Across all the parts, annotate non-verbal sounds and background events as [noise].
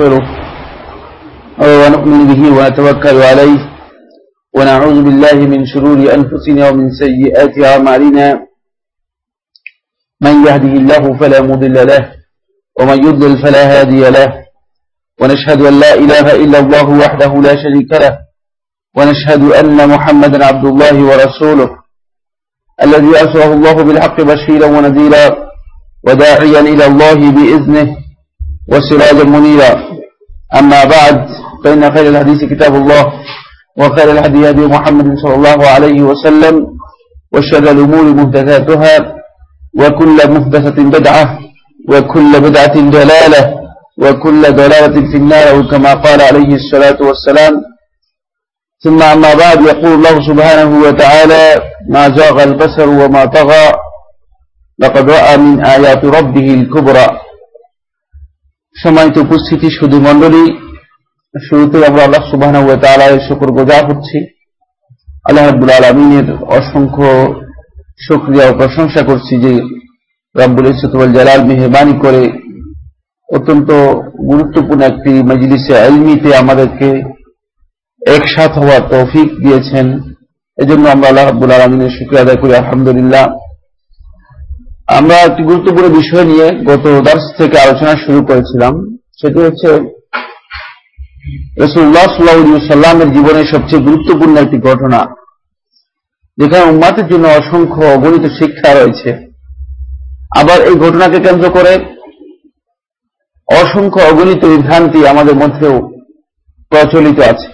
ونستغفره ونؤمن به ونتوكل عليه ونعوذ بالله من شرور أنفسنا ومن سيئات أعمالنا من يهده الله فلا مضل له ومن يضلل فلا هادي له ونشهد أن لا إله إلا الله وحده لا شريك له ونشهد أن محمدا عبد الله ورسوله الذي أرسله الله بالحق بشيرا ونذيرا وداعيا إلى الله بإذنه وسراجا منيرا أما بعد فإن خير الحديث كتاب الله وخير الهدي هدي محمد صلى الله عليه وسلم وشر الأمور محدثاتها وكل محدثة بدعة وكل بدعة ضلالة وكل ضلالة في النار كما قال عليه الصلاة والسلام. ثم أما بعد يقول الله سبحانه وتعالى ما زاغ البصر وما طغى لقد رأى من آيات ربه الكبرى. সম্মানিত উপস্থিতি শুধু মণ্ডলী শুরুতে আমরা আল্লাহ সুবাহ শুকুর গোজা করছি। আল্লাহ আব্দুল আলমিনের অসংখ্য শুক্রিয়া ও প্রশংসা করছি যে রব্বুল ইসতুল জালাল মেহরবানি করে অত্যন্ত গুরুত্বপূর্ণ একটি মজলিসে আলমিতে আমাদেরকে একসাথ হওয়ার তৌফিক দিয়েছেন। এজন্য আমরা আল্লাহ আব্দুল আলমিনের শুক্রিয়া আদায় করি। আলহামদুলিল্লাহ। আমরা একটি গুরুত্বপূর্ণ বিষয় নিয়ে গত দার্স থেকে আলোচনা শুরু করেছিলাম। সেটি হচ্ছে রসুল্লাহ সাল্লামের জীবনের সবচেয়ে গুরুত্বপূর্ণ একটি ঘটনা, যেখানে উম্মাতের জন্য অসংখ্য অগণিত শিক্ষা রয়েছে। আবার এই ঘটনাকে কেন্দ্র করে অসংখ্য অগণিত বিভ্রান্তি আমাদের মধ্যেও প্রচলিত আছে।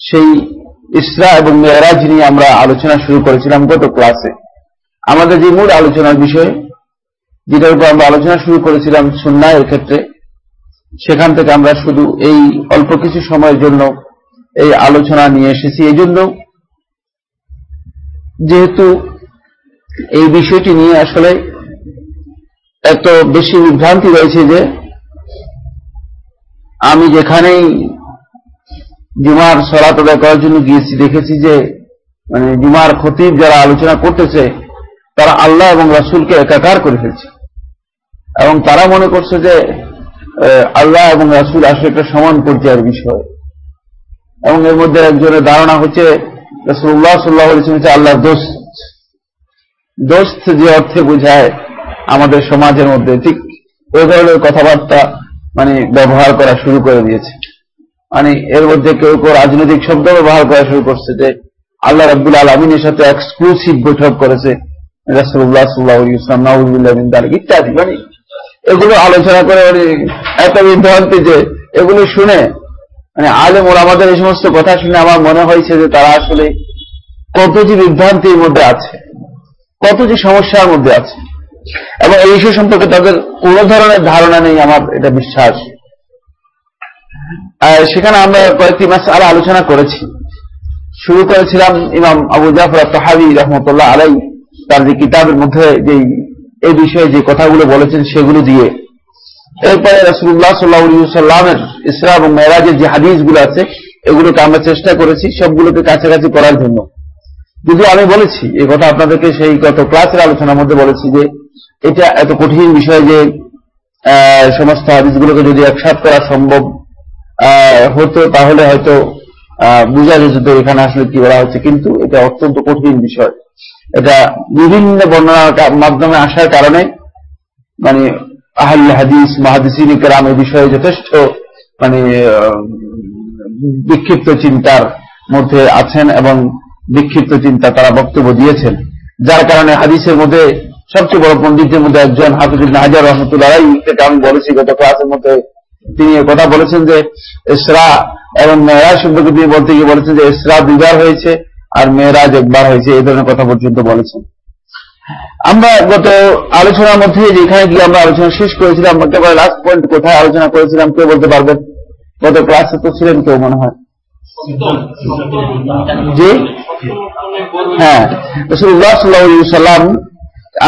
সেই ইসরা এবং মেয়েরাজ নিয়ে আমরা আলোচনা শুরু করেছিলাম গত ক্লাসে। আমাদের যে মূল আলোচনার বিষয়, যেটার উপর আমরা আলোচনা শুরু করেছিলাম সুন্নায়ের ক্ষেত্রে, সেখান থেকে আমরা শুধু এই অল্প কিছু সময়ের জন্য এই আলোচনা নিয়ে এসেছি। এই জন্য যেহেতু এই বিষয়টি নিয়ে আসলে এত বেশি বিভ্রান্তি রয়েছে যে আমি যেখানেই জুমার সরাত করার জন্য গিয়েছি, দেখেছি যে মানে জুমার খতিব যারা আলোচনা করতেছে তারা আল্লাহ এবং রাসুলকে একাকার করে ফেলছে। এবং তারা মনে করছে যে আল্লাহ এবং রাসুল আসলে একটা সমান পর্যায়ের বিষয়। এবং এর মধ্যে একজনের ধারণা হচ্ছে রসুল্লাহ সাল্লাহ হচ্ছে আল্লাহর দোস্ত। দোস্ত যে অর্থে বোঝায় আমাদের সমাজের মধ্যে, ঠিক ওই ধরনের কথাবার্তা মানে ব্যবহার করা শুরু করে দিয়েছে। মানে এর মধ্যে কেউ কেউ রাজনৈতিক শব্দ ব্যবহার করা শুরু করছে যে, আল্লাহ রাব্বুল আলমিনের সাথে এক্সক্লুসিভ বৈঠক করেছে। রাসুল্লাহ সাল্লাহ ইসলাম নাউজুল্লাহ ইত্যাদি। মানে এগুলো আলোচনা করে মানে এত বিভ্রান্তি যে এগুলো শুনে মানে আলেম ওর আমাদের এই সমস্ত কথা শুনে আমার মনে হয়েছে যে তারা আসলে কত যে বিভ্রান্তির মধ্যে আছে, কত যে সমস্যার মধ্যে আছে। এবং এই বিষয় সম্পর্কে তাদের কোন ধরনের ধারণা নেই, আমার এটা বিশ্বাস। সেখানে আমরা কয়েকটি মাস আরও আলোচনা করেছি। শুরু করেছিলাম ইমাম আবু জাফর তাহাবি রহমতুল্লাহ আলাই তার যে কিতাবের মধ্যে যে এই বিষয়ে যে কথাগুলো বলেছেন সেগুলো দিয়ে এরপরে রসুল্লাহ সাল্লাহামের ইসরা এবং মেয়েরাজের যে হাদিসগুলো আছে, এগুলোকে আমরা চেষ্টা করেছি, সবগুলোকে কাছাকাছি করার জন্য। কিন্তু আমি বলেছি এই কথা আপনাদেরকে সেই গত ক্লাসের আলোচনার মধ্যে বলেছি যে এটা এত কঠিন বিষয় যে সমস্ত হাদিসগুলোকে যদি একসাথ করা সম্ভব হতো, তাহলে হয়তো বোঝা যেত এখানে আসলে কি বলা হচ্ছে। কিন্তু এটা অত্যন্ত কঠিন বিষয়। এটা বিভিন্ন বর্ণনার মাধ্যমে আসার কারণে মানে আহল হাদিস, মাহাদিসিন কেরাম এই বিষয়ে যথেষ্ট মানে বিক্ষিপ্ত চিন্তার মধ্যে আছেন এবং বিক্ষিপ্ত চিন্তা তারা বক্তব্য দিয়েছেন। যার কারণে হাদিসের মধ্যে সবচেয়ে বড় পন্ডিতের মধ্যে একজন হাফিজুল হাজার রহমতুল্লাহ এটা আমি বলেছি গত ক্লাসের মধ্যে, তিনি কথা বলেছেন যে, ইসরা এবং মেয়েরাজ সম্পর্কে তিনি বলতে গিয়ে বলেছেন যে, ইসরা দুইবার হয়েছে। আর মেয়েরাজ একবার হয়েছে, এই ধরনের কথা পর্যন্ত বলেছেন। আমরা গত আলোচনার মধ্যে যেখানে গিয়ে আমরা আলোচনা শেষ করেছিলাম একেবারে লাস্ট পয়েন্ট কোথায় আলোচনা করেছিলাম কেউ বলতে পারবেন গত ক্লাসে তো ছিলেন কেউ মনে হয়? জি? হ্যাঁ। রসুল্লাহ সাল্লাম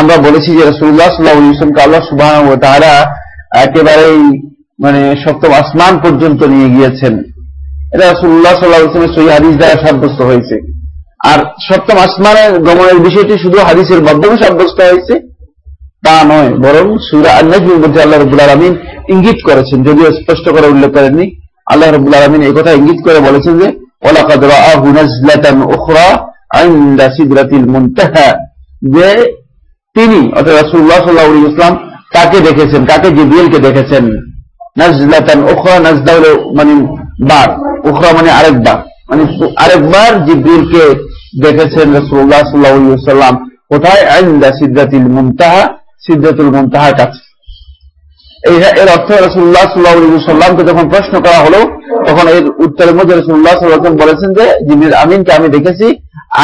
আমরা বলেছি যে রসুল্লাহ সাল্লাহামকে আল্লাহ সুবাহ তারা একেবারেই মানে সপ্তম আসমান পর্যন্ত নিয়ে গিয়েছেন। এটা রসুল্লাহ সাল্লাহ দ্বারা সাব্যস্ত হয়েছে। আর সপ্তম আসমানের গমনের বিষয়টি শুধু হাদিসের মাধ্যমে সাব্যস্ত হয়েছে, তা নয়, বরং সুরা আল্লাহির মধ্যে আল্লাহ রবুল আলমিন ইঙ্গিত করেছেন, যদিও স্পষ্ট করে উল্লেখ করেননি। আল্লাহ রবুল আলমিন এই কথা ইঙ্গিত করে বলেছেন যে তিনি ইসলাম কাকে দেখেছেন, কাকে জিবরিলকে দেখেছেন? নাজলাতান উখরা নাজলা হলো মানে বার, উখরা মানে আরেকবার মানে আরেকবার জিবরিলকে দেখেছেন আলাইহি ওয়াসাল্লাম, কোথায়? ইনদা সিদরাতিল মুনতাহা সিদরাতুল মুনতাহার কাছে। এর অর্থ রসুল্লাহ সাল্লাহ সাল্লামকে যখন প্রশ্ন করা হলো, তখন এর উত্তরের মধ্যে রসুল্লাহ সাল্লাম বলেছেন যে জিবির আমিনকে আমি দেখেছি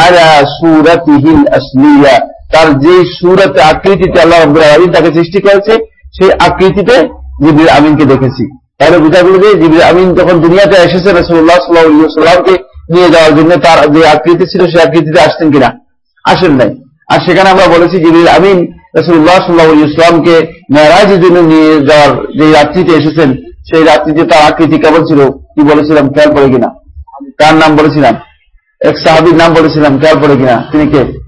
আলা সুরাতিহিল আসলিয়া। তার যে সুরতে আকৃতিতে আল্লাহ রব্বুল আলমিন তাকে সৃষ্টি করেছে, সেই আকৃতিতে জিবির আমিনকে দেখেছি। তাহলে বোঝা গেল যে আমিন যখন দুনিয়াতে এসেছে রসুল্লাহ সাল্লাহ সাল্লামকে নিয়ে যাওয়ার জন্য তার যে আকৃতি ছিল, সেই আকৃতিতে আসতেন কিনা? আসেন নাই। আর সেখানে আমরা বলেছি জিবির আমিন রসুল্লাহ সাল্লাহ ইসলামকে মেয়ারাজের জন্য নিয়ে যাওয়ার যে রাত্রিতে এসেছেন, সেই রাত্রিতে তার আকৃতি কেমন ছিল? কি বলেছিলাম? খেয়াল পড়ে কিনা? কার নাম বলেছিলাম? এক সাহাবির নাম বলেছিলাম, খেয়াল পড়ে কিনা? তিনি কে?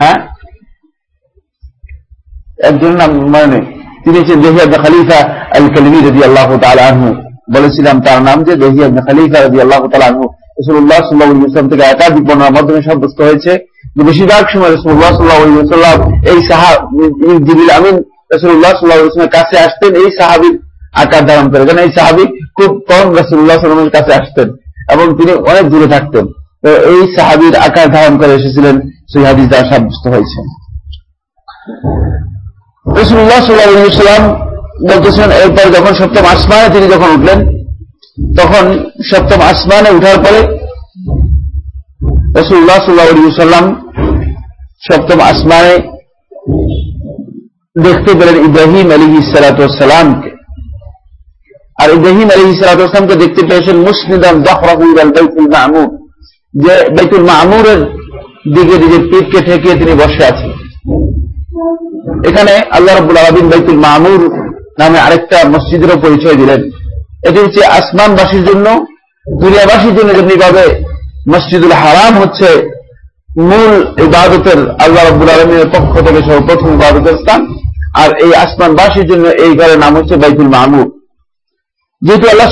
হ্যাঁ? একজনের নাম মনে নেই। তিনি হচ্ছেন দেহিয়াদ খালিফা আল কালিমি রদি আল্লাহ আনহু বলেছিলাম তার নাম যে দেহিয়াদ খালিফা রদি আল্লাহ আনহু রসুল্লাহ সাল্লাহ ইসলাম থেকে একাধিক বর্ণার মাধ্যমে সাব্যস্ত হয়েছে। যে বেশিরভাগ সময় রসুল্লাহ সাল্লাহাম এই জিবিল আমিন রসুল্লাহ সাল্লাহ ইসলামের কাছে আসতেন, এই সাহাবির আকার ধারণ করে। কারণ এই সাহাবি খুব কম রসুল্লাহ সাল্লামের কাছে আসতেন এবং তিনি অনেক দূরে থাকতেন। তো এই সাহাবির আকার ধারণ করে এসেছিলেন সেই হাদিস দ্বারা সাব্যস্ত হয়েছে। রসুল্লাহ সাল্লাহ সাল্লাম বলতেছেন, এরপর যখন সপ্তম আসমানে তিনি যখন উঠলেন, তখন সপ্তম আসমানে উঠার পরে রসুল্লাহ সাল্লাহ সাল্লাম সপ্তম আসমানে দেখতে পেলেন ইব্রাহিম আলী সালাতামকে আর ইব্রাহিম আলী সালাতামকে দেখতে পেয়েছেন মুসনিদাম জাফরাহুল বাইতুল মামুর যে বাইতুল মামুরের দিকে নিজের পিঠকে ঠেকিয়ে তিনি বসে আছেন। এখানে আল্লাহ রব্বুল আলমিন বাইতুল মামুর নামে আরেকটা মসজিদেরও পরিচয় দিলেন। এটি হচ্ছে আসমানবাসীর জন্য, দুনিয়াবাসীর জন্য যেমনিভাবে মসজিদুল হারাম হচ্ছে মূল ইবাদতের আল্লাহ রব্বুল আলমীর পক্ষ থেকে সর্বপ্রথম ইবাদতের স্থান, আর এই আসমানবাসীর জন্য এই ঘরের নাম হচ্ছে বাইতুল মামুর। যেহেতু আল্লাহ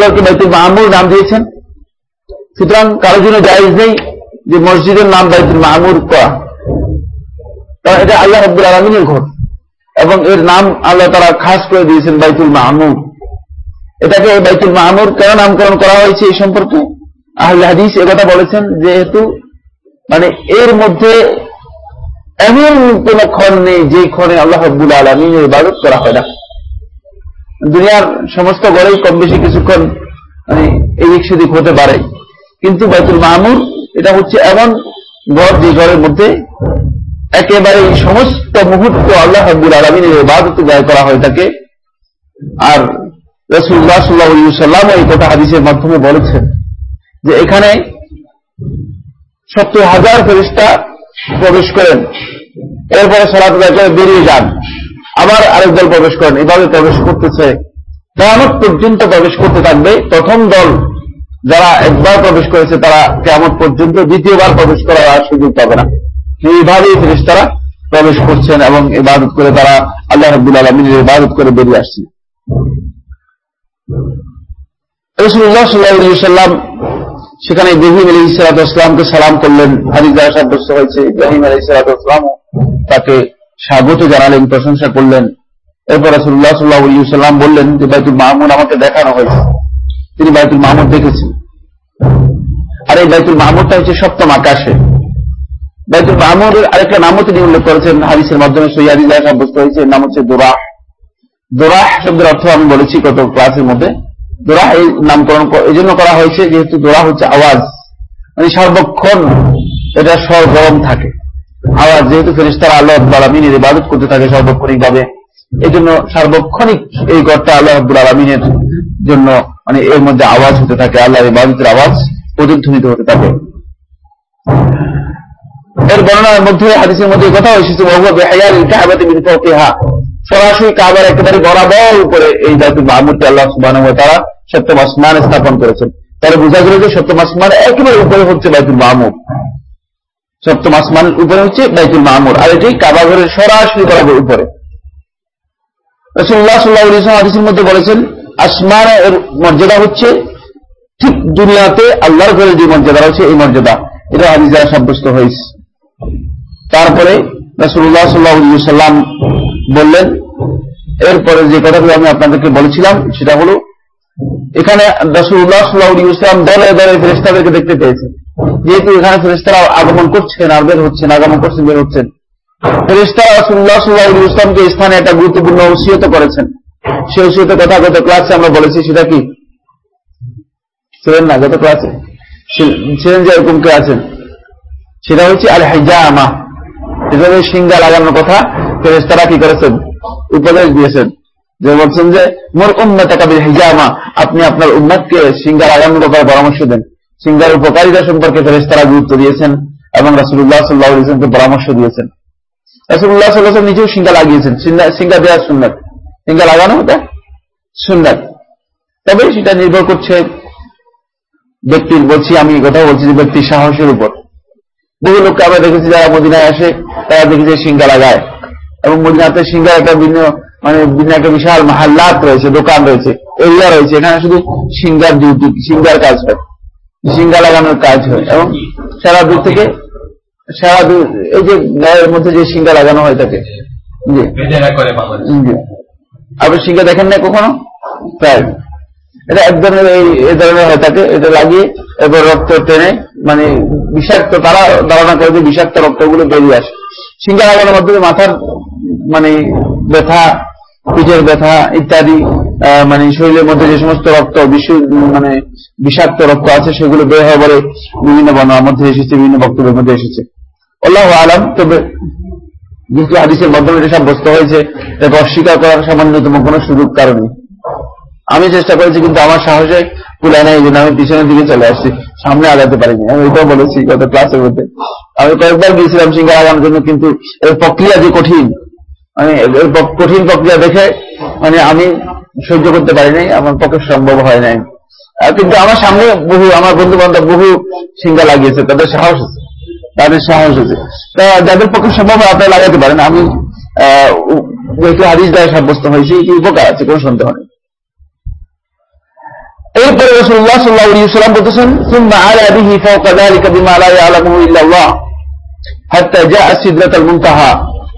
ঘরকে বাইতুল মামুর নাম দিয়েছেন, সুতরাং কারোর জন্য জায়জ নেই যে মসজিদের নাম বাইতুল মামুর করা। কারণ এটা আল্লাহ রব্বুল আলমিনের ঘর। এবং এর নাম আল্লাহ তারা খাস করে দিয়েছেন বাইতুল মামুর এটাকে বাইতুল মামুর কেন নামকরণ করা হয়েছে এই সম্পর্কে? আহলে হাদিস কথা বলেছেন যেহেতু মানে এর মধ্যে এমন কোন ক্ষণ নেই যে ক্ষণে আল্লাহ রব্বুল আলমিনের ইবাদত করা হয় না। দুনিয়ার সমস্ত গড়েই কম বেশি কিছুক্ষণ মানে এদিক সেদিক হতে পারে। কিন্তু বাইতুল মামুর এটা হচ্ছে এমন ঘর যে ঘরের মধ্যে একেবারে সমস্ত মুহূর্ত আল্লাহ রব্বুল আলমিনের ইবাদত ব্যয় করা হয় থাকে। আর রসুল্লাহ সাল্লাহ এই কথা হাদিসের মাধ্যমে বলেছেন যে এখানে সত্তর হাজার ফেরিস্তা প্রবেশ করেন। এরপরে সলাত বেরিয়ে যান। আবার আরেক দল প্রবেশ করেন। এভাবে প্রবেশ করতেছে। কেমন পর্যন্ত প্রবেশ করতে থাকবে। প্রথম দল যারা একবার প্রবেশ করেছে, তারা কেমন পর্যন্ত দ্বিতীয়বার প্রবেশ করার সুযোগ পাবে না। এইভাবেই ফেরিস্তারা প্রবেশ করছেন এবং ইবাদত করে তারা আল্লাহ রব্দুল আলমিনের ইবাদত করে বেরিয়ে আসছেন সেখানে ইব্রাহিম আলী ইসলাতামকে সালাম করলেন। দ্বারা সাব্যস্ত হয়েছে। ইব্রাহিম আলী ইসলাতাম তাকে স্বাগত জানালেন, প্রশংসা করলেন। এরপর রসুল্লাহ সাল্লাহ সাল্লাম বললেন যে, বাইতুল মাহমুদ আমাকে দেখানো হয়েছে। তিনি বাইতুল মাহমুদ দেখেছেন। আর এই বাইতুল মাহমুদটা হচ্ছে সপ্তম আকাশে। বাইতুল মাহমুদের আরেকটা নামও তিনি উল্লেখ করেছেন হাদিসের মাধ্যমে সৈয়াদি দ্বারা সাব্যস্ত হয়েছে নাম হচ্ছে দোরাহ। দোরাহ শব্দের অর্থ আমি বলেছি গত ক্লাসের মধ্যে। দোরা এই নামকরণ এই জন্য করা হয়েছে যেহেতু দোরা হচ্ছে আওয়াজ। মানে সর্বক্ষণ এটা স্বর গরম থাকে। আওয়াজ যেহেতু ফেরিস্তারা আল্লাহ আব্দুল আলমিনের ইবাদত করতে থাকে সর্বক্ষণিক ভাবে এই জন্য সার্বক্ষণিক এই ঘরটা আল্লাহ আব্দুল আলমিনের জন্য মানে এর মধ্যে আওয়াজ হতে থাকে, আল্লাহর ইবাদতের আওয়াজ প্রতিধ্বনিত হতে থাকে। এর বর্ণনার মধ্যে, হাদিসের মধ্যে কথা এসেছে সরাসরি কাবার একেবারে বরাবর উপরে এই জাতীয় মাহমুদকে আল্লাহ সুবাহ তারা সপ্তম আসমান স্থাপন করেছেন। তাহলে বোঝা গেল যে সপ্তম আসমান একেবারে উপরে হচ্ছে বাইতুল মাহমুদ সপ্তম আসমান উপরে হচ্ছে বাইতুল মাহমুদ আর এটি কাবা ঘরের সরাসরি বরাবর উপরে। রসুল্লাহ হাদিসের মধ্যে বলেছেন, আসমান এর মর্যাদা হচ্ছে ঠিক দুনিয়াতে আল্লাহর ঘরে যে মর্যাদা রয়েছে, এই মর্যাদা। এটা হাদিস সাব্যস্ত হয়েছে। তারপরে রসুল্লাহ সাল্লাহ সাল্লাম বললেন, এরপরে যে কথাগুলো আমি আপনাদেরকে বলেছিলাম সেটা হলো, এখানে রসুল্লাহ সাল্লাহ ইসলাম দলে দলে ফেরেস্তাদেরকে দেখতে পেয়েছে যেহেতু এখানে ফেরেস্তারা আগমন করছেন আর বের হচ্ছেন, আগমন করছেন বের হচ্ছেন। ফেরেস্তারা রসুল্লাহ সাল্লাহ ইসলামকে স্থানে একটা গুরুত্বপূর্ণ ওসিয়ত করেছেন। সেই ওসিয়ত কথা গত ক্লাসে আমরা বলেছি, সেটা কি? ছিলেন না, গত ক্লাসে? ছিলেন যে এরকম কে আছেন? সেটা হচ্ছে আল হাইজামা এটা সিঙ্গা লাগানোর কথা ফেরেস্তারা কি করেছেন উপদেশ দিয়েছেন। যে বলছেন যে, মোর উন্নত কাবিল হিজামা আপনি আপনার উন্মতকে সিঙ্গা লাগানোর ব্যাপারে পরামর্শ দেন। সিঙ্গার উপকারিতা সম্পর্কে ফেরেস্তারা গুরুত্ব দিয়েছেন এবং রাসুল্লাহ সাল্লাহ ইসলামকে পরামর্শ দিয়েছেন। রাসুল্লাহ সাল্লাহ নিজেও সিঙ্গা লাগিয়েছেন। সিঙ্গা দেওয়ার সুন্নাত। সিঙ্গা লাগানো ওটা সুন্নাত। তবে সেটা নির্ভর করছে ব্যক্তির, বলছি আমি, কথা বলছি যে ব্যক্তির সাহসের উপর। বহু লোককে আমরা দেখেছি যারা মদিনায় আসে, তারা দেখেছে সিঙ্গা লাগায় এবং মদিনাতে সিঙ্গার একটা ভিন্ন মানে ভিন্ন একটা বিশাল মাহাল্লাত রয়েছে, দোকান রয়েছে, এরিয়া রয়েছে। এখানে শুধু সিঙ্গার ডিউটি, সিঙ্গার কাজ হয়। সিঙ্গা লাগানোর কাজ হয়। এবং সারা দূর থেকে সারা দূর এই যে গায়ের মধ্যে যে সিঙ্গা লাগানো হয় থাকে আপনি সিঙ্গা দেখেন না কখনো? প্রায়। এটা এক ধরনের, এই ধরনের হয়ে থাকে এটা লাগিয়ে এবার রক্ত টেনে মানে বিষাক্ত, তারা ধারণা করে যে বিষাক্ত রক্তগুলো বেরিয়ে আসে। সিঙ্গা লাগানোর মাধ্যমে মাথার মানে ব্যথা, পিঠের ব্যথা ইত্যাদি মানে শরীরের মধ্যে যে সমস্ত রক্ত মানে বিষাক্ত রক্ত আছে, সেগুলো বের হয়ে বলে বিভিন্ন বর্ণার মধ্যে এসেছে, বিভিন্ন বক্তব্যের মধ্যে এসেছে। আল্লাহ আলম, তবে যেহেতু হাদিসের মাধ্যমে এটা সাব্যস্ত হয়েছে এটা অস্বীকার করার সামান্যতম কোনো সুযোগ কারণে। আমি চেষ্টা করেছি, কিন্তু আমার সাহসে কুলায় নাই জন্য আমি পিছনের দিকে চলে আসছি। সামনে আগাতে পারিনি, আমি এটাও বলেছি গত ক্লাসের মধ্যে। আমি কয়েকবার গিয়েছিলাম সিঙ্গার আগানোর জন্য কিন্তু এর প্রক্রিয়া যে কঠিন মানে এর কঠিন প্রক্রিয়া দেখে মানে আমি সহ্য করতে পারি নাই, আমার পক্ষে সম্ভব হয় নাই। কিন্তু আমার সামনে বহু, আমার বন্ধু বান্ধব বহু সিঙ্গা লাগিয়েছে, তাদের সাহস আছে, তাদের সাহস আছে। তা যাদের পক্ষে সম্ভব আপনারা লাগাতে পারেন। আমি যেহেতু হাদিস দ্বারা সাব্যস্ত হয়েছি, কি উপকার আছে কোনো সন্দেহ নেই। এরপরে রসুল্লাহ সাল্লাহ সাল্লাম বলতেছেন আলা বিহি ফাওকা যালিকা বিমা ইয়ালামু ইল্লাল্লাহ হাত্তা জাআ মুনতাহা।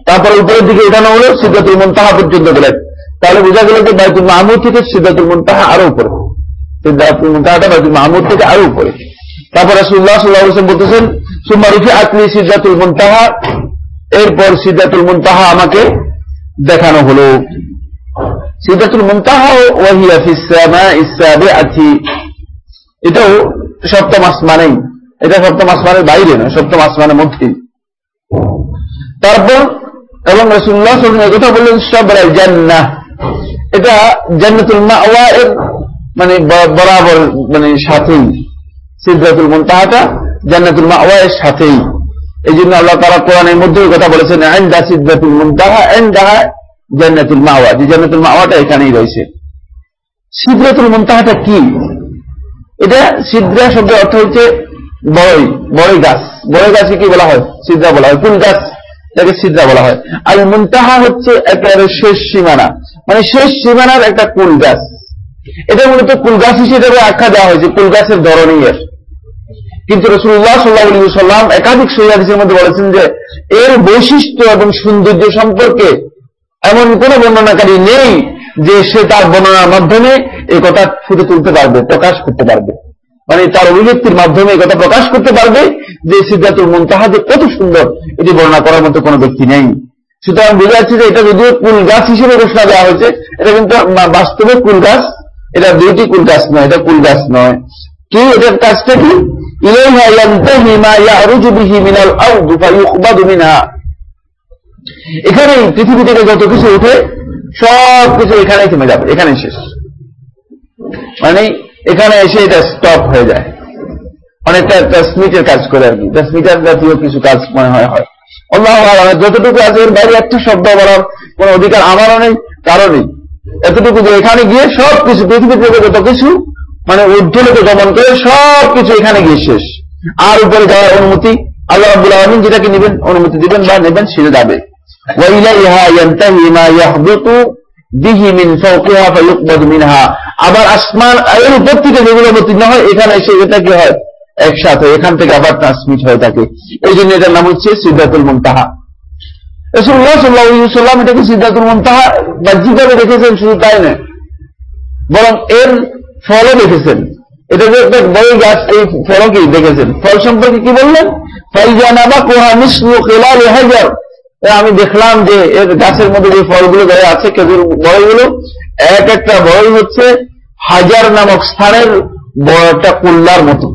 তারপরে উপরের দিকে উঠানো হলো সিদ্ধাতুল মুনতাহা পর্যন্ত গেলেন। তাহলে বোঝা গেল যে বাইতুল মাহমুদ থেকে মুনতাহা আরও উপরে। মুনতাহাটা বাইতুল মাহমুদ থেকে আরও উপরে। তারপর রাসুল্লাহ সাল্লাহ হোসেন বলতেছেন, সুম্মা রুফি আকলি সিদ্ধাতুল মুনতাহা এরপর সিদ্ধাতুল মুনতাহা আমাকে দেখানো হলো। সিদ্ধাতুল মুনতাহা ওয়াহিয়া ফিস সামাইস সাবিআতি। এটাও সপ্তম আসমানেই। এটা সপ্তম আসমানের বাইরে না, সপ্তম আসমানের মধ্যেই। তারপর এবং রসুল্লাহ কথা বললেন সবরাই জান্না এটা জান্নাতুল মাওয়া এর মানে বরাবর মানে সাথেই। সিদ্ধাতুল মুনতাহাটা জান্নাতুল মাওয়া এর সাথেই। এই জন্য আল্লাহ তারা কোরআনের মধ্যে কথা বলেছেন, আইন্দা সিদ্ধাতুল মুনতাহা, আইন্দাহা জান্নাতুল মাওয়া। যে জান্নাতুল মাওয়াটা এখানেই রয়েছে। সিদ্ধাতুল মুনতাহাটা কি? এটা সিদ্ধা শব্দের অর্থ হচ্ছে বড়ই বড়ই গাছ। বড়ই গাছকে কি বলা হয়? সিদ্ধা বলা হয়। কুল গাছ তাকে সিদ্ধা বলা হয়। আর মুন্তাহা হচ্ছে একেবারে শেষ সীমানা। মানে শেষ সীমানার একটা কুল গাছ। এটা মূলত কুল গাছ হিসেবে আখ্যা দেওয়া হয়েছে কুল গাছের ধরনই এর। কিন্তু রসুল্লাহ সাল্লাহ সাল্লাম একাধিক সৈয়াদিসের মধ্যে বলেছেন যে, এর বৈশিষ্ট্য এবং সৌন্দর্য সম্পর্কে এমন কোন বর্ণনাকারী নেই যে সে তার বর্ণনার মাধ্যমে এই কথা ফুটে তুলতে পারবে, প্রকাশ করতে পারবে। মানে তার অভিব্যক্তির মাধ্যমে কথা প্রকাশ করতে পারবে যে সিদ্ধাতুল মুনতাহা যে কত সুন্দর এটি বর্ণনা করার মতো কোনো ব্যক্তি নেই। সুতরাং বোঝা যাচ্ছে যে এটা যদিও কুল গাছ হিসেবে ঘোষণা দেওয়া হয়েছে, এটা কিন্তু বাস্তবে কুল গাছ, এটা দুইটি কুল গাছ নয়, এটা কুল গাছ নয়। কি এটার কাজটা কি? এখানে পৃথিবী থেকে যত কিছু উঠে, সব কিছু এখানেই থেমে যাবে, এখানেই শেষ। মানে এখানে এসে এটা স্টপ হয়ে যায়। অনেকটা ট্রান্সমিটের কাজ করে আর কি। ট্রান্সমিটার জাতীয় কিছু কাজ মনে হয় হয়। অল্লাহ যতটুকু আছে, এর বাইরে একটা শব্দ বলার কোন অধিকার আমারও নেই কারও নেই। এতটুকু যে এখানে গিয়ে সব কিছু পৃথিবী থেকে যত কিছু মানে ঊর্ধ্বলোকে গমন করে সব কিছু এখানে গিয়ে শেষ। আর উপরে যাওয়ার অনুমতি, আল্লাহ আব্দুল আলমিন যেটাকে নেবেন, অনুমতি দিবেন বা নেবেন, সেটা যাবে। বিহি মিন ফাওকিহা ফায়ুকবাদ মিনহা আবার আসমান, এর উপর থেকে যেগুলো অবতীর্ণ হয়, এখানে এসে এটা কি হয়? একসাথে, এখান থেকে আবার ট্রান্সমিট হয়ে থাকে এই জন্য এটার নাম হচ্ছে সিদ্ধাতুল মুনতাহা। রসুল্লাহ সাল্লাহ সাল্লাম এটাকে সিদ্ধাতুল মুনতাহা বাহ্যিকভাবে দেখেছেন শুধু তাই নয়, বরং এর ফলও দেখেছেন। এটা যে একটা বড় গাছ, এই ফলকেই দেখেছেন। ফল সম্পর্কে কি বললেন? ফল জানাবা কোহা মিসলু কেলাল হাজার। আমি দেখলাম যে এর গাছের মধ্যে যে ফলগুলো দেওয়া আছে, খেজুর বড়গুলো এক একটা বড়ই হচ্ছে হাজার নামক স্থানের বড় একটা কুল্লার মতো।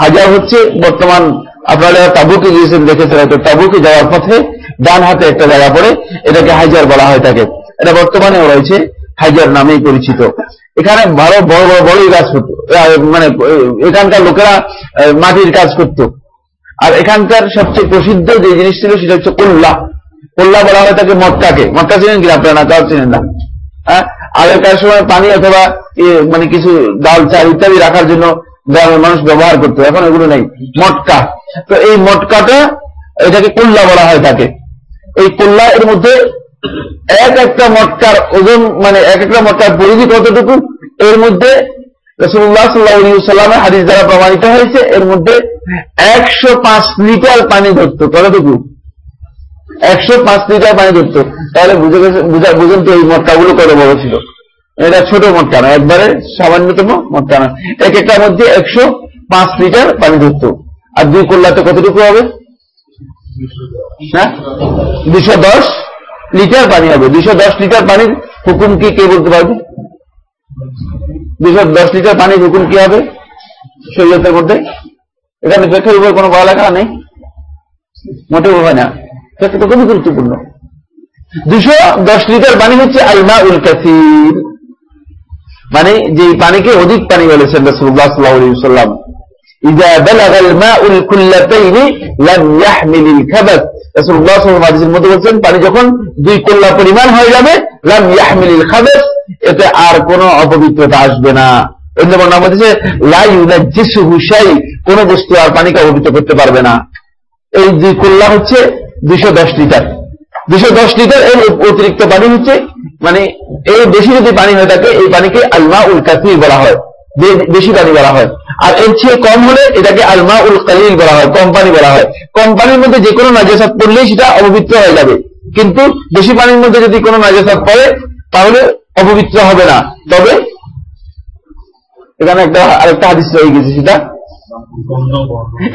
হাজার হচ্ছে বর্তমান আপনারা তাবুকে গিয়েছেন দেখেছেন, হয়তো তাবুকে যাওয়ার পথে ডান হাতে একটা জায়গা পড়ে, এটাকে হাজার বলা হয় থাকে এটা বর্তমানেও রয়েছে হাজার নামেই পরিচিত। এখানে বড় বড় বড় বড়ই গাছ হতো। মানে এখানকার লোকেরা মাটির কাজ করত। আর এখানকার সবচেয়ে প্রসিদ্ধ যে জিনিস ছিল, সেটা হচ্ছে কল্লা। কল্লা বলা হয় তাকে মটকাকে মটকা চিনেন কিনা আপনারা? না, তাও চিনেন না। হ্যাঁ? আগেকার সময় পানি অথবা মানে কিছু ডাল, চাল ইত্যাদি রাখার জন্য গ্রামের মানুষ ব্যবহার করতো। এখন এগুলো নেই। মটকা। তো এই মটকাটা, এটাকে কল্লা বলা হয় তাকে। এই কল্লা এর মধ্যে এক একটা মটকার ওজন মানে এক একটা মটকার পরিধি কতটুকু? এর মধ্যে রসুল্লাহ সাল্লাহ হাদিস দ্বারা প্রমাণিত হয়েছে, এর মধ্যে একশো পাঁচ লিটার পানি ধরত। কতটুকু একশো পাঁচ লিটার পানি ধরত। তাহলে বুঝে গেছে বুঝেন তো এই মটকাগুলো কত বড় ছিল। এটা ছোট মটকা না একবারে সামান্যতম মটকা না এক একটার মধ্যে একশো পাঁচ লিটার পানি ধরত। আর দুই কল্যাতে কতটুকু হবে? হ্যাঁ? দুশো দশ লিটার পানি হবে। দুশো দশ লিটার পানির হুকুম কি কে বলতে পারবে? দুশো দশ লিটার পানি রুকুন কি হবে শরীয়তের মধ্যে এখানে ফেকের উপর কোনো পড়ালেখা নেই। মোটে হয় না। ফেকে তো খুবই গুরুত্বপূর্ণ। দুশো দশ লিটার পানি হচ্ছে আলমা উল কাসির। মানে যে পানিকে অধিক পানি বলেছেন রসুল্লাহ পানি যখন দুই কুল্লা পরিমাণ হয়ে যাবে এতে আর কোনো অপবিত্রতা আসবে না। এর যেমন নাম হচ্ছে লা ইউনাজ্জিসুহু শাই কোন বস্তু আর পানিকে অপবিত্র করতে পারবে না। এই দুই কল্লা হচ্ছে 210 লিটার। 210 লিটার এর অতিরিক্ত পানি হচ্ছে মানে এই বেশি যদি পানি হয়ে থাকে, এই পানিকে আলমা উল কাসির বলা হয়। বেশি পানি বলা হয়। আর এর চেয়ে কম হলে এটাকে আলমা উল কালিল বলা হয় কম পানি বলা হয়। কম পানির মধ্যে যে কোনো নাজাসাত পড়লেই সেটা অপবিত্র হয়ে যাবে। কিন্তু বেশি পানির মধ্যে যদি কোনো নাজাসাত পড়ে, তাহলে অপবিত্র হবে না তবে এখানে একটা আরেকটা হাদিস রয়ে গেছে সেটা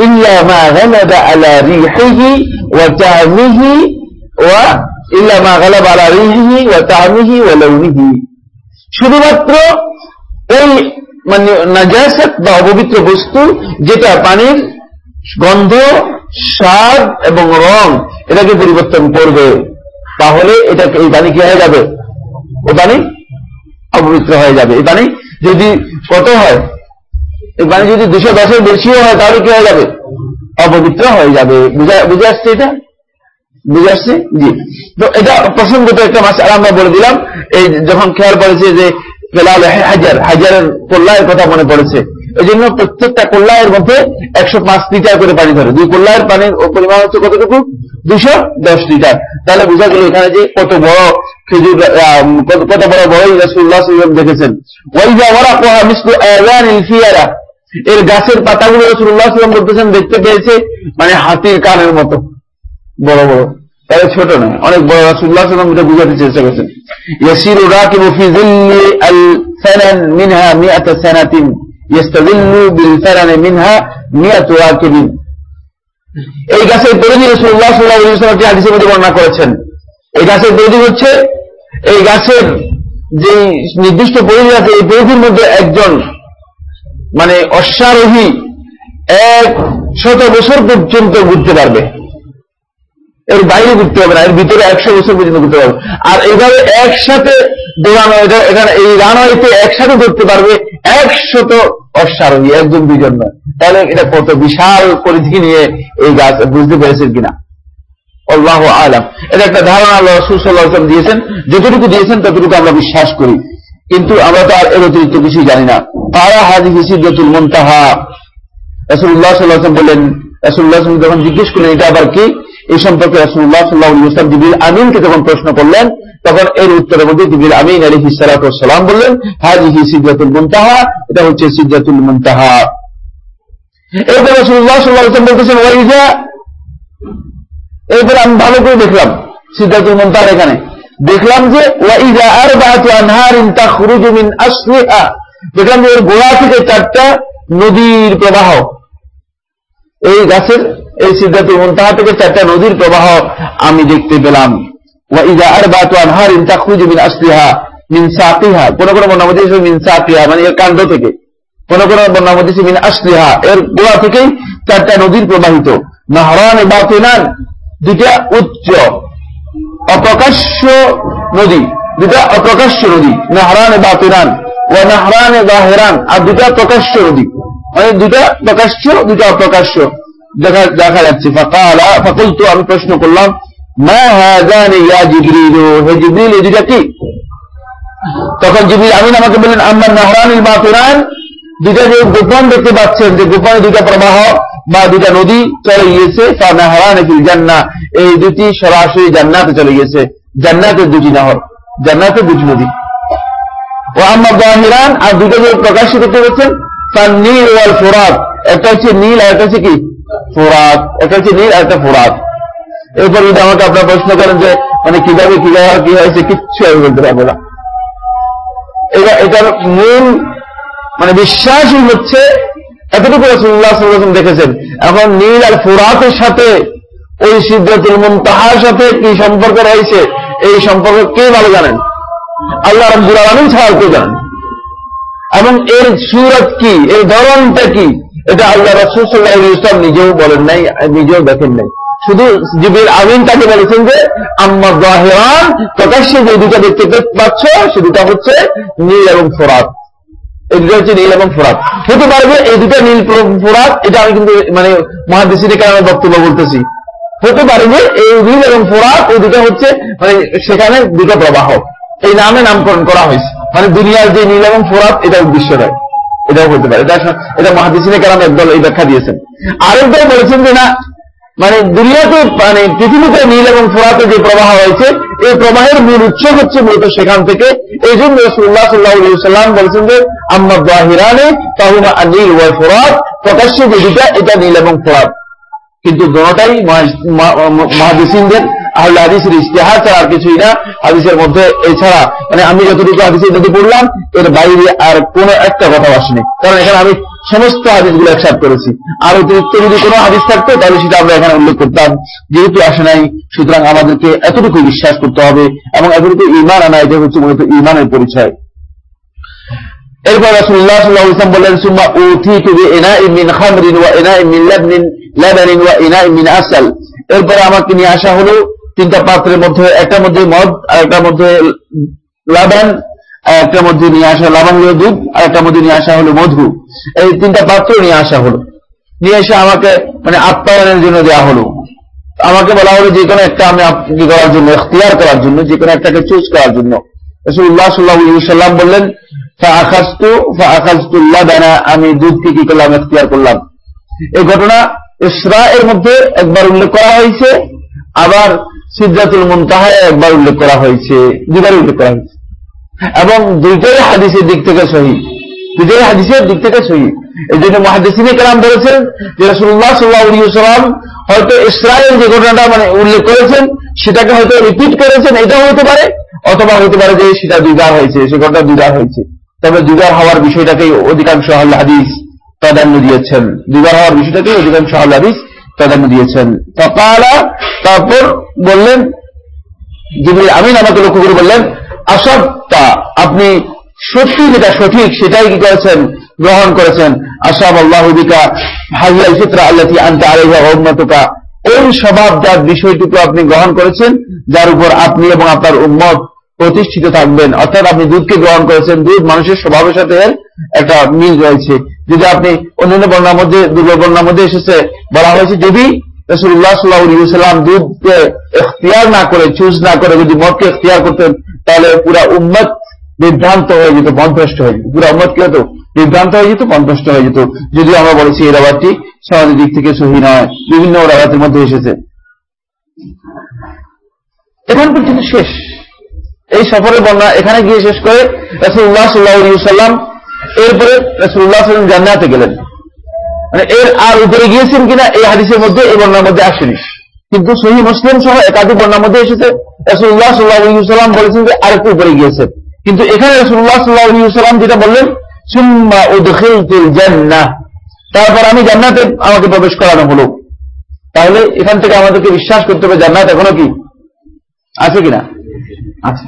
إلا ما غلب على ريحه وطعمه و إلا ما غلب على ريحه وطعمه ولونه শুধুমাত্র ওই মানে নাজাসাত বা অপবিত্র বস্তু যেটা পানির গন্ধ স্বাদ এবং রং এটাকে পরিবর্তন করবে তাহলে এটা এই পানি কি হয়ে যাবে ও পানি অপবিত্র হয়ে যাবে। এই পানি যদি কত হয় এই পানি যদি দুশো দশের বেশিও হয়, তাহলে কি হয়ে যাবে? অপবিত্র হয়ে যাবে। বুঝে আসছে এটা? বুঝে আসছে? জি। তো এটা প্রসঙ্গত একটা মাস আমরা বলে দিলাম। এই যখন খেয়াল পড়েছে যে ফেলাল হাজার হাজারের কল্যাণের কথা মনে পড়েছে। এই জন্য প্রত্যেকটা কল্যায়ের মধ্যে একশো পাঁচ লিটার করে পানি ধরে। দুই কল্যায়ের পানির পরিমাণ হচ্ছে কতটুকু? দুশো দশ লিটার। তাহলে বোঝা গেল এখানে যে কত বড় খেজুর কত বড় বড় রাসুল্লাহ দেখেছেন। ওই যে ওরা কোহা এর গাছের পাতাগুলো রসুল্লাহ সাল্লাম বলতেছেন, দেখতে পেয়েছে মানে হাতির কানের মতো। বড় বড়। তাহলে ছোট নয় অনেক বড় রাসুল্লাহ সাল্লাম এটা বুঝাতে চেষ্টা করেছেন। ইয়াসিরু রাকিবু ফি যিল্লি আল সানান মিনহা মিআত সানাতিন। এই গাছের পরিধি বর্ণনা করেছেন। এই গাছের পরিধি হচ্ছে, এই গাছের যে নির্দিষ্ট পরিধি আছে, এই পরিধির মধ্যে একজন মানে অশ্বারোহী এক শত বছর পর্যন্ত ঘুরতে পারবে। এর বাইরে ঘুরতে হবে না, এর ভিতরে একশো বছর পর্যন্ত ঘুরতে পারবে। আর এইভাবে একসাথে দৌড়ানো এখানে এই রানওয়েতে একসাথে ধরতে পারবে, একশত অশ্বারোহী, একজন দুইজন নয়। তাহলে এটা কত বিশাল পরিধি নিয়ে এই গাছ বুঝতে পেরেছেন কিনা? আল্লাহ আলাম। এটা একটা ধারণা আল্লাহ দিয়েছেন। যতটুকু দিয়েছেন, ততটুকু আমরা বিশ্বাস করি। কিন্তু আমরা তো আর এর অতিরিক্ত কিছুই জানি না। তারা হাজি হিসিদুল মন্তাহা। রসুল্লাহ সাল্লাহ বললেন রসুল্লাহ যখন জিজ্ঞেস করলেন, এটা আবার কি? এই সম্পর্কে রসুল্লাহ সাল্লাহ ইসলাম জিবিল আমিনকে যখন প্রশ্ন করলেন তখন এর উত্তরের মধ্যে জিবিল আমিন আলী সালাম বললেন হাজি সিদ্ধাতুল মুনতাহা এটা হচ্ছে সিদ্ধাতুল সাল্লাহ বলতেছেন ওয়াইজা আমি ভালো করে দেখলাম সিদ্ধাতুল এখানে। দেখলাম যে ওয়াইজা আর বাহাতু আনহারিন তাখরুজু মিন আসলিহা দেখলাম যে গোড়া থেকে চারটা নদীর প্রবাহ। এই গাছের, এই সিদ্ধাতুল মুনতাহা থেকে চারটা নদীর প্রবাহ আমি দেখতে পেলাম। আর কোন কোন থেকে। কোন কোন বর্ণামতি মিন আসলিহা এর গোড়া থেকেই চারটা নদীর প্রবাহিত। নাহরান বাতিনান দুটা উচ্চ, অপ্রকাশ্য নদী দুটা অপ্রকাশ্য নদী, নাহরান বাতিনান ও নাহরান বাহেরান, আর দুটা প্রকাশ্য নদী। মানে দুটা প্রকাশ্য দুটা অপ্রকাশ্য। দেখা দেখা যাচ্ছে। ফাকালা, ফাকুলতু, আমি প্রশ্ন করলাম তখন জিবরিল আমিন আমাকে বললেন নাহরানিল দুটা যে গোপন দেখতে পাচ্ছেন, যে গোপনে দুটা প্রবাহ বা দুটা নদী চলে গিয়েছে ফিল জান্না এই দুটি সরাসরি জান্নাতে চলে গিয়েছে। জান্নাতের দুটি নহর, জান্নাতের দুটি নদী। ও আম্মা আর দুটো যে প্রকাশিত করতে পারছেন নীল ওয়াল ফোরাত। একটা হচ্ছে নীল আর একটা হচ্ছে কি? ফোরাত। একটা হচ্ছে নীল আর একটা ফোরাত। এরপর যদি আমাকে আপনার প্রশ্ন করেন যে মানে কীভাবে কীভাবে, কি হয়েছে, কিচ্ছু আমি বলতে পারব না। এটা, এটার মূল মানে বিশ্বাসই হচ্ছে এতটুকু রসুল্লাহ দেখেছেন। এখন নীল আর ফুরাতের সাথে, ওই সিদ্ধাতুল মুনতাহার সাথে কি সম্পর্ক রয়েছে? এই সম্পর্ক কে ভালো জানেন? আল্লাহ রব্বুল আলমিন ছাড়া কে জানেন এবং এর সুরত কি? এর ধরনটা কি? এটা আল্লাহ রসুল সাল্লাহ ইসলাম নিজেও বলেন নাই, নিজেও দেখেন নাই। শুধু জিবির আমিন তাকে বলেছেন যে, আম্মা জাহেরান প্রকাশ্যে যে দুটা দেখতে পাচ্ছ, সে দুটা হচ্ছে নীল এবং ফোরাত। এই দুটো হচ্ছে নীল এবং ফোরাত। হতে পারবে এই দুটা নীল ফোরাত, এটা আমি কিন্তু মানে মহাদেশিনে কারণে বক্তব্য বলতেছি। হতে পারে যে এই নীল এবং ফোরাত, এই দুটো হচ্ছে মানে সেখানে দুটো প্রবাহ। এই নামে নামকরণ করা হয়েছে। মানে দুনিয়ার যে নীল এবং ফোরাত, এটা উদ্দেশ্য নয়। এটাও হতে পারে। এটা এটা মহাদেশিনে কারণে একদল এই ব্যাখ্যা দিয়েছেন। আরেকদল বলেছেন যে না মানে দুনিয়াতে মানে পৃথিবীতে নীল এবং ফোরাতে যে প্রবাহ হয়েছে এই প্রবাহের মূল উৎস হচ্ছে মূলত সেখান থেকে। এই জন্য রসুল্লাহ সাল্লাহ সাল্লাম বলেছেন যে, আম্মা বাহিরানে তাহুমা নীল ওয়াই ফোরাত প্রকাশ্যে যে এটা নীল এবং ফোরাত কিন্তু দোনোটাই মহাদিসিনদের, আহলে হাদিসের ইস্তেহার ছাড়া আর কিছুই না। হাদিসের মধ্যে এছাড়া মানে আমি যতটুকু হাদিসের যদি পড়লাম, এর বাইরে আর কোনো একটা কথা আসেনি। কারণ এখানে আমি সমস্ত হাদিসগুলো একসাথ করেছি। আর অতিরিক্ত যদি কোনো হাদিস থাকতো, তাহলে সেটা আমরা এখানে উল্লেখ করতাম। যেহেতু আসে নাই, সুতরাং আমাদেরকে এতটুকু বিশ্বাস করতে হবে এবং এতটুকু ইমান আনা, এটা হচ্ছে মূলত ইমানের পরিচয়। এরপর বললেন, সুম্মা উতিতু বিইনাইন মিন খামরিন ওয়া মিন লাবনিন, লাবানিন ওয়া ইনাইন মিন আসাল। এরপরে আমাকে নিয়ে আসা হলো তিনটা পাত্রের মধ্যে, একটার মধ্যে মদ, আর একটার মধ্যে লাবান একটার মধ্যে নিয়ে আসা লাবণীয় দুধ আর একটার মধ্যে নিয়ে আসা হলো মধু। এই তিনটা পাত্র নিয়ে আসা হলো। নিয়ে এসে আমাকে মানে আপ্যায়নের জন্য দেওয়া হলো। আমাকে বলা হলো যে কোনো একটা আমি কি করার জন্য, এখতিয়ার করার জন্য, যে কোনো একটাকে চুজ করার জন্য। রসুল্লাহ সাল্লাহ সাল্লাম বললেন আমি দুধকে কি করলাম, এখতিয়ার করলাম। এই ঘটনা ইসরা এর মধ্যে একবার উল্লেখ করা হয়েছে, আবার সিদ্ধাতুল মুনতাহায় একবার উল্লেখ করা হয়েছে, দুবার উল্লেখ করা হয়েছে। এবং দুইটাই হাদিসের দিক থেকে সহি। দুইটাই হাদিসের দিক থেকে সহি। এই জন্য মহাদিসিনী কালাম বলেছেন যে রসুল্লাহ সাল্লাহাম হয়তো ইসরায়েল যে ঘটনাটা মানে উল্লেখ করেছেন, সেটাকে হয়তো রিপিট করেছেন, এটাও হতে পারে, অথবা হতে পারে যে সেটা দুইবার হয়েছে, সে ঘটনা দুইবার হয়েছে। তবে দুইবার হওয়ার বিষয়টাকেই অধিকাংশ আল্লাহ হাদিস প্রাধান্য দিয়েছেন। দুইবার হওয়ার বিষয়টাকেই অধিকাংশ আল্লাহ হাদিস প্রাধান্য দিয়েছেন। তারপর বললেন, জিবরিল আমিন আমাকে লক্ষ্য করে বললেন আসবটা আপনি সত্যি যেটা সঠিক, সেটাই কি করেছেন? গ্রহণ করেছেন। আসাব আল্লাহবিকা হাজিয়াল ফিত্রা আল্লাহ আনতে আলাইহা উম্মতকা। ওই স্বভাবজাত বিষয়টুকু আপনি গ্রহণ করেছেন, যার উপর আপনি এবং আপনার উম্মত প্রতিষ্ঠিত থাকবেন। অর্থাৎ আপনি দুধকে গ্রহণ করেছেন। দুধ মানুষের স্বভাবের সাথে একটা মিল রয়েছে। যদি আপনি অন্যান্য বর্ণার মধ্যে, দুর্বল বর্ণার মধ্যে এসেছে, বলা হয়েছে যদি রসুল্লাহ সাল্লাহাম দুধকে এখতিয়ার না করে, চুজ না করে, যদি মদকে এখতিয়ার করতেন তাহলে পুরা উম্মত বিভ্রান্ত হয়ে যেত বনভ্রষ্ট হয়ে যেত। পুরা উম্মত কি হতো? বিভ্রান্ত হয়ে যেত বনভ্রষ্ট হয়ে যেত। যদিও আমরা বলেছি এই রাবারটি সমাজের দিক থেকে সহি নয়, বিভিন্ন রাবাতের মধ্যে এসেছে। এখন পর্যন্ত শেষ। এই সফরের বর্ণনা এখানে গিয়ে শেষ করে রসুল্লাহ সাল্লাহাম এরপরে রসুল্লাহ সাল্লাম জান্নাতে গেলেন। মানে এর আর উপরে গিয়েছেন কিনা এই হাদিসের মধ্যে, এই বর্ণার মধ্যে আসেনি। কিন্তু সহি মুসলিম সহ একাধিক বর্ণার মধ্যে এসেছে। রসুল্লাহ সাল্লাহাম বলেছেন যে আরেকটু উপরে গিয়েছে। কিন্তু এখানে রসুল্লাহ সাল্লাহাম যেটা বললেন, সুম্মা উদখিলতুল জান্নাহ। তারপর আমি জান্নাতে আমাকে প্রবেশ করানো হলো। তাহলে এখান থেকে আমাদেরকে বিশ্বাস করতে হবে, জান্নাত এখনও কি? আছে কিনা? আছে।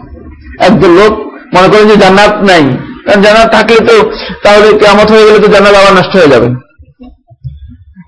একজন লোক মনে করেন যে জান্নাত নাই। কারণ জান্নাত থাকলে তো তাহলে কেমত হয়ে গেলে তো জান্নাত আবার নষ্ট হয়ে যাবে।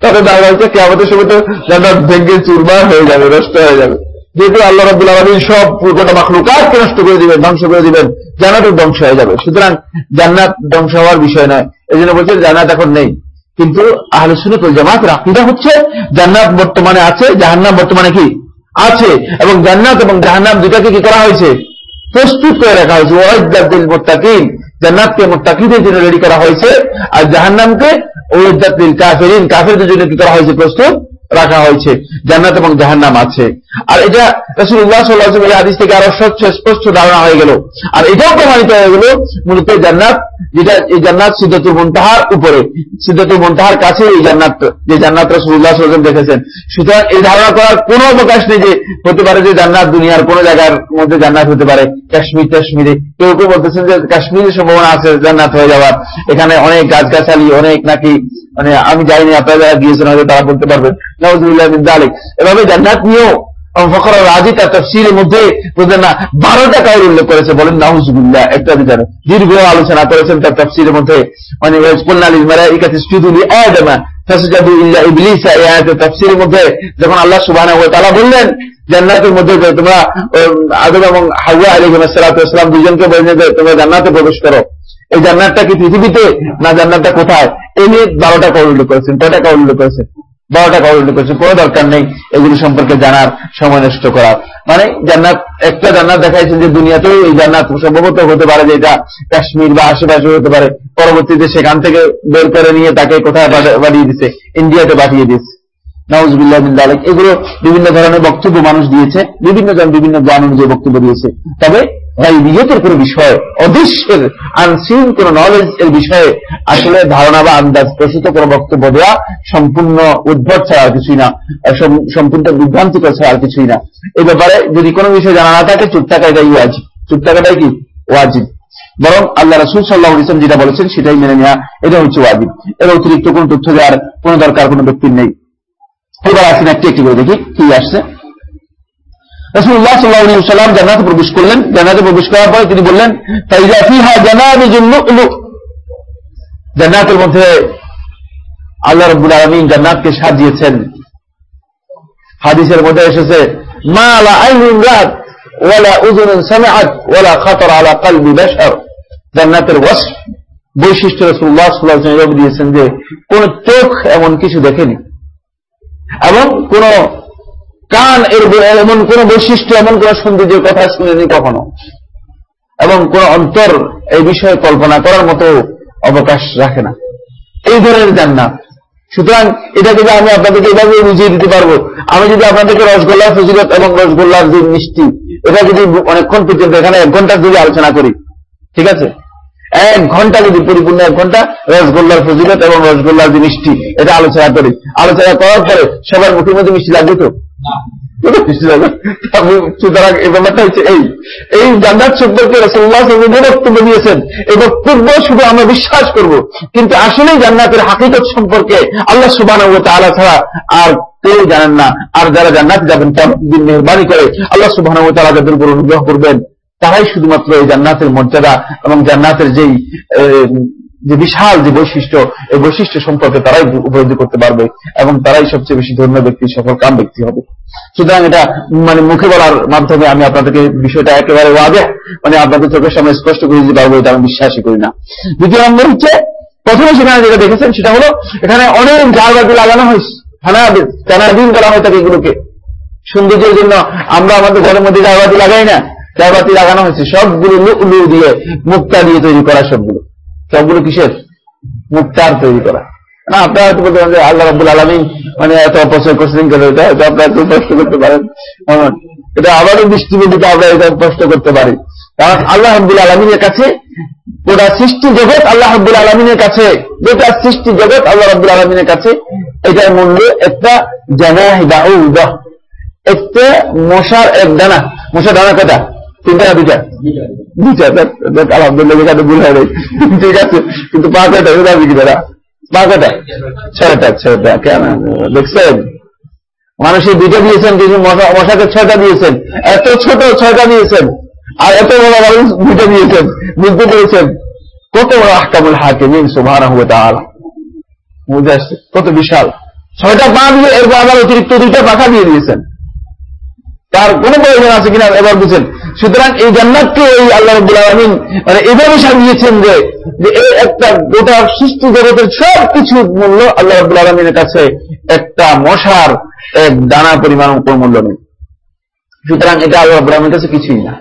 তবে দেখা যাচ্ছে কেমতের সময় তো জান্নাত ভেঙ্গে চুরমার হয়ে যাবে, নষ্ট হয়ে যাবে। যেহেতু আল্লাহ রাবুল আলমিন সব গোটা মাখলুকাতকে নষ্ট করে দিবেন, ধ্বংস করে দিবেন জান্নাতের ধ্বংস হয়ে যাবে। সুতরাং জান্নাত ধ্বংস হওয়ার বিষয় নয়। এই জন্য বলছে জান্নাত এখন নেই। কিন্তু আহলে সুনত জামাতের আকিদা হচ্ছে জান্নাত বর্তমানে আছে, জাহান্নাম বর্তমানে কি? আছে। এবং জান্নাত এবং জাহান্নাম দুটাকে কি করা হয়েছে? প্রস্তুত করে রাখা হয়েছে। ওয়াইদাদিল মোত্তাকিন। জান্নাতকে মোত্তাকিদের জন্য রেডি করা হয়েছে। আর জাহান্নামকে ওয়াইদাদিল কাফেরিন। কাফেরদের জন্য কি করা হয়েছে? প্রস্তুত রাখা হয়েছে। জান্নাত এবং জাহান্নাম আছে। আর এটা রসুল্লাহ সাল্লাহ হাদিস থেকে আরও স্বচ্ছ, স্পষ্ট ধারণা হয়ে গেল। আর এটাও প্রমাণিত হয়ে গেল মূলত জান্নাত, যেটা এই জান্নাত সিদ্ধাতুল মন্তাহার উপরে, সিদ্ধাতুল মন্তাহার কাছে এই জান্নাত, যে জান্নাত রসুল্লাহ সাল্লাম দেখেছেন। সুতরাং এই ধারণা করার কোন অবকাশ নেই যে হতে পারে যে জান্নাত দুনিয়ার কোন জায়গার মধ্যে জান্নাত হতে পারে। কাশ্মীর, টাশ্মীরে কেউ কেউ বলতেছেন যে কাশ্মীরের সম্ভাবনা আছে জান্নাত হয়ে যাওয়ার। এখানে অনেক গাছগাছালি, অনেক নাকি মানে আমি জানি আপনারা যারা গিয়েছেন হয়তো তারা বলতে পারবেন। এভাবে জান্নাত নিয়েও ফখর রাজি তার মধ্যে না বারোটা কাউর উল্লেখ করেছে, বলেন একটা বিচার। দীর্ঘ আলোচনা করেছেন তার মধ্যে। মানে যখন আল্লাহ সুবাহ বললেন, জান্নাতের মধ্যে তোমরা আদম এবং হাওয়া আলী সালাতাম দুজনকে বললেন তোমরা জান্নাতে প্রবেশ করো। এই জান্নাতটা কি পৃথিবীতে না জান্নাতটা কোথায়? এই নিয়ে বারোটা কাউর উল্লেখ করেছেন কয়টা কাউর উল্লেখ করেছেন। বারোটা কাউর উল্লেখ করেছেন কোনো দরকার নেই, এগুলি সম্পর্কে জানার সময় নষ্ট করার। মানে জান্নাত, একটা জান্নাত দেখাইছেন যে দুনিয়াতেও এই জান্নাত সম্ভবত হতে পারে যে এটা কাশ্মীর বা আশেপাশে হতে পারে। পরবর্তীতে সেখান থেকে বের করে নিয়ে তাকে কোথায় পাঠিয়ে দিচ্ছে ইন্ডিয়াতে পাঠিয়ে দিচ্ছে এগুলো বিভিন্ন ধরনের বক্তব্য মানুষ দিয়েছে, বিভিন্ন জন বিভিন্ন জ্ঞান অনুযায়ী বক্তব্য দিয়েছে। তবে নিহতের কোন বিষয়, অদৃশ্যের আনসিন কোন নলেজ এর বিষয়ে আসলে ধারণা বা আন্দাজ প্রসূত কোন বক্তব্য দেওয়া সম্পূর্ণ উদ্ভট ছাড়া আর কিছুই না। সম্পূর্ণ বিভ্রান্তিকর ছাড়া আর কিছুই না। এই ব্যাপারে যদি কোনো বিষয় জানা না থাকে, চুপ থাকা এটাই ওয়াজিব চুপ থাকাটাই কি? ওয়াজিব। বরং আল্লাহ রসুল সাল্লাহ ইসলাম যেটা বলেছেন সেটাই মেনে নেওয়া এটা হচ্ছে ওয়াজিব। এর অতিরিক্ত কোন তথ্য দেওয়ার কোন দরকার কোন ব্যক্তির নেই। এবার আসেন একটি একটি করে দেখি, কি আসছে। রসুল্লাহ সাল্লাহ সাল্লাম জান্নাতে প্রবেশ করলেন জান্নাতে প্রবেশ করার পরে তিনি বললেন জানাবের জন্য জান্নাতের মধ্যে আল্লাহ রব্বুল আলমিন জান্নাতকে সাজিয়েছেন হাদিসের মধ্যে এসেছে মা আলা আইনুন রাত ওয়ালা উজুনুন সামিআত ওয়ালা খাতর আলা কলবি বাশার জান্নাতের ওয়াসফ বৈশিষ্ট্য রসুল্লাহ সাল্লাহ সাল্লাম দিয়েছেন যে, কোন চোখ এমন কিছু দেখেনি এবং কোন কান এর এমন কোন বৈশিষ্ট্য, এমন কোন সৌন্দর্যের কথা শুনেনি কখনো? এবং কোন অন্তর এই বিষয়ে কল্পনা করার মতো অবকাশ রাখে না। এই ধরনের জান্নাত। সুতরাং এটা যদি আমি আপনাদেরকে এভাবে বুঝিয়ে দিতে পারব, আমি যদি আপনাদেরকে রসগোল্লার ফজিলত এবং রসগোল্লার যে মিষ্টি, এটা যদি অনেকক্ষণ পর্যন্ত এখানে এক ঘণ্টা যদি আলোচনা করি, ঠিক আছে? এক ঘণ্টা যদি পরিপূর্ণ এক ঘণ্টা রসগোল্লার ফজিলত এবং রসগোল্লার যে মিষ্টি, এটা আলোচনা করি। আলোচনা করার পরে সবার মুখের মধ্যে মিষ্টি লাগবে তো? সম্পর্কে বিশ্বাস করব, কিন্তু আসলে জান্নাতের হাকিকত সম্পর্কে আল্লাহ তালা ছাড়া আর কেউ জানেন না। আর যারা জান্নাত যাবেন দিন মেহরবানি করে আল্লাহ সুবাহ তালা যাদের উপর অনুগ্রহ করবেন। তারাই শুধুমাত্র এই জান্নাতের মর্যাদা এবং জান্নাতের যেই যে বিশাল যে বৈশিষ্ট্য, এই বৈশিষ্ট্য সম্পর্কে তারাই উপলব্ধি করতে পারবে এবং তারাই সবচেয়ে বেশি ধন্য ব্যক্তি, সফল, কাম ব্যক্তি হবে। সুতরাং এটা মানে মুখে বলার মাধ্যমে আমি আপনাদেরকে বিষয়টা একেবারে ওয়াদে মানে আপনাদের চোখের সামনে স্পষ্ট করে দিতে পারব, এটা আমি বিশ্বাসই করি না। দ্বিতীয় নম্বর হচ্ছে, প্রথমে সেখানে যেটা দেখেছেন, সেটা হলো, এখানে অনেক জালবাতি লাগানো হয়েছে। দিন করা হয় থাকে এগুলোকে। সৌন্দর্যের জন্য আমরা আমাদের ঘরের মধ্যে জালবাতি লাগাই না। জালবাতি লাগানো হয়েছে। সবগুলো লু দিয়ে মুক্তা দিয়ে তৈরি করা সবগুলো। সবগুলো কিসের? মুক্তার তৈরি করা। না, আপনারা হয়তো বলতে পারেন আল্লাহ রাবুল আলমী মানে এত অপচয় করছেন কেন এটা? হয়তো আপনারা একটু কষ্ট করতে পারেন। এটা আবারও দৃষ্টিভঙ্গিতে আমরা এটা প্রশ্ন করতে পারি। কারণ আল্লাহ হাবুল আলমিনের কাছে গোটা সৃষ্টি জগৎ আল্লাহ হাবুল আলমিনের কাছে। গোটা সৃষ্টি জগৎ আল্লাহ রাবুল আলমিনের কাছে। এটার মূল্য একটা বাউদা একটা মশার এক দানা। মশার দানা কটা তিনটা দুটা আছে, কিন্তু পা পা মানুষের দুইটা দিয়েছেন মশাকে ছয়টা দিয়েছেন। এত ছোট ছয়টা দিয়েছেন, আর এত বড় মানুষ দুইটা দিয়েছেন বুঝতে পেরেছেন কত বড় আহকামুল হাকিমিন, সুবহানাহু ওয়া তাআলা। বুঝে কত বিশাল। ছয়টা পা দিয়ে এরপর আবার অতিরিক্ত দুইটা পাখা দিয়ে দিয়েছেন। তার কোন প্রয়োজন আছে কিনা এবার বুঝেন। সুতরাং এই জান্নাতকে এই আল্লাহ রব্বুল আলমিন মানে এভাবে সাজিয়েছেন যে এই একটা গোটা সৃষ্টি জগতের সব কিছু মূল্য আল্লাহ রব্বুল আলমিনের কাছে একটা মশার এক দানা পরিমাণ কোন মূল্য নেই। সুতরাং এটা আল্লাহ রব্বুল আলমীর কাছে কিছুই না।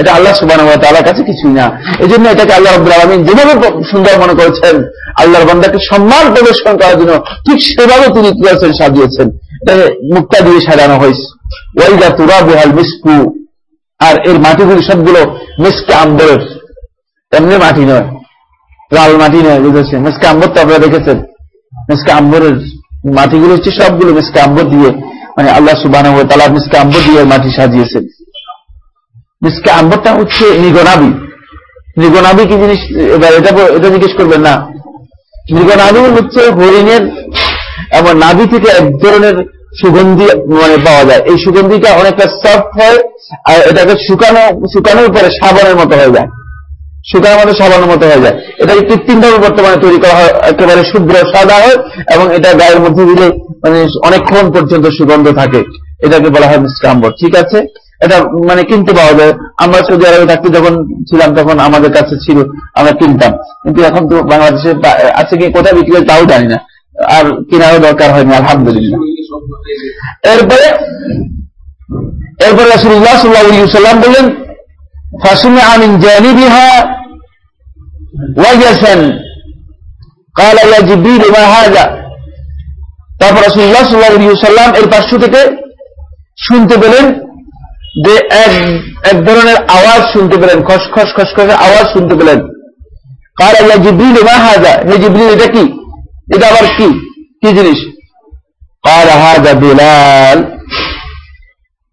এটা আল্লাহ সুবান তালার কাছে কিছুই না। এই জন্য এটাকে আল্লাহ রব্বুল আলমিন যেভাবে সুন্দর মনে করেছেন, আল্লাহর বান্দাকে সম্মান প্রদর্শন করার জন্য ঠিক সেভাবে তিনি কি করেছেন সাজিয়েছেন। মুক্তা দিয়ে সাজানো হয়েছে। ওয়াইদা তুরা বেহাল মিসকু আর এর মাটিগুলি সবগুলো মিসকে আম্বরের। এমনি মাটি নয়, লাল মাটি নয় বুঝেছে মিসকে আম্বর তো আপনারা দেখেছেন। মিসকে আম্বরের মাটিগুলো হচ্ছে সবগুলো মিসকে আম্বর দিয়ে মানে আল্লাহ সুবান তালা মিসকে আম্বর দিয়ে মাটি সাজিয়েছেন। মিসকে আম্বরটা হচ্ছে নিগনাবি নিগনাবি কি জিনিস? এবার এটা এটা জিজ্ঞেস করবেন না। মৃগনাবি হচ্ছে হরিণের এবং নাভি থেকে এক ধরনের সুগন্ধি মানে পাওয়া যায়। এই সুগন্ধিটা অনেকটা সফট হয় আর এটাকে শুকানো, শুকানোর পরে সাবানের মতো হয়ে যায়। শুকানোর মতো সাবানের মতো হয়ে যায়। এটাকে কৃত্রিমভাবে বর্তমানে তৈরি করা হয়, একেবারে শুভ্র সাদা হয় এবং এটা গায়ের মধ্যে দিলে মানে অনেকক্ষণ পর্যন্ত সুগন্ধ থাকে। এটাকে বলা হয় মিসকাম্বর ঠিক আছে? এটা মানে কিনতে পাওয়া যায়। আমরা সৌদি আরবে থাকতে যখন ছিলাম তখন আমাদের কাছে ছিল, আমরা কিনতাম। কিন্তু এখন তো বাংলাদেশে আছে কি কোথায় বিক্রি তাও জানি না। আর কেনারও দরকার হয়নি, আলহামদুলিল্লাহ। এরপরে এরপরে রসুল্লাহ সাল্লাহাম বললেন ফাসুমে আমিন জানি বিহা ওয়াইয়াসান কালা ইয়া জিবিল হাজা তারপর রসুল্লাহ সাল্লাহাম এর পার্শ্ব থেকে শুনতে পেলেন যে এক ধরনের আওয়াজ শুনতে পেলেন, খস খস খস খসখসের আওয়াজ শুনতে পেলেন। কারা ইয়া জিবিল মা হাজা হে জিবিল এটা কি? এটা আবার কি? কি জিনিস? قال هذا بلال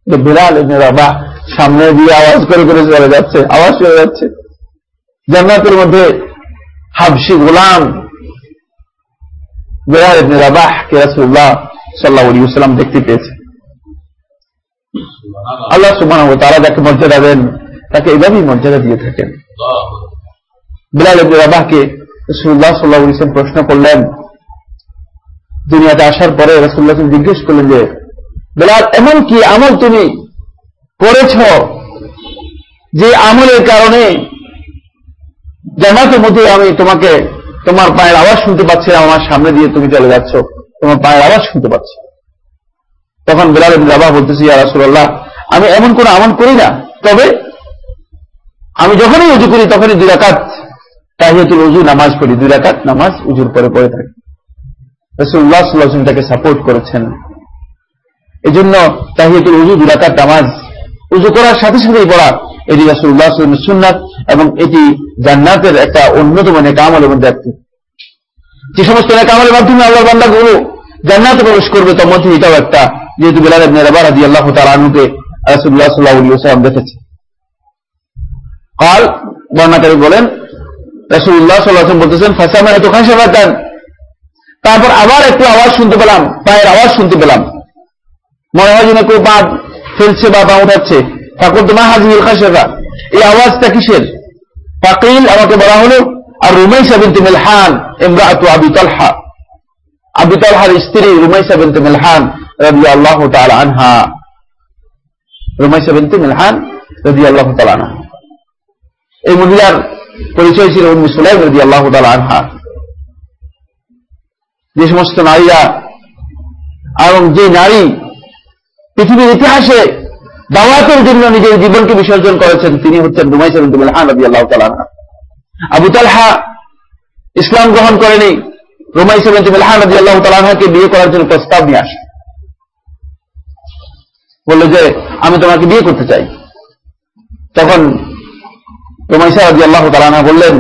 বিলাল ইবনে রাবাহ সামনে দিয়ে আওয়াজ করে করে চলে যাচ্ছে আওয়াজ চলে যাচ্ছে জান্নাতের মধ্যে হাবশি গোলাম বিলাল ইবনে রাবাহ কে রাসূলুল্লাহ সাল্লাল্লাহু আলাইহি ওয়াসাল্লাম দেখতে পেয়েছে আল্লাহ সুবহানাহু ওয়া তাআলা যাকে মর্যাদা দেন তাকে এভাবেই মর্যাদা দিয়ে থাকেন বিলাল ইবনে রাবাহকে রাসূলুল্লাহ সাল্লাল্লাহু আলাইহি ওয়াসাল্লাম প্রশ্ন করলেন দুনিয়াতে আসার পরে রাসূলুল্লাহ জিজ্ঞেস করলেন যে, বেলাল, এমন কি আমল তুমি করেছ যে আমলের কারণে জামাতের মধ্যে আমি তোমাকে তোমার পায়ের আওয়াজ শুনতে পাচ্ছি আমার সামনে দিয়ে তুমি চলে যাচ্ছ, তোমার পায়ের আওয়াজ শুনতে পাচ্ছি। তখন বেলাল রাবা বলতেছি রাসুল্লাহ আমি এমন কোন আমল করি না, তবে আমি যখনই উজু করি তখনই দুই রাকাত তাহিয়াতুল উজু নামাজ পড়ি, দুই রাকাত নামাজ উজুর পরে পড়ে থাকি। রসুল্লাহ সাল্লাহ তাকে সাপোর্ট করেছেন এই জন্য তাহিয়াতুল উজু দুরাকার নামাজ উজু করার সাথে সাথেই পড়া এটি রাসুল্লাহ সুন্নাত এবং এটি জান্নাতের একটা অন্যতম নেকা আমলের মধ্যে একটি যে সমস্ত নেকা আমলের মাধ্যমে আল্লাহ বান্দা গুলো জান্নাতে প্রবেশ করবে তার মধ্যে এটাও একটা যেহেতু বিলাল ইবনে রাবাহ রাদিয়াল্লাহু তাআলা আনহুকে রাসূলুল্লাহ সাল্লাল্লাহু আলাইহি ওয়াসাল্লাম দেখেছে قال বর্ণাকারী বলেন রাসূলুল্লাহ সাল্লাল্লাহু আলাইহি ওয়াসাল্লাম বলতেছেন ফাসামা এত খাশাবাতান তারপর আবার একটু আওয়াজ শুনতে পেলাম, পায়ের আওয়াজ শুনতে পেলাম। মনে হয় যেন কেউ পা ফেলছে বা পা উঠাচ্ছে। ঠাকুর তোমার হাজির খাসেরা এই আওয়াজটা কিসের? ফাকিল আমাকে বলা হলো, আর রুমাইসা বিনতে মিলহান, ইমরাতু আবি তালহা। আবি তালহার স্ত্রী রুমাইসা বিনতে মিলহান, রাদিয়াল্লাহু তাআলা আনহা। রুমাইসা বিনতে মিলহান, রাদিয়াল্লাহু তাআলা আনহা। এই মহিলার পরিচয় ছিল উম্মে সুলাইম, রাদিয়াল্লাহু তাআলা আনহা। যে সমস্ত নারীরা এবং যে নারী পৃথিবীর ইতিহাসে দাওয়াতের জন্য নিজের জীবনকে বিসর্জন করেছেন, তিনি হচ্ছেন রবি আল্লাহ আবু তালহা ইসলাম গ্রহণ করেনি রুমাই হান আল্লাহ তালাহাকে বিয়ে করার জন্য প্রস্তাব নিয়ে আসে। বলল যে, আমি তোমাকে বিয়ে করতে চাই। তখন রোমাইসা রাজি আল্লাহ তালানা বললেন,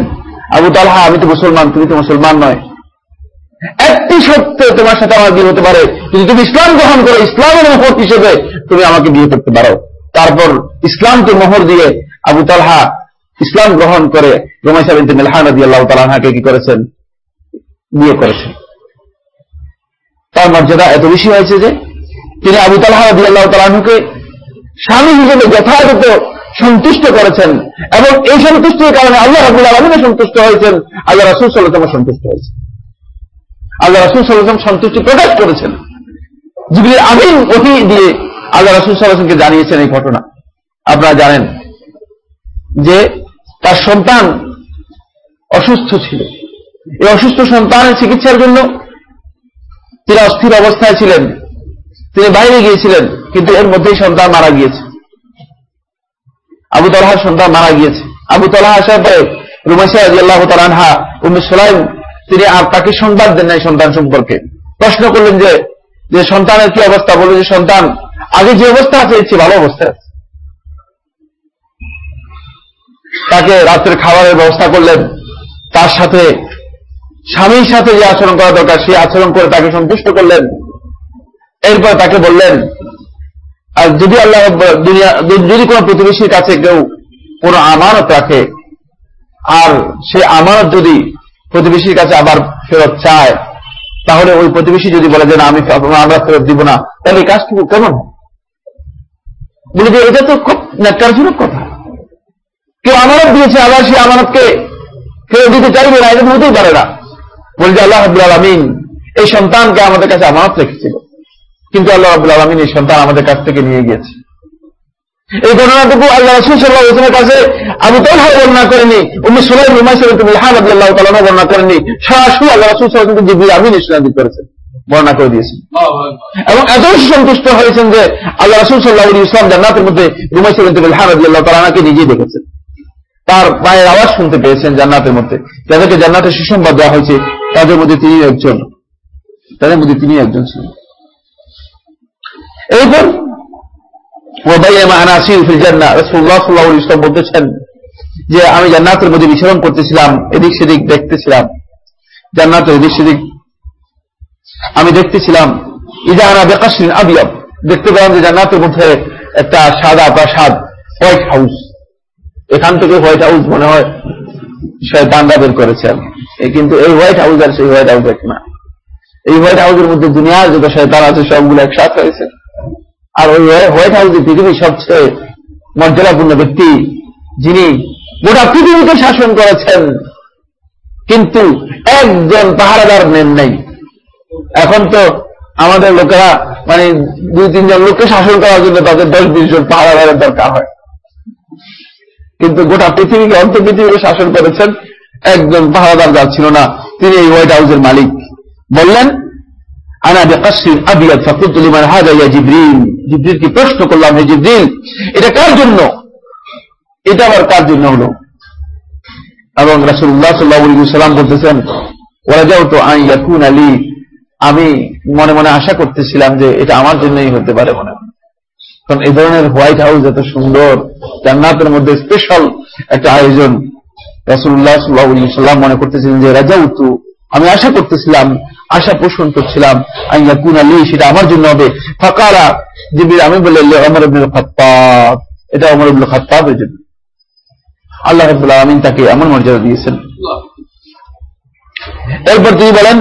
আবু তালহা, আমি তো মুসলমান, তুমি তো মুসলমান নয়। একটি সত্য তোমার সাথে আমার বিয়ে হতে পারে। যদি তুমি ইসলাম গ্রহণ করো, ইসলামের মোহর হিসেবে তুমি আমাকে বিয়ে করতে পারো। তারপর ইসলামকে মোহর দিয়ে আবু তালহা ইসলাম গ্রহণ করে রোমাইসা বিনতে মেলহান রাজি আল্লাহ তালাহাকে কি করেছেন? বিয়ে করেছেন। তার মর্যাদা এত বেশি হয়েছে যে তিনি আবু তালহা রাজি আল্লাহ তালাহুকে স্বামী হিসেবে যথাযথ সন্তুষ্ট করেছেন এবং এই সন্তুষ্টির কারণে আল্লাহ রাবুল আলমিনে সন্তুষ্ট হয়েছেন। আল্লাহ রাসুল সাল্লাহ সন্তুষ্ট হয়েছে আল্লাহ রাসুল সাল্লাম সন্তুষ্টি প্রকাশ করেছেন। জিবির আমিন অতি দিয়ে আল্লাহ রাসুল সাল্লাহামকে জানিয়েছেন এই ঘটনা। আপনারা জানেন যে তার সন্তান অসুস্থ ছিল। এই অসুস্থ সন্তানের চিকিৎসার জন্য তিনি অস্থির অবস্থায় ছিলেন। তিনি বাইরে গিয়েছিলেন, কিন্তু এর মধ্যেই সন্তান মারা গিয়েছে। আবু তলাহার সন্তান মারা গিয়েছে। আবু তলাহা আসার পরে রুমাইশা রাজি আল্লাহ তালানহা উম্মে সোলাইম তিনি আর তাকে সংবাদ দেন নাই সন্তান সম্পর্কে। প্রশ্ন করলেন যে যে সন্তানের কি অবস্থা? বলল যে, সন্তান, আগে যে অবস্থা আছে, এর ভালো অবস্থা আছে। তাকে রাত্রের খাবারের ব্যবস্থা করলেন। তার সাথে স্বামীর সাথে যে আচরণ করা দরকার, সেই আচরণ করে তাকে সন্তুষ্ট করলেন। এরপর তাকে বললেন, আর যদি আল্লাহ যদি কোনো প্রতিবেশীর কাছে কেউ কোনো আমানত রাখে, আর সে আমানত যদি প্রতিবেশীর কাছে আবার ফেরত চায়, তাহলে ওই প্রতিবেশী যদি বলে যে, না, আমি আমরা ফেরত দিব না, তাহলে এই কাজটুকু কেমন বলে এটা তো খুব ন্যাক্কারজনক কথা। কেউ আমানত দিয়েছে, আবার সে আমানতকে ফেরত দিতে চাইবে না, এটা হতেই পারে না। বলে যে, আল্লাহ আব্দুল আলমিন এই সন্তানকে আমাদের কাছে আমানত রেখেছিল। কিন্তু আল্লাহ আব্দুল আলমিন এই সন্তান আমাদের কাছ থেকে নিয়ে গিয়েছে। এই ঘটনাটুকু আল্লাহ রসুল সাল্লাহ ইসলামের কাছে আবু তলহা বর্ণনা করেনি উনি সুলাই আব্দুল্লাহ তালানো বর্ণনা করেনি সরাসরি আল্লাহ রসুল সাল্লাহ কিন্তু জিবি আমিন ইসলামিক করেছেন বর্ণনা করে দিয়েছেন। এবং এত সন্তুষ্ট হয়েছেন যে আল্লাহ রসুল সাল্লাহ ইসলাম জান্নাতের মধ্যে আব্দুল্লাহ তালানাকে নিজেই দেখেছেন। তার পায়ের আওয়াজ শুনতে পেয়েছেন জান্নাতের মধ্যে। যাদেরকে জান্নাতের সুসংবাদ দেওয়া হয়েছে তাদের মধ্যে তিনি একজন। তাদের মধ্যে তিনি একজন ছিলেন। এরপর বলতেছেন যে, আমি জান্নাতের মধ্যে বিচরণ করতেছিলাম, এদিক সেদিক দেখতেছিলাম। জান্নাতের এদিক সেদিক আমি দেখতেছিলাম। ইদা আনা বেকাশিন দেখতে পেলাম যে জান্নাতের মধ্যে একটা সাদা প্রাসাদ, হোয়াইট হাউস। এখান থেকে হোয়াইট হাউস মনে হয় দাঙ্গা বের করেছে। কিন্তু এই হোয়াইট হাউস আর সেই হোয়াইট হাউস এক না। এই হোয়াইট হাউসের মধ্যে দুনিয়ার যত শয়তান আছে, সবগুলো একসাথে হয়েছে। আর ওই হোয়াইট হাউসে পৃথিবীর সবচেয়ে মর্যাদাপূর্ণ ব্যক্তি, যিনি গোটা পৃথিবীকে শাসন করেছেন, কিন্তু একজন পাহারাদার নেন নাই। এখন তো আমাদের লোকেরা মানে দুই, তিনজন লোককে শাসন করার জন্য তাদের দশ, বিশ জন পাহারাদারের দরকার হয়। কিন্তু গোটা পৃথিবীকে, অন্ত পৃথিবীকে শাসন করেছেন একজন পাহারাদার যার ছিল না, তিনি এই হোয়াইট হাউসের মালিক। বললেন আনা বেকাসির আবিয়াদ ফাকুতুলিমান হাজা ইয়া জিব্রিল। জিব্রিলকে প্রশ্ন করলাম হে জিব্রিল, এটা কার জন্য? এটা আবার কার জন্য হলো? এবং রাসুল্লাহ সাল্লাহ সাল্লাম বলতেছেন ওরা যাও তো আই ইয়াকুন আলী আমি মনে মনে আশা করতেছিলাম যে এটা আমার জন্যই হতে পারে মনে কারণ এই ধরনের হোয়াইট হাউস এত সুন্দর, জান্নাতের মধ্যে স্পেশাল একটা আয়োজন। রাসুল্লাহ সাল্লাহ সাল্লাম মনে করতেছিলেন যে রাজা উত্তু আমি আশা করতেছিলাম আশা পোষণ করছিলাম আইয়া কুন আলী সেটা আমার জন্য হবে। ফাঁকারা জিবির আমি বলে অমর আব্দুল খাত্তাব। এটা অমর আব্দুল খাত্তাবের জন্য। আল্লাহ রবুল্লাহ আমিন তাকে এমন মর্যাদা দিয়েছেন। এরপর তিনি বলেন,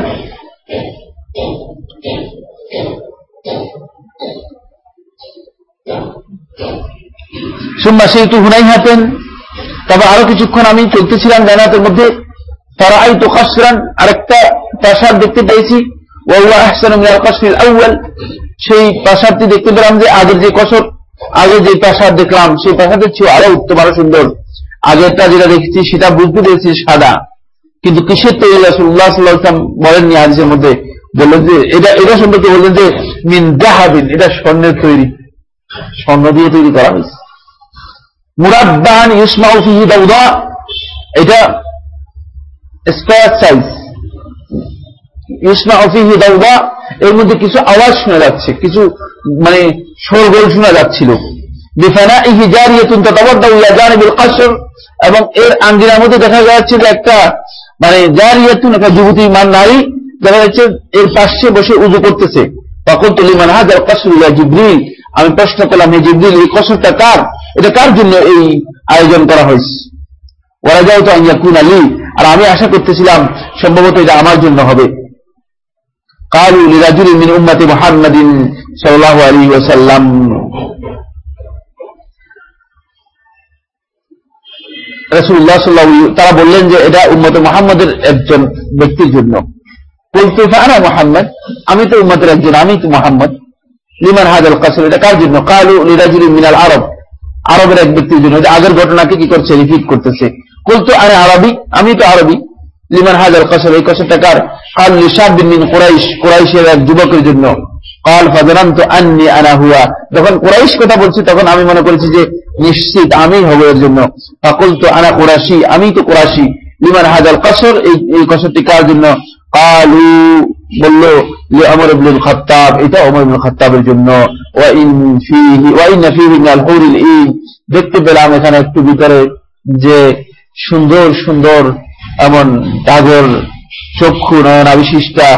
সুম্মা সেই হুনাই হাতেন তবে আরও কিছুক্ষণ আমি চলতেছিলাম জানাতের মধ্যে। তারা আই তো কাসরান আরেকটা প্রাসাদ দেখতে পেয়েছি। সেই প্রাসাদটি দেখতে পেলাম যে আগের যে কসর, আগে যে প্রাসাদ দেখলাম, সেই প্রাসাদের চেয়ে আরও উত্তম, আরও সুন্দর। আগেরটা যেটা সেটা বুঝতে পেরেছি সাদা। কিন্তু কিসের তৈরি সাল্লাহাম বলেননি মধ্যে। বললেন যে এটা এটা সম্পর্কে বললেন যে, মিন এটা স্বর্ণের তৈরি। স্বর্ণ দিয়ে তৈরি করা হয়েছে। মুরাব্বান ইসমাউ ফিহি দাউদা এটা স্কোয়ার সাইজ ইসমা অফিহি দাউদা, এর মধ্যে কিছু আওয়াজ শোনা যাচ্ছে, কিছু মানে শোরগোল শোনা যাচ্ছিল। এবং এর আঙ্গিনার মধ্যে দেখা যাচ্ছে যে একটা মানে জারিয়াতুন, একটা যুবতী মান নারী, দেখা যাচ্ছে এর পাশে বসে উজু করতেছে। তখন তো লিমান হাজার কসর ইলা জিব্রিল। আমি প্রশ্ন করলাম, হে জিব্রিল, এই কসরটা কার? এটা কার জন্য এই আয়োজন করা হয়েছে? ওরা যাও তো ইয়াকুন আলী আর আমি আশা করতেছিলাম সম্ভবত এটা আমার জন্য হবে। তারা বললেন যে এটা উম্মতে মুহাম্মাদের একজন ব্যক্তির জন্য। বলতে মুহাম্মদ, আমি তো উম্মতের একজন, আমি তো মুহাম্মদ। লিমান হাজাল কাসর, এটা কার জন্য? কালু লিরাজুল মিনাল আরব। আরবের এক ব্যক্তির জন্য। আগের ঘটনাকে কি করছে? রিপিট করতেছে। বলতো আরে আরবি আমি তো আরবি লিমান হাজার কসর এই কসরটা কার؟ কাল লিসাব বিন কুরাইশ কুরাইশের এক যুবকের জন্য। কাল ফাজানান্ত আন্নি আনা হুয়া যখন কুরাইশ কথা বলছি তখন আমি মনে করেছি যে নিশ্চিত আমি হব এর জন্য। ফাকুল তো আনা কুরাশি আমি তো কুরাশি লিমান হাজার কসর এই কসরটি কার জন্য؟ কালু বলল যে অমর ইবনুল খাত্তাব এটা অমর ইবনুল খাত্তাবের জন্য। ওয়াইন ফিহি ওয়াইন ফিহি মিনাল হুরিল ইন দেখতে পেলাম এখানে একটু ভিতরে যে সুন্দর সুন্দর এমন ডাগর চক্ষু নয়ন আবিশিষ্টা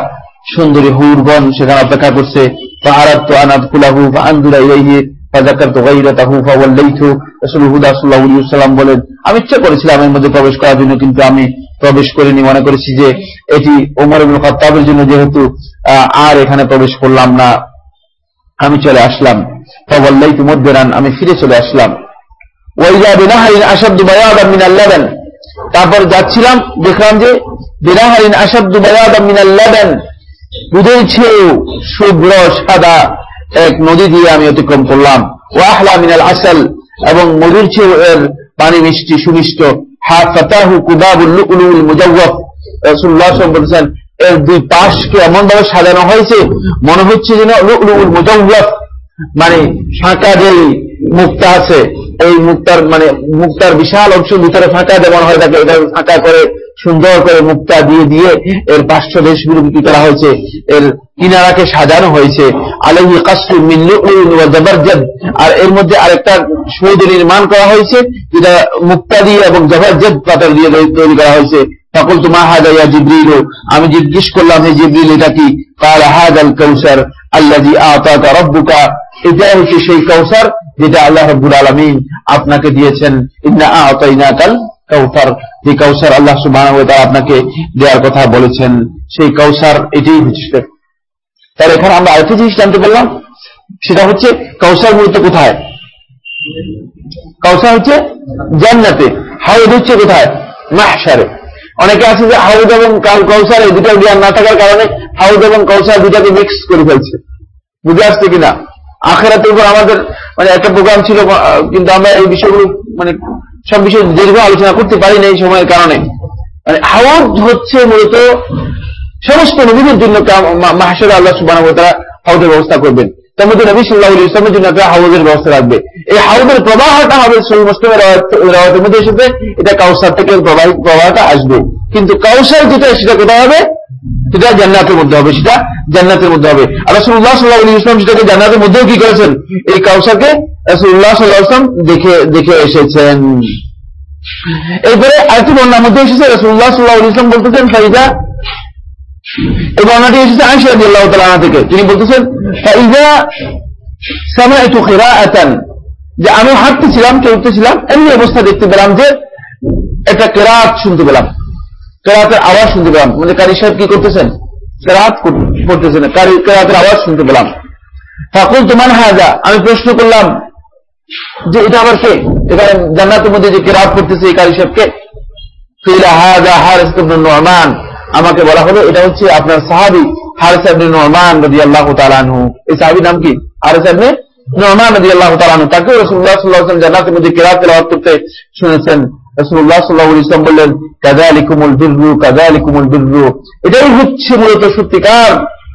সুন্দরী হুরগণ সেখানে অপেক্ষা করছে। তাহারাত তো আনাত কুলাহু আন্দুরা ইয়ে ফাজাকার তো গাইরা তাহু ফাওয়াল্লাইতু। রাসূল হুদা সাল্লাল্লাহু সাল্লাম বলেন, আমি ইচ্ছা করেছিলাম এর মধ্যে প্রবেশ করার জন্য, কিন্তু আমি প্রবেশ করিনি। মনে করেছি যে এটি ওমর ইবনে খাত্তাবের জন্য যেহেতু আর এখানে প্রবেশ করলাম না, আমি চলে আসলাম। ফাওয়াল্লাইতু মুদবিরান আমি ফিরে চলে আসলাম। বিনাহারিন মিনাল তারপর যাচ্ছিলাম, দেখলাম যে বিনাহারিন আসাদ্দু মিনাল দুধের শুভ্র, সাদা এক নদী দিয়ে আমি অতিক্রম করলাম। ওয়াহলা মিনাল আসাল এবং মধুর চেয়েও এর পানি মিষ্টি সুমিষ্ট। হা ফাতাহু কুবাবুল লুকুলুল মুজাওয়াফ। রাসূলুল্লাহ ওয়াসাল্লাম এর দুই পাশকে এমন ভাবে সাজানো হয়েছে, মনে হচ্ছে যেন লুকুলুল মুজাওয়াফ। মানে ফাঁকা যে মুক্তা আছে এই মুক্তার মানে মুক্তার বিশাল অংশ ভিতরে ফাঁকা যেমন হয় থাকে এটা ফাঁকা করে, সুন্দর করে মুক্তা দিয়ে দিয়ে এর পার্শ্ব দেশগুলো কি করা হয়েছে, এর কিনারাকে সাজানো হয়েছে। আলহি কাসুর জবরজদ। আর এর মধ্যে আরেকটা সৌধ নির্মাণ করা হয়েছে, যেটা মুক্তা দিয়ে এবং জবরজদ পাথর দিয়ে তৈরি করা হয়েছে। তখন তো মা হাজা ইয়া জিব্রিল। আমি জিজ্ঞেস করলাম, হে জিব্রিল, এটা কি? কাল হাদ আল কৌসার আল্লাহি আতাকা রব্বুকা। এটা হচ্ছে সেই কৌসার যেটা আল্লাহ রব্বুল আলমিন আপনাকে দিয়েছেন, ইন্না আতাইনা যে কৌসার আল্লাহ সুবাহ আপনাকে দেওয়ার কথা বলেছেন, সেই কৌসার এটাই হচ্ছে। তাহলে এখন আমরা আরেকটা জিনিস জানতে পারলাম, সেটা হচ্ছে কৌসার মূলত কোথায়? কৌসার হচ্ছে জান্নাতে, হাউদ হচ্ছে কোথায়? মাহসারে অনেকে আছে যে হাউদ এবং কৌসার এই দুটার জ্ঞান না থাকার কারণে হাউদ এবং কৌসার দুটাকে মিক্স করে ফেলছে। বুঝে আসছে কিনা? আখেরাতের উপর আমাদের মানে একটা প্রোগ্রাম ছিল কিন্তু আমরা এই বিষয়গুলো মানে সব বিষয়ে দীর্ঘ আলোচনা করতে পারি না এই সময়ের কারণে। মানে হাউদ হচ্ছে মূলত সমস্ত নবীদের জন্য মাহাসের আল্লাহ সুবাহ তারা হাউদের ব্যবস্থা করবেন। তার মধ্যে নবী সাল্লাহ ইসলামের জন্য একটা হাউদের ব্যবস্থা রাখবে। এই হাউদের প্রবাহটা হবে সেই মুসলিমের রাওয়াতের মধ্যে এসেছে। এটা কাউসার থেকে প্রবাহটা আসবে। কিন্তু কাউসার যেটা, সেটা কোথায় হবে? সেটা জান্নাতের মধ্যে হবে, সেটা জান্নাতের মধ্যে হবে। আর রসুল্লাহ সাল্লাহ আলী ইসলাম সেটাকে জান্নাতের মধ্যেও কি করেছেন? এই কাউসারকে রসুল্লাহ সাল্লাহ ইসলাম দেখে দেখে এসেছেন। এরপরে আরেকটি বন্যার মধ্যে এসেছে রসুল্লাহ সাল্লাহ আলী ইসলাম বলতেছেন ফাইদা এই বর্ণাটি এসেছে আয়সা আল্লাহ তালা থেকে। তিনি বলতেছেন ফাইদা সামাইতু খিরাআতান যে আমি হাঁটতেছিলাম, চলতেছিলাম, এমনি অবস্থা দেখতে পেলাম যে একটা কেরাত শুনতে পেলাম। কেরাতের আওয়াজ শুনতে পেলাম। মানে কারি সাহেব কি করতেছেন? কেরাত করতেছেন। কারি কেরাতের আওয়াজ শুনতে পেলাম। ঠাকুর তোমার হাজা, আমি প্রশ্ন করলাম যে এটা আবার কে? এখানে জান্নাতের মধ্যে যে কেরাত করতেছে এই কারি সাহেবকে? আমাকে বলা হলো, এটা হচ্ছে আপনার সাহাবি হারিস ইবনে নোমান রাদিয়াল্লাহু তাআলা আনহু। এই সাহাবীর নাম কি? হারিস ইবনে নোমান রাদিয়াল্লাহু তাআলা আনহু। তাকে রাসূলুল্লাহ সাল্লাল্লাহু আলাইহি ওয়াসাল্লাম জান্নাতের মধ্যে কেরাত করতে শুনেছেন। বললেন এটাই হচ্ছে মূলত সত্যিকার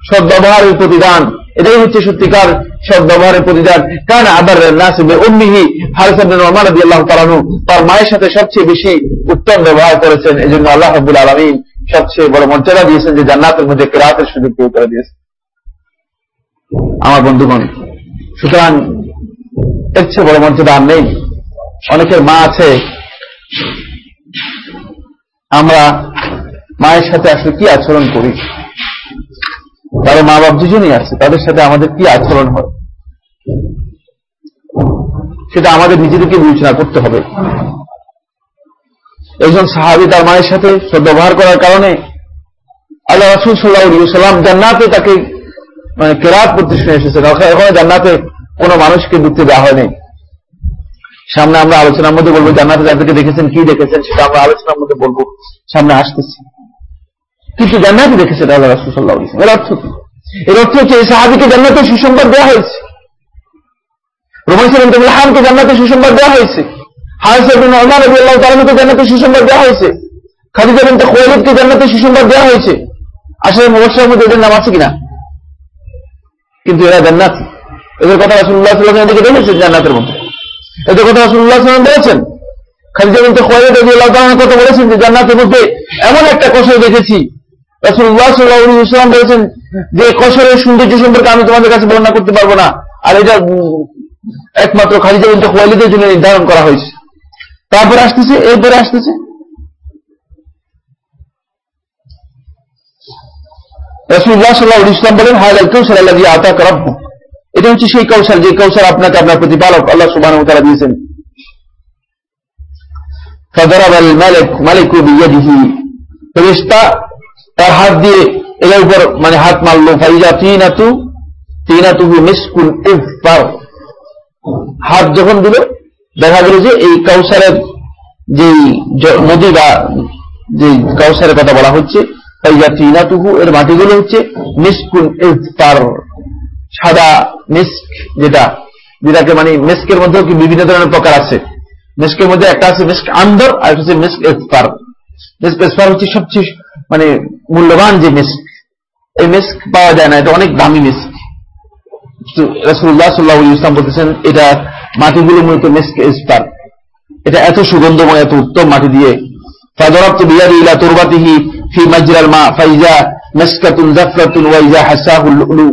সদ্ব্যবহারের প্রতিদান। এটাই হচ্ছে সত্যিকার সদ্ব্যবহারের প্রতিদান। কারণ আবার নাসিবে উম্মিহি, হারিস ইবনে নোমান রাদিয়াল্লাহু তাআলা তার মায়ের সাথে সবচেয়ে বেশি উত্তম ব্যবহার করেছেন। এজন্য আল্লাহ রাব্বুল আলামিন সবচেয়ে বড় মর্যাদা দিয়েছেন যে জান্নাতের মধ্যে কেরাতের সুযোগ পেয়ে করে দিয়েছেন। আমার বন্ধুগণ, সুতরাং এর চেয়ে বড় মর্যাদা আর নেই। অনেকের মা আছে আমরা মায়ের সাথে আসলে কি আচরণ করি? তার মা বাপ দুজনই আছে, তাদের সাথে আমাদের কি আচরণ হয়? সেটা আমাদের নিজেদেরকে বিবেচনা করতে হবে। একজন সাহাবি তার মায়ের সাথে সদ্ব্যবহার করার কারণে আল্লাহ রসুল সাল্লাহ সাল্লাম জান্নাতে তাকে মানে কেরাত শুনে এসেছেন। ওখানে জান্নাতে কোনো মানুষকে ঢুকতে দেওয়া হয়নি। সামনে আমরা আলোচনার মধ্যে বলব, জান্নাতে যাদেরকে দেখেছেন, কি দেখেছেন সেটা আমরা আলোচনার মধ্যে বলব। সামনে আসতেছি। কিন্তু জান্নাতে দেখেছে আল্লাহ রসুল সাল্লাহ এর অর্থ কি? এর অর্থ হচ্ছে এই সাহাবিকে জান্নাতে সুসংবাদ দেওয়া হয়েছে। রোমাইসের হামকে জান্নাতে সুসংবাদ জান্নাতে সুসংবাদ দেওয়া হয়েছে। দেওয়া হয়েছে। আসলে মধ্যে নাম আছে কিনা? কিন্তু এরা জান্নাত। এদের কথা জান্নাতের মধ্যে। কথা রাসুল্লাহ বলেছেন। কথা বলেছেন যে জান্নাতের মধ্যে এমন একটা কষায় দেখেছি। সাল্লাহ বলেছেন যে কসরের সৌন্দর্য সম্পর্কে আমি তোমাদের কাছে বর্ণনা করতে পারব না। আর এটা একমাত্র খালিজা খোয়ালিদের জন্য নির্ধারণ করা হয়েছে। তারপরে আসতেছে, এরপরে আসতেছে। রসুল্লাহ সাল্লাহ ইসলাম বলেন হায় কৌশল আল্লাহ দিয়ে আতা করাব্য এটা হচ্ছে সেই কৌশল যে কৌশল আপনাকে আপনার প্রতিপালক আল্লাহ সুবাহ তারা দিয়েছেন فضرب الملك ملك بيده ফেরেশতা তার হাত দিয়ে এর উপর মানে হাত মারলো ফাইজা তিনাতু তিনাতু মিসকুল ইফতার হাত যখন দিল দেখা গেল যে এই কাউসারের যে নদী বা যে কাউসারের কথা বলা হচ্ছে ফাইজা তিনাতুহু এর মাটিগুলো হচ্ছে মিসকুল ইফতার সাদা মিস্ক যেটা যেটাকে মানে মিস্কের মধ্যেও কি বিভিন্ন ধরনের প্রকার আছে মিস্কের মধ্যে একটা আছে মিস্ক আন্দর আর একটা হচ্ছে মিস্ক ইফতার মিস্ক ইফতার হচ্ছে সবচেয়ে মানে মূল্যবান যে মিস্ক এই মিস্ক পাওয়া যায় না এটা অনেক দামি মিস্ক রসুল্লাহ সাল্লাহ ইসলাম বলতেছেন এটা মাটিগুলো মূলত মিস্ক ইস্তার এটা এত সুগন্ধময় এত উত্তম মাটি দিয়ে فضربت بيدي الى تربته في مجرى الماء فاذا مسكة زفرة واذا حساه اللؤلؤ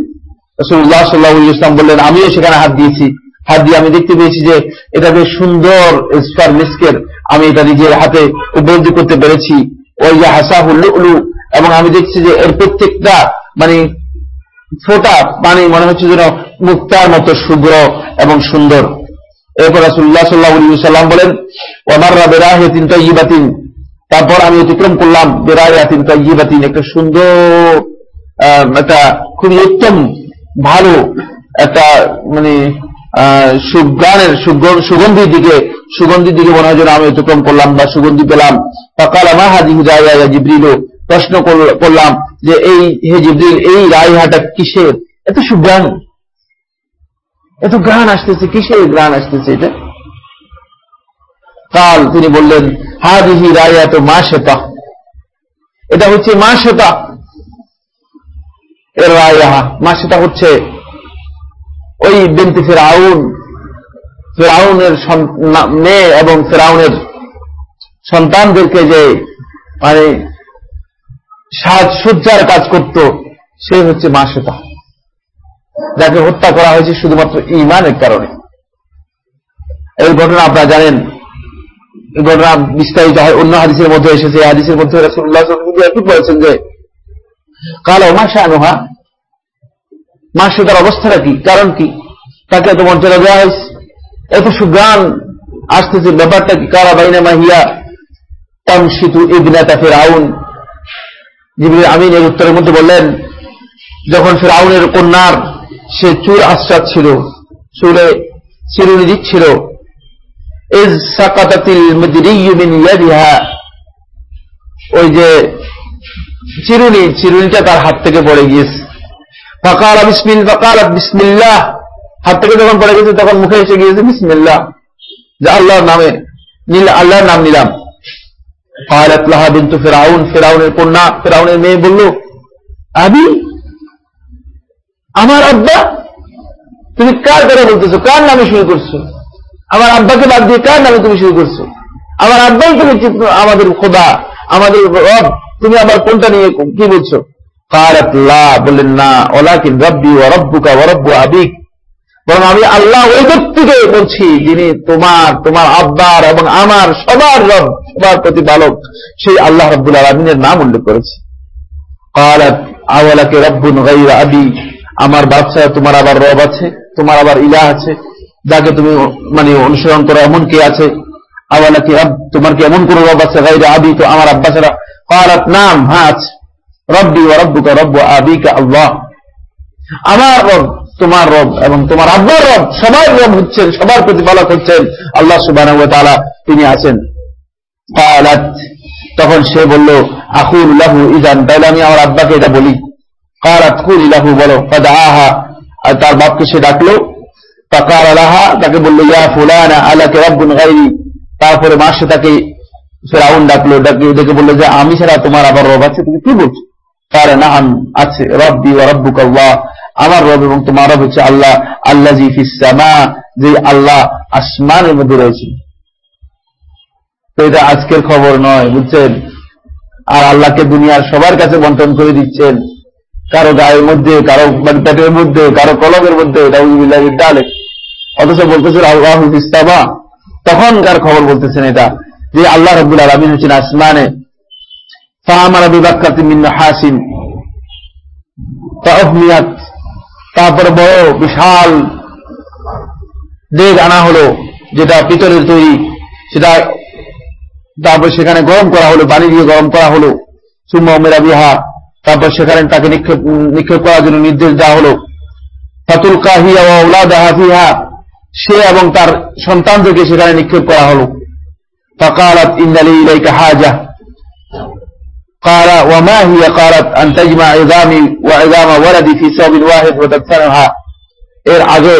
রাসূলুল্লাহ সাল্লাল্লাহু আলাইহি ওয়াসাল্লাম বললেন, আমিও সেখানে হাত দিয়েছি। হাত দিয়ে আমি দেখতে পেয়েছি যে এটা বেশ সুন্দর ইস্পার মিস্কের আমি এটা নিজের হাতে উপলব্ধি করতে পেরেছি। ওয়াইজা হাসাহুল লুলু। এবং আমি দেখছি যে এর প্রত্যেকটা মানে ফোটা পানি মনে হচ্ছে যেন মুক্তার মতো শুভ্র এবং সুন্দর। এরপর রাসুল্লাহ সাল্লাহ সাল্লাম বলেন ওমাররা বেরাহে তিন তৈবাতিন তারপর আমি অতিক্রম করলাম বেরাহে তিন তৈবাতিন একটা সুন্দর একটা খুবই উত্তম ভালো একটা মানে সুগানের সুগন্ধির দিকে সুগন্ধির দিকে মনে হয় আমি অতিক্রম করলাম বা সুগন্ধি পেলাম। সকাল আমার হাজি হুদায়া জিব্রিল প্রশ্ন করলাম যে এই, হে জিব্রিল, এই রায়হাটা কিসের? এত সুগ্রাণ এত গ্রাণ আসতেছে, কিসের গ্রাণ আসতেছে এটা? কাল তিনি বললেন, হাদিহি রায়া তো মা শ্বেতা এটা হচ্ছে মা শ্বেতা এর রায়া মা শ্বেতা হচ্ছে ওই বিনতি ফেরাউন, ফেরাউনের মেয়ে এবং ফেরাউনের সন্তানদেরকে যে মানে সাজসজ্জার কাজ করত, সে হচ্ছে মা শ্বেতা যাকে হত্যা করা হয়েছে শুধুমাত্র ইমানের কারণে। এই ঘটনা আপনারা জানেন। ঘটনা বিস্তারিত হয় অন্য হাদিসের মধ্যে এসেছে। হাদিসের মধ্যে রসুল্লাহ বলেছেন যে কালো মাসে আনোহা মা শ্বেতার অবস্থাটা কি? কারণ কি? তাকে এত মর্যাদা দেওয়া হয়েছে। এত সুগান আসতেছে ব্যাপারটা কি? কারা বাইনা মাহিয়া তামসিতু ইবনাতা ফেরাউন। জিবির আমিন এর উত্তরের মধ্যে বললেন, যখন ফেরাউনের কন্যার সে চুর আশ্বাদ ছিল চুলে চিরুনি দিচ্ছিল ওই যে চিরুনি চিরুনিটা তার হাত থেকে পড়ে গিয়েছে ফকাল বিসমিল ফকাল বিসমিল্লাহ হাত থেকে যখন পড়ে গেছে তখন মুখে এসে গিয়েছে বিসমিল্লাহ যে আল্লাহর নামে নীল আল্লাহর নাম নিলাম قالت لها بنت ফেরাউন ফেরাউনের কন্যা ফেরাউনের মেয়ে বলল আবি আমার আব্বা তুমি কার কথা বলতেছো কার নামে শুরু করছো আমার আব্বাকে বাদ দিয়ে কার নামে তুমি শুরু করছো আমার আব্বাই তুমি আমাদের খোদা আমাদের রব তুমি আবার কোনটা নিয়ে কি বলছো? কারাত লা, বললেন না, ওলাকিন রব্বি ও রব্বুকা ও রব্বু আবিক। বরং আমি আল্লাহ ওই ব্যক্তিকে বলছি, যিনি তোমার তোমার আব্বার এবং আমার সবার রব, সবার প্রতিপালক, সেই আল্লাহ রব্বুল আলমিনের নাম উল্লেখ করেছে। কারাত আওয়ালাকে রব্বুন গাইরা আবি। আমার বাচ্চা তোমার আবার রব আছে, তোমার আবার ইলা আছে, যাকে তুমি মানে অনুসরণ করো, এমন কে আছে? আওয়ালাকে তোমার কি এমন কোন রব আছে আবি? তো আমার আব্বা ছাড়া নাম হ্যাঁ রব্বি ও রব্বুকা রব্বু আবিকা আল্লাহ। আমার রব, তোমার রব এবং তোমার আব্বার রব, সবার রব হচ্ছেন, সবার প্রতিপালক হচ্ছেন আল্লাহ সুবাহ তিনি আছেন। তখন সে বলল আকুল লাহু ইজান তাহলে আমি আমার আব্বাকে এটা বলি। কারাত কুল লাহু, বলো আহা আর তার বাপকে সে ডাকলো। তাকার আলাহা তাকে বলল, ইয়া ফুলানা, আলাকে রব্বুন গাইরি তারপরে মাসে তাকে ফেরাউন ডাকলো ডাকে ডেকে বলল যে, আমি ছাড়া তোমার আবার রব আছে, তুমি কি বলছো? তার নাম আছে, রব্বি ও রব্বুক আল্লাহ, আমার রব এবং তোমার রব হচ্ছে আল্লাহ আল্লাহ জিফিসামা যে আল্লাহ আসমানের মধ্যে রয়েছে। তো এটা আজকের খবর নয়, বুঝছেন? আর আল্লাহকে দুনিয়ার সবার কাছে বন্টন করে দিচ্ছেন। কারও গায়ের মধ্যে, কারও পেটের মধ্যে, কারও কলমের মধ্যে অথচ বলতেছেন আল্লাহ ইস্তামা তখনকার খবর বলতেছেন এটা, যে আল্লাহ রব্বুল আলমিন হচ্ছেন আসমানে হাসিন তারপরে বড় বিশাল দেগ আনা হলো, যেটা পিতলের তৈরি, সেটা তারপর সেখানে গরম করা হলো, পানি দিয়ে গরম করা হলো, সুম্মা বিহা, তারপর সেখানে তাকে নিক্ষেপ নিক্ষেপ করার জন্য নির্দেশ দেওয়া হলো ফাতুল কাহিয়া ও হাফিহা সে এবং তার সন্তানদেরকে সেখানে নিক্ষেপ করা হলো فقالت إن لي إليك حاجة قال وما هي قالت أن تجمع عظامي وعظام ولدي في ثوب واحد وتدفنها এর আগে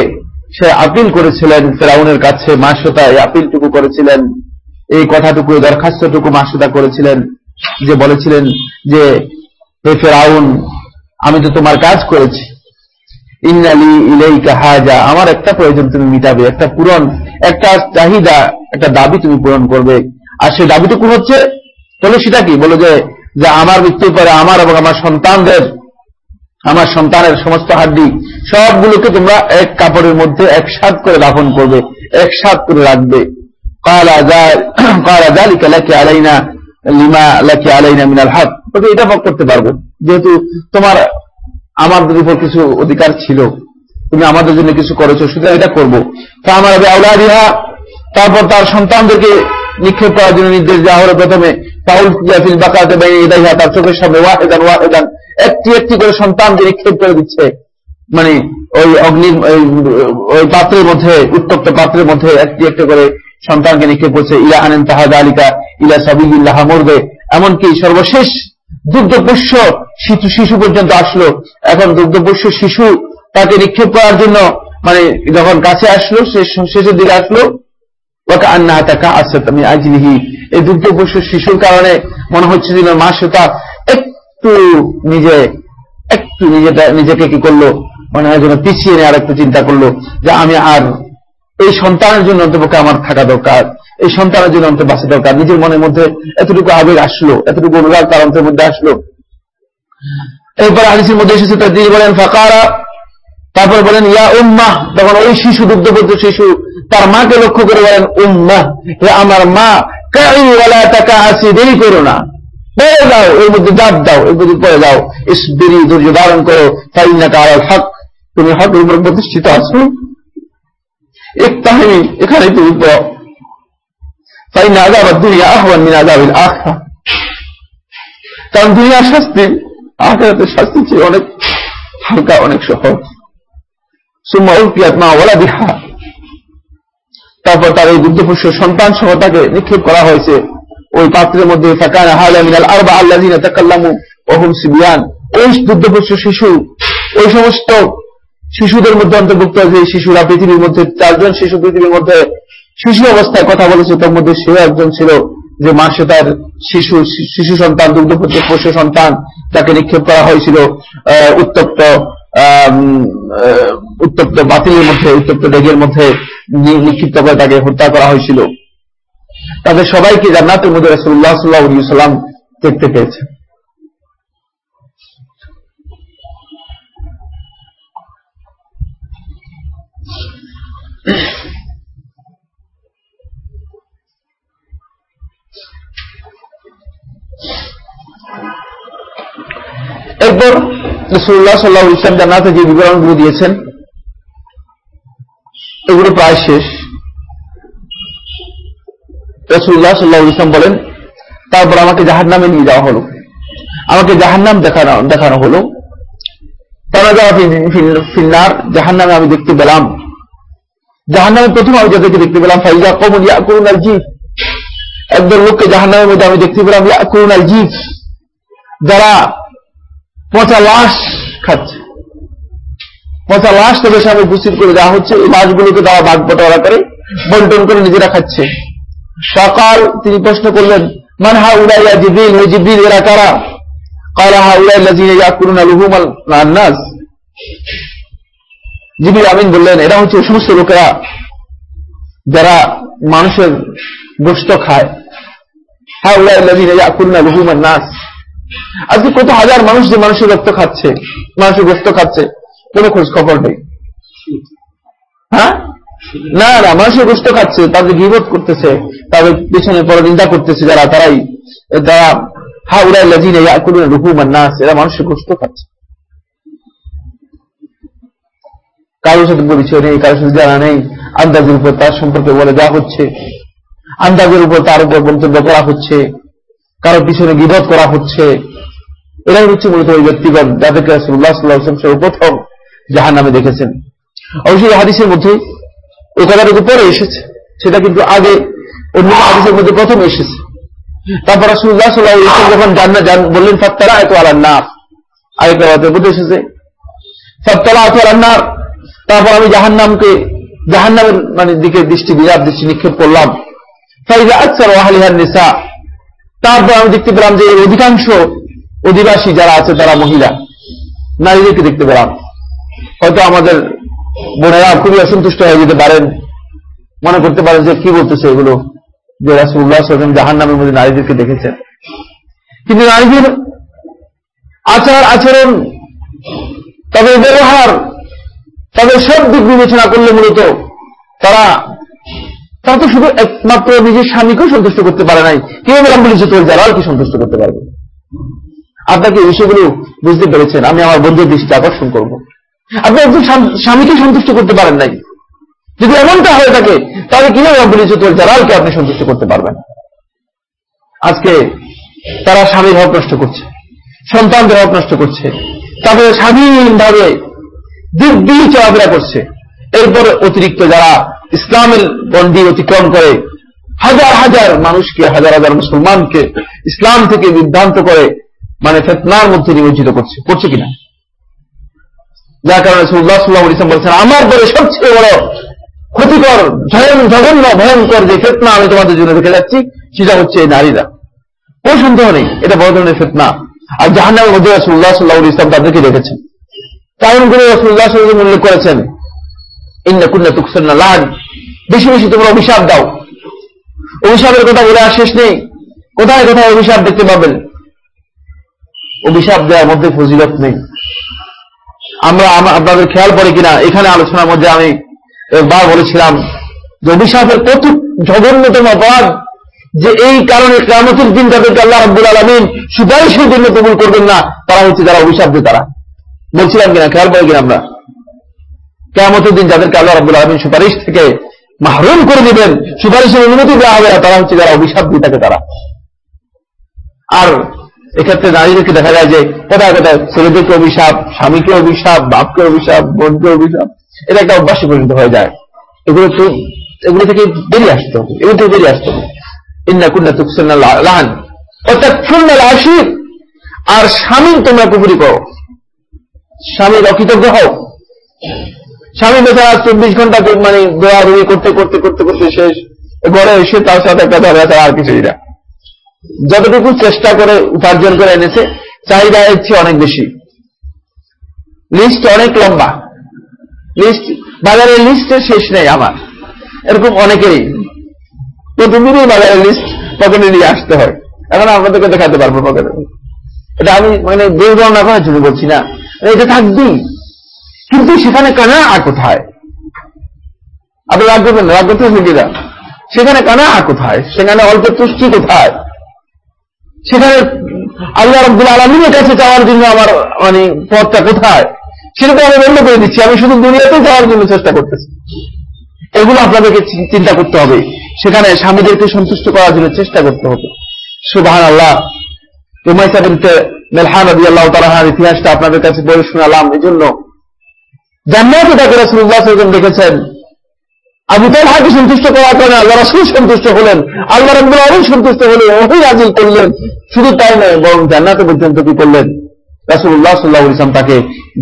সে আপিল করেছিলেন ফেরাউনের কাছে মাসতা এই আপিলটুকু করেছিলেন এই কথাটুকু দরখাস্তটুকু মাসতা করেছিলেন যে বলেছিলেন যে হে ফেরাউন আমি তো তোমার কাজ করেছি ইন্নালি ইলাইকা হাজা, আমার একটা প্রয়োজন তুমি মিটাবে, একটা পূরণ, একটা চাহিদা, একটা দাবি তুমি পূরণ করবে। আর সেই দাবিটুকু হচ্ছে, তাহলে সেটা কি? বলো যে যে আমার মৃত্যুর পরে আমার এবং আমার সন্তানদের, আমার সন্তানের সমস্ত হাড্ডি, সবগুলোকে তোমরা এক কাপড়ের মধ্যে একসাথ করে দাফন করবে, একসাথ করে রাখবে। আলাইনা, লিমা লাকি আলাইনা মিনাল হক। তোকে এটা করতে পারব। যেহেতু তোমার আমাদের উপর কিছু অধিকার ছিল। তুমি আমাদের জন্য কিছু করেছ, সুতরাং এটা করব। তা আমার আউলাদিহা তারপর তার সন্তানদেরকে নিক্ষেপ করার জন্য নির্দেশ দেওয়া হলো প্রথমে। বাকাতে তার চোখের সামনে ওয়াহেদান ওয়াহেদান একটি একটি করে সন্তানকে নিক্ষেপ করে দিচ্ছে। মানে ওই অগ্নির ওই পাত্রের মধ্যে, উত্তপ্ত পাত্রের মধ্যে একটি একটি করে সন্তানকে নিক্ষেপ করছে। ইলা আনেন তাহাদ আলিকা ইলা সাবিল্লাহ মরবে। এমনকি সর্বশেষ দুগ্ধপুষ্য শিশু শিশু পর্যন্ত আসলো। এখন দুগ্ধপুষ্য শিশু তাকে নিক্ষেপ করার জন্য মানে যখন কাছে আসলো শেষের দিকে আসলো ওকে আমি এই দুগ্ধপুষ্য শিশুর কারণে মনে হচ্ছে মা সেটা একটু নিজে, একটু নিজেটা নিজেকে কি করল? মনে যেন পিছিয়ে নিয়ে আর একটু চিন্তা করল যে আমি আর এই সন্তানের জন্য অন্তপক্ষে আমার থাকা দরকার, এই সন্তানের জন্য অন্তর বাঁচা দরকার। নিজের মনের মধ্যে এতটুকু আবেগ আসলো, এতটুকু অনুরাগ তার অন্তের মধ্যে আসলো। এরপর আলিসের মধ্যে এসেছে, তার তিনি বলেন, ফাঁকারা। তারপর বলেন, ইয়া উম্মাহ তখন ওই শিশু দুগ্ধপুত্র শিশু, তার মাকে লক্ষ্য করে বলেন উম্মাহ আমার মা কাইওয়ালা টাকা আসি, দেরি করো না। পড়ে দাও এর মধ্যে জাপ দাও, এর মধ্যে পড়ে দাও ইসবিরি, ধৈর্য ধারণ করো তাই না কার হক। তুমি উপর প্রতিষ্ঠিত আছো। এক তাহিনী এখানে দুনিয়া আহ্বান আখরা কারণ দুনিয়ার শাস্তি, আখেরাতের শাস্তি অনেক হালকা, অনেক সহজ। সুম্মা মা ওলা বিহা তারপর তার এই দুগ্ধপুষ্য সন্তান সহ তাকে নিক্ষেপ করা হয়েছে। ওই পাত্রের মধ্যে ফাকানা হালা মিনাল আরবা আল্লাযিনা তাকাল্লামু ওহুম সিবিয়ান। ওই শিশু, ওই সমস্ত শিশুদের মধ্যে অন্তর্ভুক্ত যে শিশুরা পৃথিবীর মধ্যে চারজন শিশু পৃথিবীর মধ্যে শিশু অবস্থায় কথা বলেছে, তার মধ্যে সেও একজন ছিল যে মাসে তার শিশু শিশু সন্তান দুগ্ধপুত্র পশু সন্তান তাকে নিক্ষেপ করা হয়েছিল উত্তপ্ত উত্তপ্ত বাতিলের মধ্যে, উত্তপ্ত ডেগের মধ্যে নিক্ষিপ্ত করে তাকে হত্যা করা হয়েছিল। তাদের সবাইকে জান্নাতের মধ্যে রসুল্লাহ সাল্লাহ সাল্লাম দেখতে পেয়েছে। এরপর রসুল্লাহ সাল্লাহ ইসলাম জানাতে যে বিবরণগুলো দিয়েছেন, এগুলো প্রায় শেষ। রসুল্লাহ সাল্লাহ ইসলাম বলেন, তারপর আমাকে জাহার নামে নিয়ে যাওয়া হলো। আমাকে জাহার নাম দেখানো দেখানো হলো। তারা যারা ফিন্নার জাহার নামে আমি দেখতে পেলাম জাহার নামে প্রথম আমি যাদেরকে দেখতে পেলাম ফাইজা কমল ইয়া করুন জিফ। লোককে জাহার নামের মধ্যে আমি দেখতে পেলাম করুন জিফ। যারা পচা লাশ খাচ্ছে। পচা লাশ তাদের সামনে উপস্থিত করে দেওয়া হচ্ছে। এই লাশগুলোকে তারা বাঘ করে বন্টন করে নিজেরা খাচ্ছে। সকাল তিনি প্রশ্ন করলেন, মান হা উড়াইয়া জিবিল হে জিবিল এরা কারা? কালা হা জিনে ইয়াকুরুন আলহুম নাস জিবিল আমিন বললেন, এরা হচ্ছে সমস্ত লোকেরা যারা মানুষের গোস্ত খায়। আজকে কত হাজার মানুষ যে মানুষের রক্ত খাচ্ছে, মানুষের গোস্ত খাচ্ছে, কোনো খোঁজ খবর নেই। হ্যাঁ? না না, মানুষের গোস্ত খাচ্ছে, তাদের বিবোধ করতেছে, তাদের পেছনে পরে নিন্দা করতেছে যারা, তারাই তারা হা উড়াই লাজিনে রুহুমান নাস, এরা মানুষের গোস্ত খাচ্ছে। কারোর সাথে পরিচয় নেই, কারোর সাথে জানা নেই, আন্দাজের উপর তার সম্পর্কে বলে দেওয়া হচ্ছে, আন্দাজের উপর তার উপর মন্তব্য করা হচ্ছে কারও পিছনে বিরোধ করা হচ্ছে। এরাই হচ্ছে মূলত ওই ব্যক্তিগণ যাদেরকে রাসুল্লাহ সাল্লাহাম সর্বপ্রথম জাহান নামে দেখেছেন। অবশ্যই হাদিসের মধ্যে ওই কথাটুকু পরে এসেছে, সেটা কিন্তু আগে অন্য হাদিসের মধ্যে প্রথম এসেছে। তারপর রাসুল্লাহ সাল্লাহ ইসলাম যখন জান্না জান বললেন ফাত্তারা এত আগেকার বাতের মধ্যে এসেছে ফাত্তারা এত আলান্নার। তারপর আমি জাহান নামকে জাহান নামের মানে দিকে দৃষ্টি, বিরাট দৃষ্টি নিক্ষেপ করলাম। ফাইজা আকসার ওয়াহালিহার নিসা, তারপর আমি দেখতে পেলাম যে অধিকাংশ অধিবাসী যারা আছে, তারা মহিলা। নারীদেরকে দেখতে পেলাম। হয়তো আমাদের বোনেরা খুবই অসন্তুষ্ট হয়ে যেতে পারেন। মনে করতে পারেন যে কি বলতেছে এগুলো? যে রাসুল্লাহ সাল্লাম জাহান নামের মধ্যে নারীদেরকে দেখেছেন। কিন্তু নারীদের আচার আচরণ তবে ব্যবহার তাদের সব দিক বিবেচনা করলে মূলত তারা তারা তো শুধু একমাত্র নিজের স্বামীকেও সন্তুষ্ট করতে পারে নাই। কেউ বললাম বলেছে তোর যারাও কি সন্তুষ্ট করতে পারবে? আপনাকে বিষয়গুলো বুঝতে পেরেছেন। আমি আমার বন্ধুর দৃষ্টি আকর্ষণ করব। আপনি একজন স্বামীকে সন্তুষ্ট করতে পারেন নাই। যদি এমনটা হয়ে থাকে, তাহলে কীভাবে রব্বুল ইজ্জতুল জালালকে আপনি সন্তুষ্ট করতে পারবেন? আজকে তারা স্বামীর হক নষ্ট করছে, সন্তানদের হক নষ্ট করছে। তাদের স্বাধীনভাবে দিব্যি চলাফেরা করছে। এরপর অতিরিক্ত যারা ইসলামের গণ্ডি অতিক্রম করে, হাজার হাজার মানুষকে, হাজার হাজার মুসলমানকে ইসলাম থেকে বিভ্রান্ত করে মানে ফেতনার মধ্যে নিমজ্জিত করছে। করছে কিনা? যার কারণে সুল্লাহ সাল্লাহ ইসলাম বলছেন, আমার পরে সবচেয়ে বড় ক্ষতিকর জঘন্য, ভয়ঙ্কর যে ফেতনা আমি তোমাদের জন্য রেখে যাচ্ছি, সেটা হচ্ছে এই নারীরা। কোন সন্দেহ নেই, এটা বড় ধরনের ফেতনা। আর জাহান্নামের মধ্যে রসুল্লাহ সাল্লাহ ইসলাম তাদেরকে রেখেছেন কারণ করে রসুল্লাহ উল্লেখ করেছেন? ইন্না কুন্না তুকসান্না লান বেশি বেশি তোমরা অভিশাপ দাও। অভিশাপের কথা বলে আর শেষ নেই। কোথায় কোথায় অভিশাপ দেখতে পাবেন? অভিশাপ দেওয়ার মধ্যে ফজিলত নেই। আমরা আপনাদের খেয়াল পড়ে কিনা? এখানে আলোচনার মধ্যে আমি একবার বলেছিলাম যে অভিশাপের কত জঘন্যতম অপরাধ যে এই কারণে কেমতের দিন তাদেরকে আল্লাহ আব্দুল আলমিন সুপারিশের জন্য কবুল করবেন না। তারা হচ্ছে যারা অভিশাপ দিয়ে তারা। বলছিলাম কিনা, খেয়াল পড়ে কিনা আমরা কেমতের দিন যাদেরকে আল্লাহ আব্দুল আলমিন সুপারিশ থেকে মাহরুম করে দিবেন, সুপারিশের অনুমতি দেওয়া হবে তারা হচ্ছে যারা অভিশাপ দিয়ে থাকে তারা। আর এক্ষেত্রে নারীদেরকে দেখা যায় যে কোথায় কোথায় ছেলেদেরকে অভিশাপ, স্বামীকে অভিশাপ, বাপকে অভিশাপ, বোনকে অভিশাপ, এটা একটা অভ্যাসে পরিণত হয়ে যায়। এগুলো তো এগুলো থেকে বেরিয়ে আসতে হবে, এগুলো থেকে বেরিয়ে আসতে হবে। ইন্না কুন্না তুকসান্না লাহান। অর্থাৎ আশির। আর স্বামীর তোমরা কুপুরি করো। স্বামীর অকৃতজ্ঞ হও স্বামী বেচারা চব্বিশ ঘণ্টা মানে দোয়াদুয়ি করতে করতে করতে করতে শেষ। ঘরে এসে তার সাথে একটা ধরা ছাড়া আর কিছুই না। যতটুকু চেষ্টা করে উপার্জন করে এনেছে, চাহিদা চেয়ে অনেক বেশি। লিস্ট অনেক লম্বা। লিস্ট বাজারের লিস্টের শেষ নেই আমার। এরকম অনেকেরই। প্রতিদিনই বাজারের লিস্ট পকেটে নিয়ে আসতে হয়। এখন আপনাদেরকে দেখাতে পারব পকেটে এটা আমি মানে দুর্গণনা করার জন্য বলছি না। এটা থাকবেই কিন্তু সেখানে কানা আর কোথায়? আপনি রাগ করবেন রাগ করতে হয়ে সেখানে কানা আর কোথায়? সেখানে অল্প তুষ্টি কোথায়? সেখানে আল্লাহ রব্দুল আলমিনের কাছে চাওয়ার জন্য আমার মানে পথটা কোথায়? সেটা তো আমি বন্ধ করে দিচ্ছি। আমি শুধু দুনিয়াতে যাওয়ার জন্য চেষ্টা করতেছি। এগুলো আপনাদেরকে চিন্তা করতে হবে। সেখানে স্বামীদেরকে সন্তুষ্ট করার জন্য চেষ্টা করতে হবে। সুবাহ আল্লাহ উমাইসা বিনতে মেলহান আদি আল্লাহ তালাহার ইতিহাসটা আপনাদের কাছে বলে শোনালাম। এই জন্য জান্নাতে তাকে রসুল্লাহ দেখেছেন। আবু তালহাকে সন্তুষ্ট করার কারণে আল্লাহ রসুল সন্তুষ্ট হলেন। আল্লাহ রব্বুল আলম সন্তুষ্ট হলেন ওহি আজিল করলেন। শুধু তাই নয়, বরং জান্নাতে পর্যন্ত কি করলেন? রাসুল্লাহ সাল্লাহ ইসলাম তাকে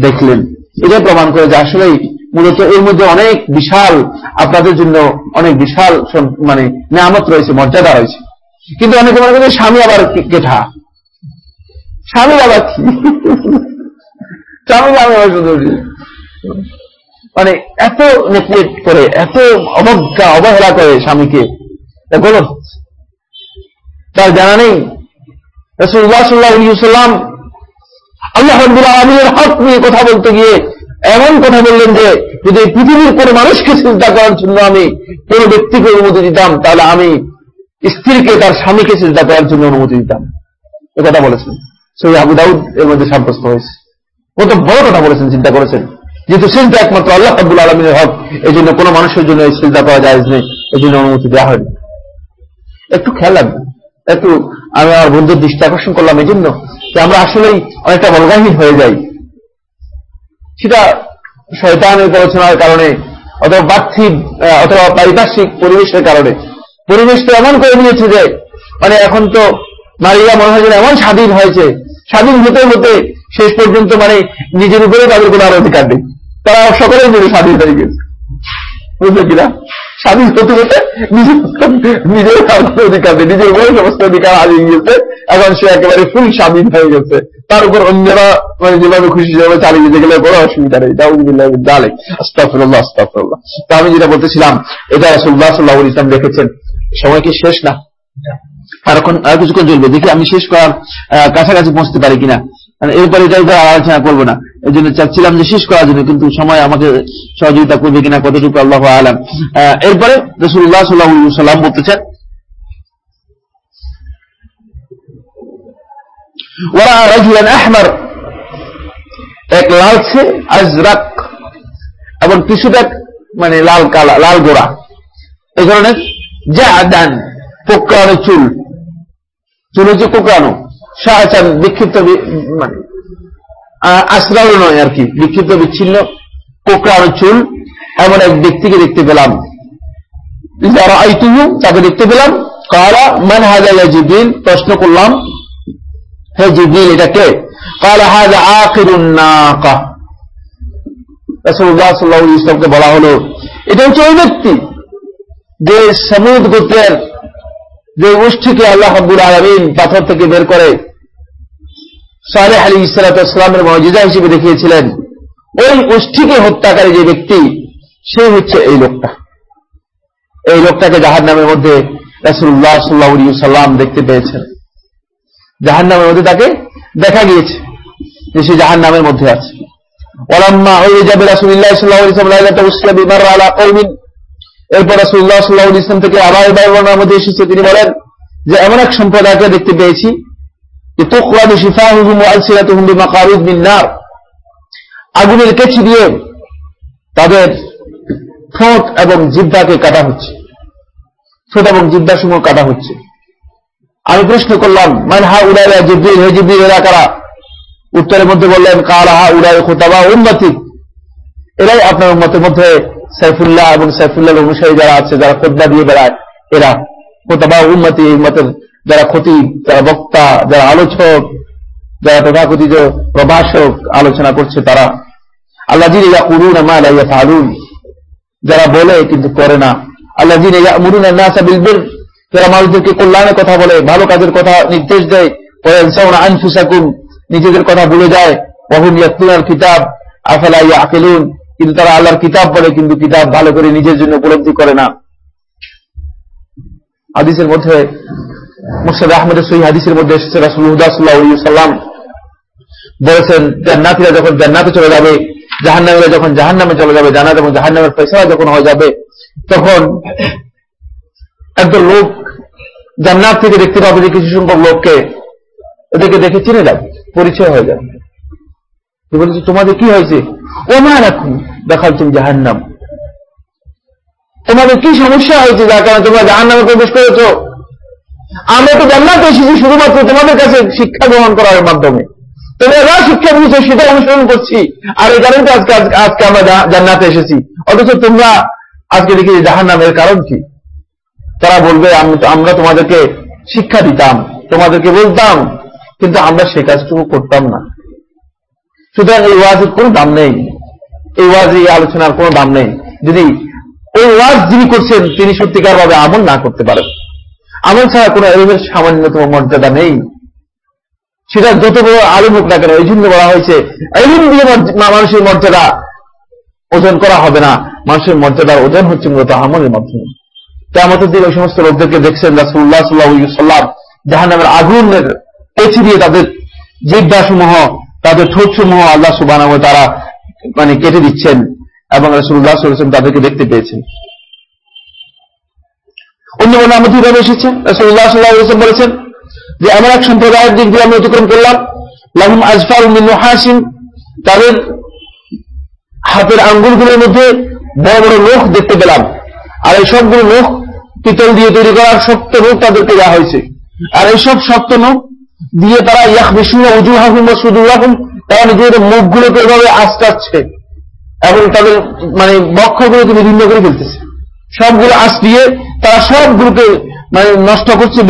দেখলেন। এটা প্রমাণ করে যে আসলেই মূলত এর মধ্যে অনেক বিশাল, আপনাদের জন্য অনেক বিশাল মানে নামত রয়েছে, মর্যাদা রয়েছে। কিন্তু অনেকে মনে করেন স্বামী আবার কেঠা স্বামী কি স্বামী আমি শুধু মানে এত নেগলেক্ট করে, এত অবজ্ঞা, অবহেলা করে স্বামীকে। তার জানা নেই। রসুল্লাহ সাল্লাহ সাল্লাম আল্লাহ আমিনের হক নিয়ে কথা বলতে গিয়ে এমন কথা বললেন যে, যদি পৃথিবীর কোন মানুষকে চিন্তা করার জন্য আমি কোনো ব্যক্তিকে অনুমতি দিতাম, তাহলে আমি স্ত্রীকে তার স্বামীকে চিন্তা করার জন্য অনুমতি দিতাম। এ কথা বলেছেন। সই আবু দাউদ এর মধ্যে সাব্যস্ত হয়েছে। কত বড় কথা বলেছেন, চিন্তা করেছেন। যেহেতু চিন্তা একমাত্র আল্লাহ আব্দুল আলমিনের হক এই জন্য কোনো মানুষের জন্য এই চিন্তা করা যায় নেই এই জন্য অনুমতি দেওয়া হয়নি। একটু খেয়াল রাখবেন, একটু আমি আমার বন্ধুর দৃষ্টি আকর্ষণ করলাম এই জন্য যে আমরা আসলেই অনেকটা বলগাহীন হয়ে যাই। সেটা শয়তানের প্ররোচনার কারণে অথবা বার্থিক অথবা পারিপার্শ্বিক পরিবেশের কারণে। পরিবেশ তো এমন করে নিয়েছে যে মানে এখন তো নারীরা মনে হয় এমন স্বাধীন হয়েছে স্বাধীন হতে হতে শেষ পর্যন্ত মানে নিজের উপরে তাদের কোনো আর অধিকার নেই। তারা সকলের জন্য স্বাধীন হয়ে গেছে। বুঝলে কিনা? স্বাধীন হতে হতে নিজের নিজের অধিকার নেই। নিজের উপরে সমস্ত অধিকার হারিয়ে গিয়েছে। এখন সে একেবারে ফুল স্বাধীন হয়ে গেছে। তার উপর অন্যরা মানে যেভাবে খুশি সেভাবে চালিয়ে যেতে গেলে বড় অসুবিধা নেই। ডালে আস্তাফরুল্লাহ আস্তাফরুল্লাহ তা আমি যেটা বলতেছিলাম, এটা রাসুল্লাহ সাল্লাহ ইসলাম দেখেছেন সময় কি শেষ না? এখন আর কিছুক্ষণ চলবে দেখি আমি শেষ করার কাছাকাছি পৌঁছতে পারি কিনা। এরপরে এটা উপরে আলোচনা করব না। এই জন্য চাচ্ছিলাম যে শেষ করার জন্য, কিন্তু সময় আমাকে সহযোগিতা করবে কিনা কতটুকু আল্লাহ আলাম। এরপরে রসুল্লাহ সাল্লাহ সাল্লাম লালছে আজরাক এবং কিছুটা মানে লাল কালা, লাল গোড়া। এই ধরনের যা দান কোকড়ানো চুল। চুল হচ্ছে কোকড়ানো শাহচান বিক্ষিপ্ত মানে আশ্রাও নয় আর কি, বিক্ষিপ্ত বিচ্ছিন্ন কোকড়ানো চুল, এমন এক ব্যক্তিকে দেখতে পেলাম। যারা আইতুহু তাকে দেখতে পেলাম। কারা মান হাজার জিবিল প্রশ্ন করলাম, হে জিবিল এটা কে? কালা, হাজা আখিরুন নাকা। বলা হলো, এটা হচ্ছে ওই ব্যক্তি যে সমুদ গোত্রের যে গোষ্ঠীকে আল্লাহ আব্দুল আলমিন পাথর থেকে বের করে সালেহ আলী ইসলাতামের মজিদা হিসেবে দেখিয়েছিলেন, ওই গোষ্ঠীকে হত্যাকারী যে ব্যক্তি, সে হচ্ছে এই লোকটা। এই লোকটাকে জাহার নামের মধ্যে রাসুল্লাহ সাল্লাহ সাল্লাম দেখতে পেয়েছেন। জাহার নামের মধ্যে তাকে দেখা গিয়েছে যে সে জাহার নামের মধ্যে আছে। ওলাম্মা হয়ে যাবে রাসুল্লাহ সাল্লাহ কৌমিন এরপর রাসুল্লাহ সাল্লাহ ইসলাম থেকে আবার বর্ণার মধ্যে এসেছে। তিনি বলেন যে, এমন এক সম্প্রদায়কে দেখতে পেয়েছি যে তোকরাদু শিফাহুম আলসিরাতুহুম বিমাকারুদ মিন নার। আগুনের কেচি দিয়ে তাদের ঠোঁট এবং জিব্বাকে কাটা হচ্ছে। ঠোঁট এবং জিব্বা সমূহ কাটা হচ্ছে। আমি প্রশ্ন করলাম, মান হা উড়াইয়া জিব্রিল, হে জিব্রিল, এরা কারা? উত্তরের মধ্যে বললেন, কারা হা উড়াই খোতাবা উন্নতি এরাই আপনার মতের মধ্যে সাইফুল্লাহ এবং সাইফুল্লাহ অনুসারী যারা আছে, যারা খোদ্া দিয়ে বেড়ায়, এরা উন্নতি এই মতের যারা ক্ষতি, যারা বক্তা, যারা আলোচক, যারা তথাকথিত প্রভাষক আলোচনা করছে তারা। আল্লাহ জিন ইয়া করুন আমা যারা বলে কিন্তু করে না। আল্লাহ জিন ইয়া মুরুন যারা মানুষদেরকে কল্যাণের কথা বলে, ভালো কাজের কথা নির্দেশ দেয় আনফুসাকুম। নিজেদের কথা ভুলে যায়। বহুন ইয়াতুনার কিতাব। আফালা ইয়া আকেলুন কিন্তু তারা আল্লাহর কিতাব পড়ে কিন্তু কিতাব ভালো করে নিজের জন্য উপলব্ধি করে না। হাদিসের মধ্যে, মুর্শাদ আহমদের সহি হাদিসের মধ্যে এসেছে রাসুল্লাহাম বলেছেন, জান্নাতিরা যখন জান্নাতে চলে যাবে, জাহান্নামীরা যখন জাহান নামে চলে যাবে জানা এবং জাহান নামের ফেসলা যখন হয়ে যাবে, তখন একজন লোক জান্নাত থেকে দেখতে পাবে যে কিছু সংখ্যক লোককে এদেরকে দেখে চিনে যাবে, পরিচয় হয়ে যাবে। বলেছে, তোমাদের কি হয়েছে? ও না রাখুন দেখাল তুমি জাহান্নাম তোমাদের কি সমস্যা হয়েছে? যার কারণে তোমরা জাহান্নামে প্রবেশ করেছ। আমরা তো জান্নাতে এসেছি শুধুমাত্র তোমাদের কাছে শিক্ষা গ্রহণ করার মাধ্যমে। তোমরা যা শিক্ষা দিয়েছ সেটা অনুসরণ করছি। আর এই কারণে আজকে আজকে আমরা জান্নাতে এসেছি। অথচ তোমরা আজকে দেখি জাহান নামের কারণ কি? তারা বলবে আমরা তোমাদেরকে শিক্ষা দিতাম, তোমাদেরকে বলতাম, কিন্তু আমরা সে কাজটুকু করতাম না। সুতরাং এই ওয়াজের কোনো দাম নেই। এই ওয়াজ এই আলোচনার কোনো দাম নেই। যদি ওই ওয়াজ যিনি করছেন, তিনি সত্যিকার ভাবে আমল না করতে পারেন। আমল ছাড়া কোনো এলিমের সামান্যতম মর্যাদা নেই। সেটা যত বড় আলিম হোক না কেন, এই জন্য বলা হয়েছে, এলিম দিয়ে মানুষের মর্যাদা ওজন করা হবে না। মানুষের মর্যাদার ওজন হচ্ছে মূলত আমলের মাধ্যমে। কেমতের দিন ওই সমস্ত লোকদেরকে দেখছেন রাসুল্লাহ সাল্লাহ জাহান নামের আগুনের পেছি দিয়ে তাদের জিজ্ঞাসমূহ, তাদের ঠোঁট সমূহ আল্লাহ সুবাহ তারা মানে কেটে দিচ্ছেন এবং রাসুল্লাহ সাল্লাম তাদেরকে দেখতে পেয়েছেন। অন্য অন্য আমাদের কীভাবে এসেছেন রাসুল্লাহ সাল্লাহ বলেছেন যে, এমন এক সম্প্রদায়ের দিক দিয়ে আমি অতিক্রম করলাম। লাহুম আজফাল হাসিন তাদের হাতের আঙ্গুলগুলোর মধ্যে বড় বড় নখ দেখতে পেলাম। আর এই সবগুলো নখ পিতল দিয়ে তৈরি করার শক্ত নখ তাদেরকে দেওয়া হয়েছে। আর এইসব শক্ত নখ দিয়ে তারা ইয়াহ বিষ্ণু উজু হাহুম বা সুদু হাহুম তারা নিজের মুখগুলোকে এভাবে আস্তাচ্ছে এবং তাদের মানে বক্ষগুলোকে বিভিন্ন করে ফেলতেছে। সবগুলো আশ দিয়ে তারা সবগুলোকে মানে নষ্ট করছে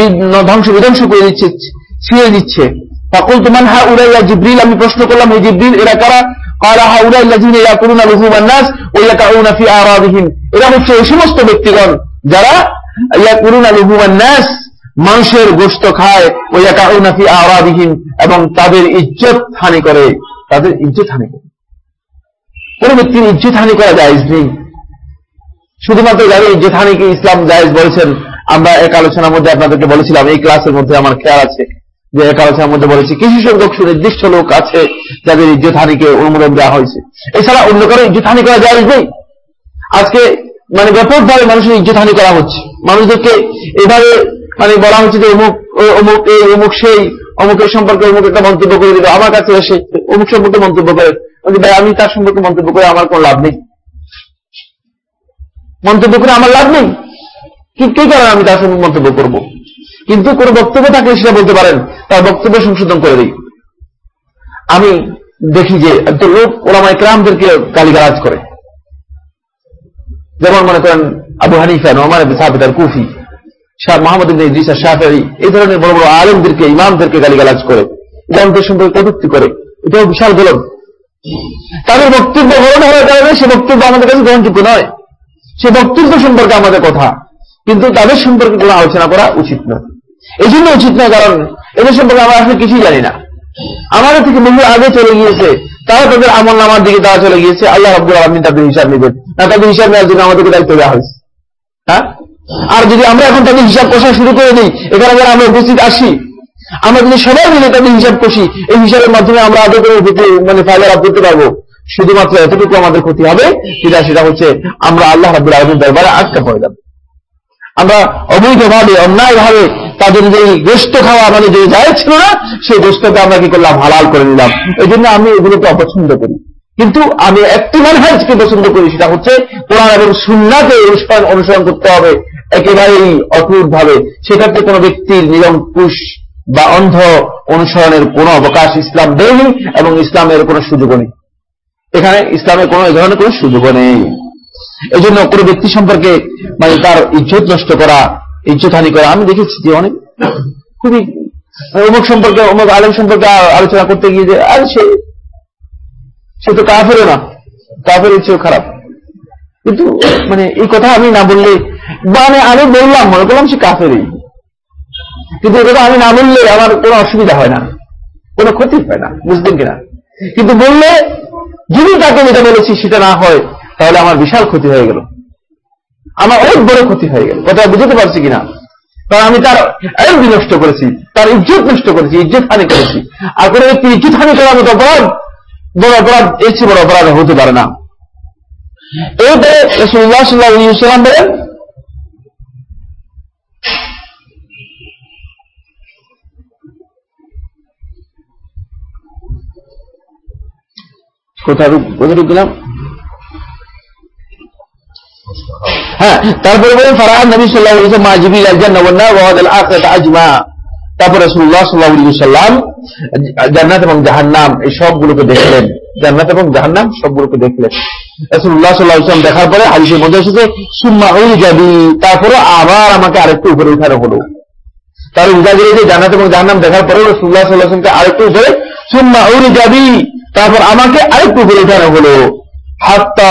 ধ্বংস, বিধ্বংস করে দিচ্ছে, ছিঁড়ে দিচ্ছে। তখন তোমার হা উড়াইয়া জিব্রিল, আমি প্রশ্ন করলাম ওই জিব্রিল, এরা কারা? কারা হা উড়াইয়া উড়াইলাজিন এরা করুন আলহুমান্নাস ওই কাউনা ফি আরাবিহীন এরা হচ্ছে এই সমস্ত ব্যক্তিগণ যারা ইয়া করুন আলহুমান্নাস মানুষের গোস্ত খায় ওই একা নাকি আওয়াদিহীন এবং তাদের ইজ্জত হানি করে, তাদের ইজ্জত হানি করে। কোন ব্যক্তির ইজ্জত হানি করা যায় নেই। শুধুমাত্র যাদের ইজ্জত হানিকে ইসলাম জায়জ বলেছেন, আমরা এক আলোচনার মধ্যে আপনাদেরকে বলেছিলাম, এই ক্লাসের মধ্যে আমার খেয়াল আছে যে এক আলোচনার মধ্যে বলেছি, কিছু সংখ্যক সুনির্দিষ্ট লোক আছে যাদের ইজ্জত হানিকে অনুমোদন দেওয়া হয়েছে। এছাড়া অন্য কারও ইজ্জত হানি করা যায় নেই। আজকে মানে ব্যাপকভাবে মানুষের ইজ্জত হানি করা হচ্ছে। মানুষদেরকে এভাবে মানে বলা হচ্ছে যে অমুক অমুক এই, অমুক সেই, অমুকের সম্পর্কে অমুক একটা মন্তব্য করে দিল, আমার কাছে এসে অমুক সম্পর্কে মন্তব্য করে ভাই, আমি তার সম্পর্কে মন্তব্য করে আমার কোন লাভ নেই। মন্তব্য করে আমার লাভ নেই? কি কারণে আমি তার সম্পর্কে মন্তব্য করব? কিন্তু কোন বক্তব্য থাকলে সেটা বলতে পারেন, তার বক্তব্য সংশোধন করে দিই। আমি দেখি যে একজন লোক ওলামায় ক্রামদেরকে গালিগালাজ করে। যেমন মনে করেন আবু হানিফা নোমান সাহেবের কুফি। ইদ্রিসা এই ধরনের বড় বড় আলমদেরকে, ইমামদেরকে গালিগালাজ করে গ্রন্থের সম্পর্কে করে। এটাও বিশাল তাদের বক্তব্য গ্রহণ হওয়ার কারণে সে বক্তব্য আমাদের কাছে গ্রহণযোগ্য নয়। সে বক্তব্য সম্পর্কে আমাদের কথা, কিন্তু তাদের সম্পর্কে কোনো আলোচনা করা উচিত নয়। এই জন্য উচিত নয়, কারণ এদের সম্পর্কে আমরা আসলে কিছুই জানি না। আমাদের থেকে বহু আগে চলে গিয়েছে, তারা তাদের আমল নামার দিকে তারা চলে গিয়েছে। আল্লাহ আব্দুল আলমিন তাদের হিসাব নেবেন। না, তাদের হিসাব নেওয়ার জন্য আমাদেরকে দায়িত্ব দেওয়া হয়েছে। হ্যাঁ? আর যদি আমরা এখন তাদের হিসাব কষা শুরু করে দিই এখানে যারা আমরা উপস্থিত আসি। আমরা যদি সবাই মিলে তাদের হিসাব কষি এই হিসাবের মাধ্যমে আমরা আদৌ করে মানে ফায়দা লাভ করতে পারব। শুধুমাত্র এতটুকু আমাদের ক্ষতি হবে, যেটা সেটা হচ্ছে আমরা আল্লাহ রাবুল আলমিন দরবারে আটকা পড়ে যাব। আমরা অবৈধভাবে, অন্যায়ভাবে তাদের যে গোস্ত খাওয়া মানে যে যায় ছিল না, সেই গোস্তকে আমরা কি করলাম? হালাল করে নিলাম। এই জন্য আমি এগুলোকে অপছন্দ করি। কিন্তু আমি একটি মানহাজকে পছন্দ করি, সেটা হচ্ছে কোরআন এবং সুন্নাকে অনুসরণ করতে হবে। একেবারেই অটুট ভাবে সেটাতে কোনো ব্যক্তির নিরঙ্কুশ বা অন্ধ অনুসরণের কোনো অবকাশ ইসলাম দেয়নি এবং ইসলামের কোনো সুযোগও নেই। এখানে ইসলামের কোনো এ ধরনের কোনো সুযোগও নেই। এই জন্য কোনো ব্যক্তি সম্পর্কে মানে তার ইজ্জত নষ্ট করা ইজ্জত হানি করা, আমি দেখেছি যে অনেক খুবই অমুক সম্পর্কে, অমুক আলেম সম্পর্কে আলোচনা করতে গিয়ে যে, আর সে সে তো কাফেরও না। কাফের ইচ্ছেও খারাপ। কিন্তু মানে এই কথা আমি না বললে মানে আমি বললাম, মনে করলাম সে কাফেরই। কিন্তু কথা আমি না বললে আমার কোনো অসুবিধা হয় না। কোনো ক্ষতি হয় না বুঝতেন কিনা? কিন্তু বললে, যদি তাকে যেটা বলেছি সেটা না হয়, তাহলে আমার বিশাল ক্ষতি হয়ে গেল। আমার অনেক বড় ক্ষতি হয়ে গেল। কথা বুঝতে পারছি কিনা? কারণ আমি তার এলবি নষ্ট করেছি, তার ইজ্জত নষ্ট করেছি ইজ্জত হানি করেছি। আর কোনো ব্যক্তি ইজ্জত হানি করার মতো অপরাধ, বড় অপরাধ, এর চেয়ে বড় অপরাধ হতে পারে না। এরপরে রসুল্লাহ সাল্লাহ সাল্লাম বলেন কোথায় কোথায় হ্যাঁ তারপরে বলেন, ফারাহ নবী সাল্লাহ আজমা। সাল্লাম জান্নাত এবং জাহান্নাম, এই সবগুলোকে দেখলেন। জান্নাত এবং জাহান্নাম সবগুলোকে দেখলেন। দেখার পরে হাদিসের মধ্যে এসেছে, সুম্মা যাবি তারপরে আবার আমাকে আরেকটু উপরে উঠানো হলো। তার যে জান্নাত এবং জাহান্নাম দেখার পরে রাসূলুল্লাহ আরেকটু উপরে, সুম্মা উই যাবি তারপর আমাকে আরেকটু উপরে উঠানো হলো আমি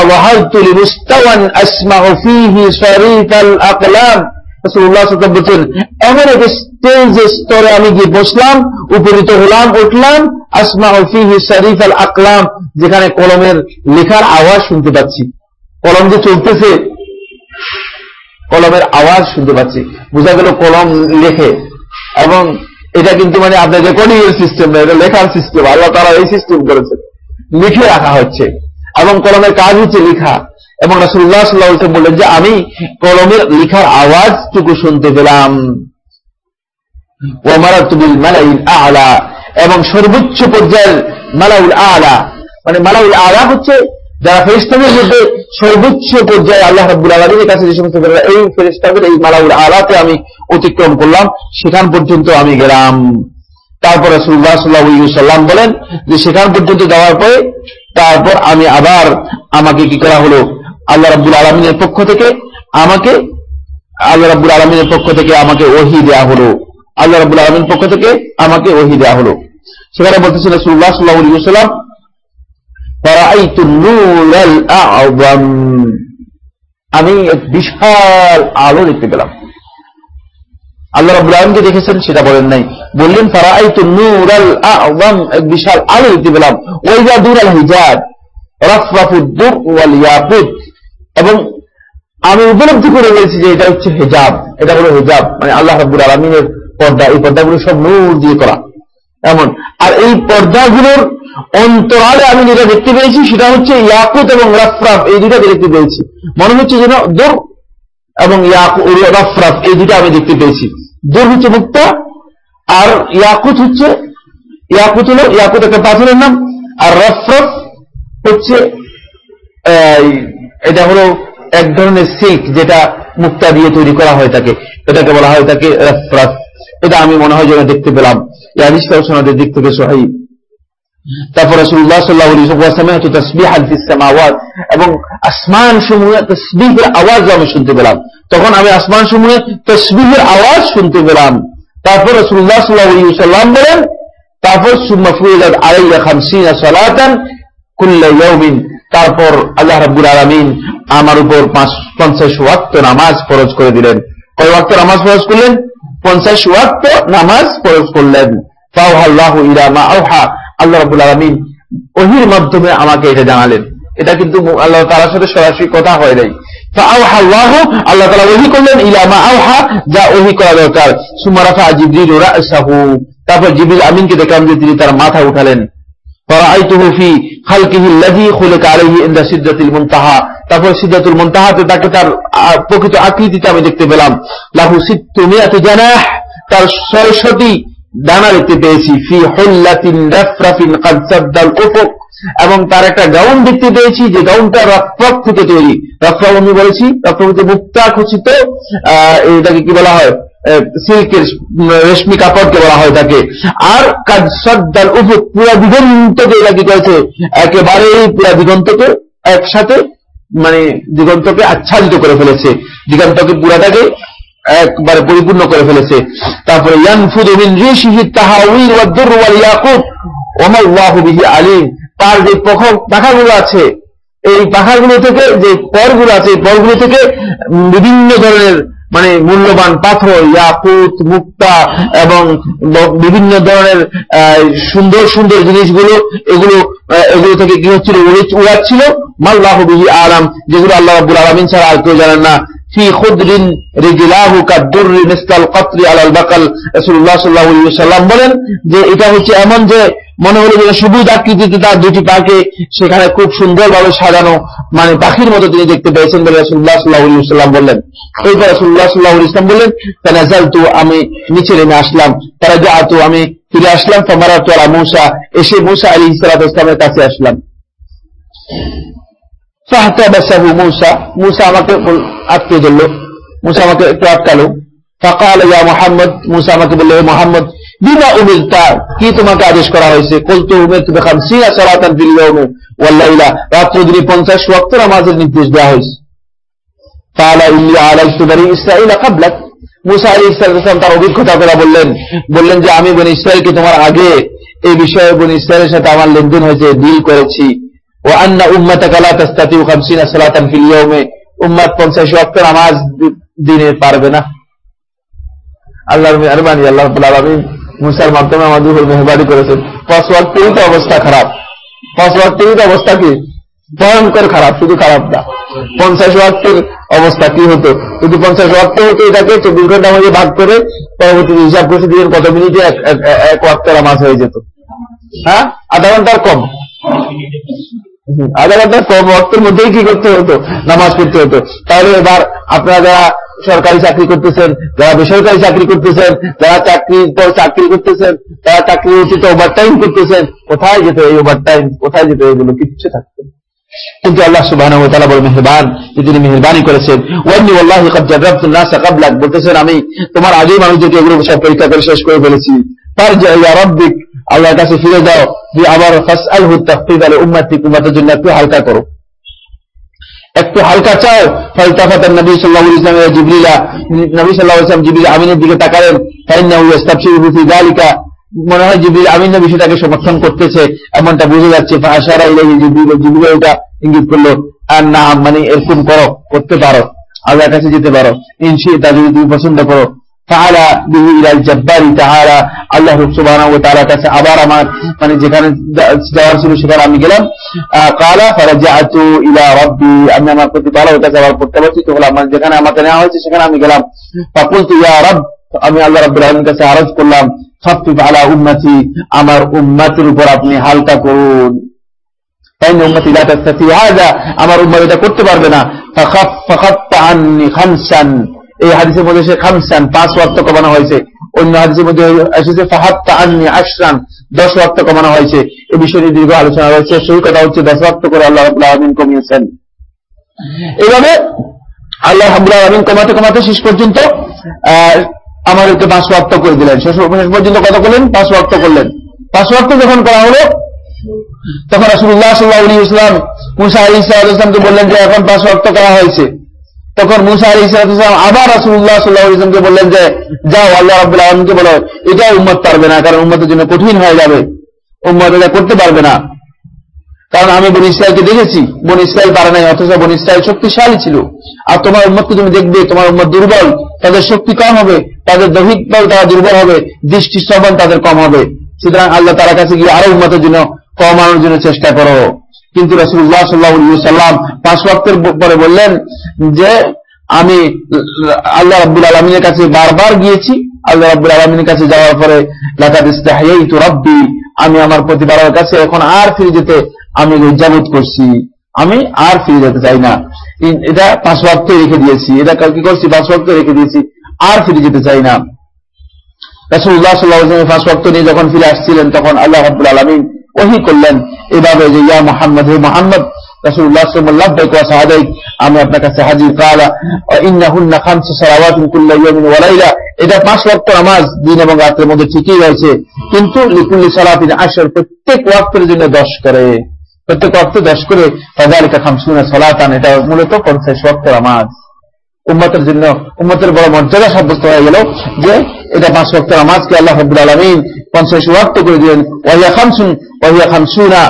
গিয়ে বসলাম, উপনীত হলাম, উঠলাম সারিফাল আকলাম, যেখানে কলমের লেখার আওয়াজ শুনতে পাচ্ছি। কলম যে চলতেছে, কলমের আওয়াজ শুনতে পাচ্ছি। বোঝা গেল কলম লেখে এবং এটা কিন্তু মানে আপনার রেকর্ডিং এর সিস্টেম না এটা লেখার সিস্টেম আল্লাহ তারা এই সিস্টেম করেছে। লিখে রাখা হচ্ছে। এবং কলমের কাজ হচ্ছে লেখা। এবং রাসুল্লাহ সাল্লাহ বললেন যে, আমি কলমের লিখার আওয়াজটুকু শুনতে পেলাম। এবং সর্বোচ্চ পর্যায়ের মালাউল আলা। মানে মালাউল আলা হচ্ছে যারা ফেরিস্তাদের মধ্যে সর্বোচ্চ পর্যায়ে আল্লাহ রাব্বুল আলমীর কাছে যে সমস্ত এই ফেরিস্তাদের এই মালাউল আলাতে আমি অতিক্রম করলাম, সেখান পর্যন্ত আমি গেলাম। তারপর রসুল্লাহ সাল্লাহ সাল্লাম বলেন যে সেখান পর্যন্ত যাওয়ার পরে তারপর আমি আবার আমাকে কি করা হলো? আল্লাহ রাব্বুল আলমিনের পক্ষ থেকে আমাকে, আল্লাহ রাব্বুল আলমিনের পক্ষ থেকে আমাকে ওহি দেয়া হলো। আল্লাহ রাব্বুল আলমীর পক্ষ থেকে আমাকে ওহি দেয়া হলো। সেখানে বলতেছিল রসুল্লাহ সাল্লাহ সাল্লাম আমি বিশাল আলো দেখতে পেলাম। আল্লাহ আলমকে দেখেছেন সেটা বলেন নাই। বললেন এক বিশাল আলো দেখতে পেলাম। হিজাব রাফরাফুদ্দুর ওয়াল ইয়াকুত এবং আমি উপলব্ধি করে বলেছি যে এটা হচ্ছে হেজাব। এটা হলো হেজাব। মানে আল্লাহ রাব্বুল আলমিনের পর্দা। এই পর্দাগুলো সব নূর দিয়ে করা। এমন। আর এই পর্দাগুলোর অন্তরালে আমি যেটা দেখতে পেয়েছি সেটা হচ্ছে ইয়াকুত এবং রাফরাফ, এই দুটাকে দেখতে পেয়েছি। মনে হচ্ছে যেন দূর এবং রফরাফ, এই দুটো আমি দেখতে পেয়েছি। দূর হচ্ছে মুক্তা আর ইয়াকুত হচ্ছে ইয়াকুত হলো ইয়াকুত একটা পাথরের নাম, আর রফরফ হচ্ছে এটা হলো এক ধরনের সিল্ক যেটা মুক্তা দিয়ে তৈরি করা হয় থাকে। এটাকে বলা হয় তাকে রফরফ। এটা আমি মনে হয় যেন দেখতে পেলাম। ইয়াদিসটাও সোনাদের দিক থেকে সোহাই তারপর এবং আসমান সমূহে তসবিহের আওয়াজ আমি শুনতে পেলাম। তখন আমি আসমান সমূহে তসবিহের আওয়াজ শুনতে পেলাম। তারপর রসুল্লাহ সাল্লাহ সাল্লাম বলেন, তারপর সুম্মাফুজাদ আলাইয়া খামসিনা সালাতান কুল্লা তারপর আল্লাহ রাব্বুল আলামিন আমার উপর পঞ্চাশ ওয়াক্ত নামাজ ফরজ করে দিলেন। কয় ওয়াক্ত নামাজ ফরজ করলেন? পঞ্চাশ ওয়াক্ত নামাজ ফরজ করলেন। ফাওহাল্লাহু ইলা মা আওহা। আল্লাহ রাবুল আলমিন ওহির মাধ্যমে আমাকে এটা জানালেন। এটা কিন্তু আল্লাহ তালার সাথে সরাসরি কথা হয় নাই। তার প্রকৃত আকৃতিতে আমি দেখতে পেলাম। লাহু সিদ্ধ তুমি তার সরস্বতী ডানা দেখতে পেয়েছি, ফি হুল্লাতিন রাফরাফিন কাদ সাদ্দাল উফুক। এবং তার একটা গাউন দেখতে পেয়েছি, যে গাউনটা রফরফ থেকে তৈরি। রফরফ আমি বলেছি রফরফতে মুক্তা খচিত এটাকে কি বলা হয়? সিল্কের রেশমি কাপড়কে বলা হয় তাকে। আর কাজ উফুক, পুরা দিগন্তকে এটা কি করেছে একেবারেই পুরা দিগন্তকে একসাথে মানে দিগন্তকে আচ্ছাদিত করে ফেলেছে। দিগন্তকে পুরাটাকে একবারে পরিপূর্ণ করে ফেলেছে। তারপরে আলিম। তার যে পাখাগুলো আছে, এই পাখাগুলো থেকে, যে পরগুলো আছে, এই পরগুলো থেকে বিভিন্ন ধরনের মানে মূল্যবান পাথর, ইয়াকুত, মুক্তা এবং বিভিন্ন ধরনের সুন্দর সুন্দর জিনিসগুলো, এগুলো এগুলো থেকে কি হচ্ছিল? উড়াচ্ছিল। মাল্লাহ বিহি আরাম যেগুলো আল্লাহ রাবুল আলমিন ছাড়া আর কেউ জানেন না। মিসকাল কতরি আলাল বাকাল। রাসূলুল্লাহ সাল্লাল্লাহু আলাইহি ওয়াসাল্লাম বলেন যে এটা হচ্ছে এমন যে মনে হলো যে সবুজ আকৃতিতে তার দুটি পাকে সেখানে খুব সুন্দরভাবে সাজানো মানে পাখির মতো তিনি দেখতে পেয়েছেন বলে রাসূলুল্লাহ সাল্লাল্লাহু আলাইহি ওয়াসাল্লাম বললেন। এরপর রাসূলুল্লাহ সাল্লাল্লাহু আলাইহি ওয়াসাল্লাম বললেন তানাজালতু আমি নিচে নেমে আসলাম। তারাজাতু আমি ফিরে আসলাম। ফামারাতু আলা মূসা। এসে মূসা আলাইহিস সালাতু কাছে আসলাম। ফাহতাবাসাহু মুসা মুসা কি আদেশ করা হয়েছে রাত্র দিনে পঞ্চাশ ওয়াক্ত নামাজের নির্দেশ দেওয়া হয়েছে তার অভিজ্ঞতা করা বললেন বললেন যে আমি বনি ইসরায়েলকে তোমার আগে এই বিষয়ে বনি ইসরায়েলের সাথে আমার লেনদেন হয়েছে ডিল করেছি। ও আন্না উম্মাতা 50 ওয়াক্ত নামাজ দিনে পারবে না। আল্লাহর মেহরবানি আল্লাহ আলামিন মুসার মাধ্যমে আমাদের উপর মেহরবানি করেছেন। ওয়াক্তেরই তো অবস্থা খারাপ। ওয়াক্তেরই তো অবস্থা কি? ভয়ঙ্কর খারাপ, শুধু খারাপ না। পঞ্চাশ ওয়াক্তের অবস্থা কি হতো? যদি পঞ্চাশ ওয়াক্ত হতো এটাকে চব্বিশ ঘণ্টা মধ্যে ভাগ করে পরবর্তী হিসাব করতে দিলেন কত মিনিটে এক ওয়াক্তের মাছ হয়ে যেত। হ্যাঁ? আধা ঘণ্টার কম। আধা ঘণ্টার কম, ওয়াক্তের মধ্যেই কি করতে হতো? নামাজ পড়তে হতো। তাহলে এবার আপনারা যারা সরকারি চাকরি করতেছেন, যারা বেসরকারি চাকরি করতেছেন, যারা চাকরির পর চাকরি করতেছেন, তারা চাকরি করতেছেন, কোথায় যেত এই কোথায় যেত এগুলো কিচ্ছু থাকতো কিন্তু আল্লাহ সুবাহ মেহরবান তিনি মেহরবানি করেছেন। ওয়ান্নি আল্লাহ বলতেছেন, আমি তোমার আগেই মানুষদেরকে এগুলো সব পরীক্ষা করে শেষ করে ফেলেছি। তার রব্বিক আল্লাহর কাছে ফিরে যাও, যে আবার ফাসআল হু তাফিদ আল উম্মাতি, উম্মাতের জন্য একটু হালকা করো। একটু হালকা চাও, ফালতাফাত নবী সাল্লাল্লাহু আলাইহি ওয়াসাল্লাম জিবরিলা, নবী সাল্লাল্লাহু আলাইহি ওয়াসাল্লাম আমিনের দিকে তাকালেন, ফাইন্নাহু মনে হয় জিবরিল আমিন বিষয়টাকে সমর্থন করতেছে, এমনটা বুঝে যাচ্ছে। এটা ইঙ্গিত করল, আর না মানে এরকম করো, করতে পারো, আল্লাহর কাছে যেতে পারো। ইনশি তা যদি তুমি পছন্দ করো তাহারা বিহি ইলাল জাব্বারি তাহারা আল্লাহ সুবহানাহু ওয়া তাআলার কাছে আবার আমার মানে যেখানে যাওয়ার ছিল সেখানে আমি গেলাম কালা ফারাজাতু ইলা রাব্বি আমি আমার প্রতিপালকের কাছে আবার প্রত্যাবর্তিত হলাম মানে যেখানে আমাকে নেওয়া হয়েছে সেখানে আমি গেলাম ফাকুলতু ইয়া রাbb আমি আল্লাহ রাব্বুল আলামিনের কাছে আরজ করলাম খাফিফ আলা উম্মতি আমার উম্মতের উপর আপনি হালকা করুন فإن أمتي لا تستطيع هذا আমার উম্মত এটা করতে পারবে না فخفت عني خمسا এই হাদিসের মধ্যে সে খামসান, পাঁচ ওয়াক্ত কমানো হয়েছে। অন্য হাদিসের মধ্যে এসেছে, ফাহাত্তা আন্নি আশরান, দশ ওয়াক্ত কমানো হয়েছে। এই বিষয়টি দীর্ঘ আলোচনা রয়েছে। সেই কথা হচ্ছে, দশ ওয়াক্ত করে আল্লাহ কমিয়েছেন। এইভাবে আল্লাহ রাবুল্লাহ আলমিন কমাতে কমাতে শেষ পর্যন্ত আমাদেরকে পাঁচ ওয়াক্ত করে দিলেন। শেষ পর্যন্ত কত করলেন? পাঁচ ওয়াক্ত করলেন। পাঁচ ওয়াক্ত যখন করা হলো, তখন রাসুল্লাহ সাল্লাহ ইসলাম মুসা আলী ইসলামকে বললেন যে এখন পাঁচ ওয়াক্ত করা হয়েছে। তখন মুসা আলী ইসলাম আবার রাসুল্লাহ সাল্লাহ বললেন যে, যাও, আল্লাহ রাবুল আলমকে বলো এটা উম্মত পারবে না, কারণ উম্মতের জন্য কঠিন হয়ে যাবে। উম্মত এটা করতে পারবে না। কারণ আমি বন ইসরায়েলকে দেখেছি, বন ইসরায়েল পারে নাই, অথচ বন ইসরায়েল শক্তিশালী ছিল। আর তোমার উম্মতকে তুমি দেখবে, তোমার উম্মত দুর্বল, তাদের শক্তি কম হবে, তাদের দৈহিক বল তারা দুর্বল হবে দৃষ্টি শ্রবণ তাদের কম হবে। সুতরাং আল্লাহ তার কাছে গিয়ে আরও উন্মতের জন্য কমানোর জন্য চেষ্টা করো। কিন্তু রসুল্লাহ সাল্লাহ সাল্লাম পাঁচ ওয়াক্তের পরে বললেন যে, আমি আল্লাহ রাব্বুল আলমিনের কাছে বারবার গিয়েছি, আল্লাহ রাব্বুল আলমিনের কাছে যাওয়ার পরে লাকাদিস্তাহিয়াইতু রাব্বি, আমি আমার প্রতিপালকের কাছে এখন আর ফিরে যেতে আমি লজ্জাবোধ করছি। আমি আর ফিরে যেতে চাই না। এটা পাঁচ ওয়াক্ত রেখে দিয়েছি। এটা কি করছি? পাঁচ ওয়াক্ত রেখে দিয়েছি। আর ফিরে যেতে চাই না। রাসুল্লাহ সাল্লাহ পাঁচ ওয়াক্ত নিয়ে যখন ফিরে আসছিলেন, তখন আল্লাহ রাব্বুল আলমিন ওহি করলেন। এভাবে যে, ইয়া মোহাম্মদ, হে মোহাম্মদ, রাসূলুল্লাহ সাল্লাল্লাহু আলাইহি ওয়াসাল্লাম আমি আপনার কাছে হাজির, কালা ইন্নাহুন্না খামসু সালাওয়াতিন কুল্লা ইয়ামিন ওয়া লাইলা। এটা পাঁচ ওয়াক্ত নামাজ, দিন এবং রাতের মধ্যে ঠিকই রয়েছে। কিন্তু লিকুল্লি সালাতিন আশর প্রত্যেক ওয়াক্তের জন্য 10 করে। প্রত্যেক ওয়াক্ত 10 করে। এটা মূলত 50 ওয়াক্ত নামাজ। উম্মতের জন্য, উম্মতের বড় মর্যাদা সাব্যস্ত হয়ে গেল যে, এটা পাঁচ ওয়াক্ত নামাজকে আল্লাহ রাব্বুল আলামিন পঞ্চাশ ওয়াক্ত করে দিলেন ওয়াহিয়া খামসুন, ওয়াহিয়া খামসুনা।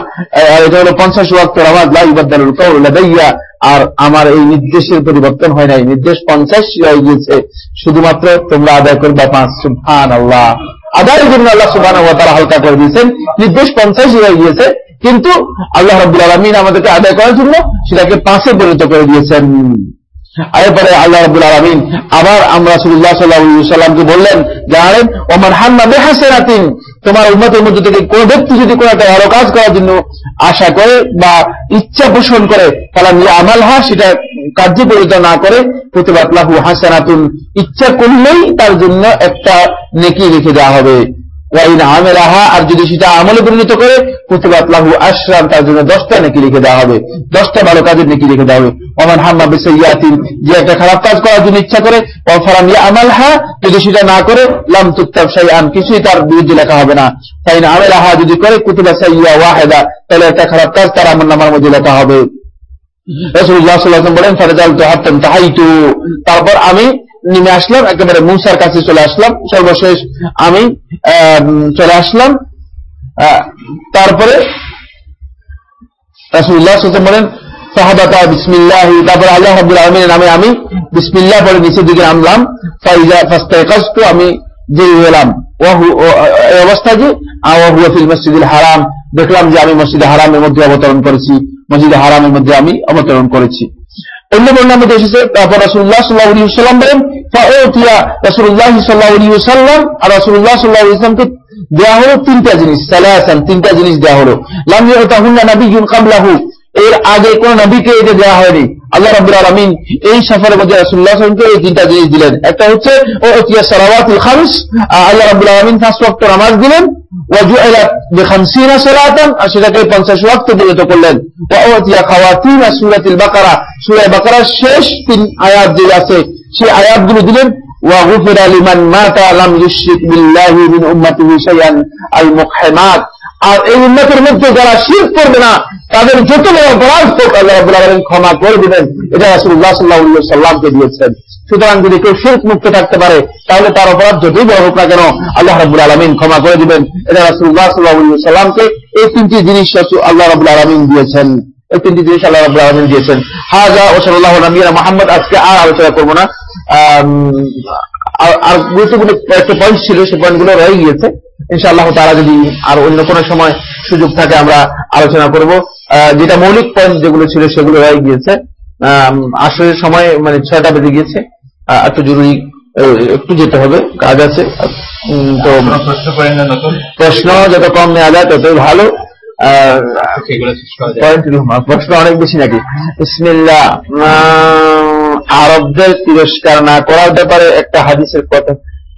এটা হলো পঞ্চাশ ওয়াক্ত ইবাদদালুল আর আমার এই নির্দেশের পরিবর্তন হয় নাই। নির্দেশ পঞ্চাশ হয়ে গিয়েছে। শুধুমাত্র তোমরা আদায় করবে পাঁচ। সুবহানাল্লাহ। আদায়ের জন্য আল্লাহ ওয়া তাআলা হালকা করে দিয়েছেন। নির্দেশ পঞ্চাশ হয়ে গিয়েছে। কিন্তু আল্লাহ রাব্বুল আলামিন আমাদেরকে আদায় করার জন্য সেটাকে পাঁচে পরিণত করে দিয়েছেন। এরপরে আল্লাহ রাবুল আলমিন আবার আমরা সুল্লাহ সাল্লাহামকে বললেন, জানেন, ওমান হান্না বেহাসেরাতিন তোমার উন্মতের মধ্যে থেকে কোন ব্যক্তি যদি কোন একটা ভালো কাজ করার জন্য আশা করে বা ইচ্ছা পোষণ করে তাহলে নিয়ে আমাল হয় সেটা কার্য পরিণত না করে প্রতিবাদলাহু হাসানাতুন। ইচ্ছা করলেই তার জন্য একটা নেকি রেখে দেওয়া হবে। আর যদি সেটা আমলে পরিণত করে, কুতুবাত আশরাম তার জন্য দশটা নাকি লিখে দেওয়া হবে। দশটা ভালো কাজের নাকি লিখে দেওয়া হবে। ওমান হাম্মা বেসাইয়াতিন যে একটা খারাপ কাজ করার জন্য ইচ্ছা করে অফারাম আমালহা যদি সেটা না করে, লাম তুত্তাব আন কিছুই তার বিরুদ্ধে লেখা হবে না। তাই না আমেলাহা যদি করে, কুতুবা সাইয়া ওয়াহেদা, তাহলে একটা খারাপ কাজ তার আমল নামার মধ্যে লেখা হবে। রসুল্লাহ সাল্লাহ বলেন ফারেজাল তো হাত্তান তাহাইতু। তারপর আমি নেমে আসলাম, একেবারে মুসার কাছে চলে আসলাম, সর্বশেষ আমি চলে আসলাম তারপরে বলেন অবস্থা হারাম দেখলাম যে আমি মসজিদে হারামের মধ্যে অবতরণ করেছি, মসজিদে হারামের মধ্যে আমি অবতরণ করেছি। অন্য বর্ণার মধ্যে এসেছে রাসুল্লাহ সাল্লাহ সাল্লাম বলেন রাসুল্লাহ সাল্লাহ সাল্লাম আর রাসুল্লাহ সাল্লাহ ইসলামকে দেওয়া হলো তিনটা জিনিস সালাহান তিনটা জিনিস দেওয়া হলো। লামিয়া তাহুল্লা নবী কাবলাহু এর আগে কোন নবীকে এটা দেওয়া হয়নি আল্লাহ রাবুল আলমিন এই সফরের মধ্যে রাসুল্লাহকে এই তিনটা জিনিস দিলেন একটা হচ্ছে ও অতিয়া সালাওয়াতুল খামস আল্লাহ রাবুল আলমিন ফার্স্ট ওয়াক্ত নামাজ দিলেন আর সেটাকে পঞ্চাশ ওয়াক্ত পরিণত করলেন খাওয়াতিনা সুরাতিল বাকারা সুরায় বাকারার শেষ তিন আয়াত যে আছে সেই আয়াতগুলো দিলেন وغفر لمن مات لم يشرك بالله من أمته شيئا المقحمات আর এই উন্নতের মধ্যে যারা শির করবে না তাদের যত অপরাধ হোক, আল্লাহ ক্ষমা করে দিবেন। এটা রাসুল্লাহ সাল্লাহ সাল্লামকে দিয়েছেন। সুতরাং যদি কেউ শিল্প মুক্ত থাকতে পারে, তাহলে তার অপরাধ যতই বড় হোক না কেন, আল্লাহ রাবুল আলমিন ক্ষমা করে দিবেন। এটা রাসুল্লাহ সাল্লাহ সাল্লামকে এই তিনটি জিনিস আল্লাহ রাবুল আলমিন দিয়েছেন। এই তিনটি জিনিস আল্লাহ রাবুল আলমিন দিয়েছেন। হাজা ও সাল্লাহ নবীরা মোহাম্মদ, আজকে আর আলোচনা করব না। আর গুরুত্বপূর্ণ একটা পয়েন্ট ছিল, সে পয়েন্টগুলো রয়ে গিয়েছে। ইনশাআল্লাহ তারা যদি আর অন্য কোনো সময় সুযোগ থাকে আমরা আলোচনা করব। যেটা মৌলিক পয়েন্ট যেগুলো ছিল সেগুলো রয়ে গিয়েছে। আসলে সময় মানে ছয়টা বেজে গিয়েছে। একটু জরুরি একটু যেতে হবে কাজ আছে। তো প্রশ্ন যত কম নেওয়া যায় ততই ভালো। প্রশ্ন অনেক বেশি নাকি? ইসমিল্লা আরবদের তিরস্কার না করার ব্যাপারে একটা হাদিসের কথা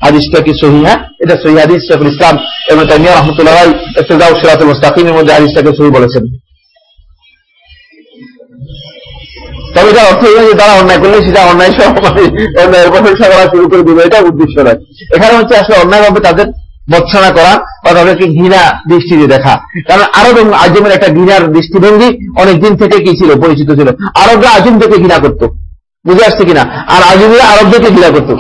হাদিসটা কি সহি হ্যাঁ এটা সহি হাদিস, শেখুল ইসলাম এবং তাইমিয়া রহমতুল্লাহ ইফতেদাউ সিরাতুল মুস্তাকিমের মধ্যে হাদিসটাকে সহি বলেছেন। তবে তার অর্থ যে তারা অন্যায় করলে সেটা অন্যায় সহ প্রশংসা করা শুরু করে দিবে এটা উদ্দেশ্য নয়। এখানে হচ্ছে আসলে অন্যায় অন্যায়ভাবে তাদের বৎসনা করা বা তাদেরকে ঘৃণা দৃষ্টিতে দেখা। কারণ আরব এবং আজমের একটা ঘৃণার দৃষ্টিভঙ্গি অনেক দিন থেকে কি ছিল? পরিচিত ছিল। আরবরা আজম থেকে ঘৃণা করত। বুঝে আসছে কিনা? আর আজমরা আরবদেরকে ঘৃণা করত।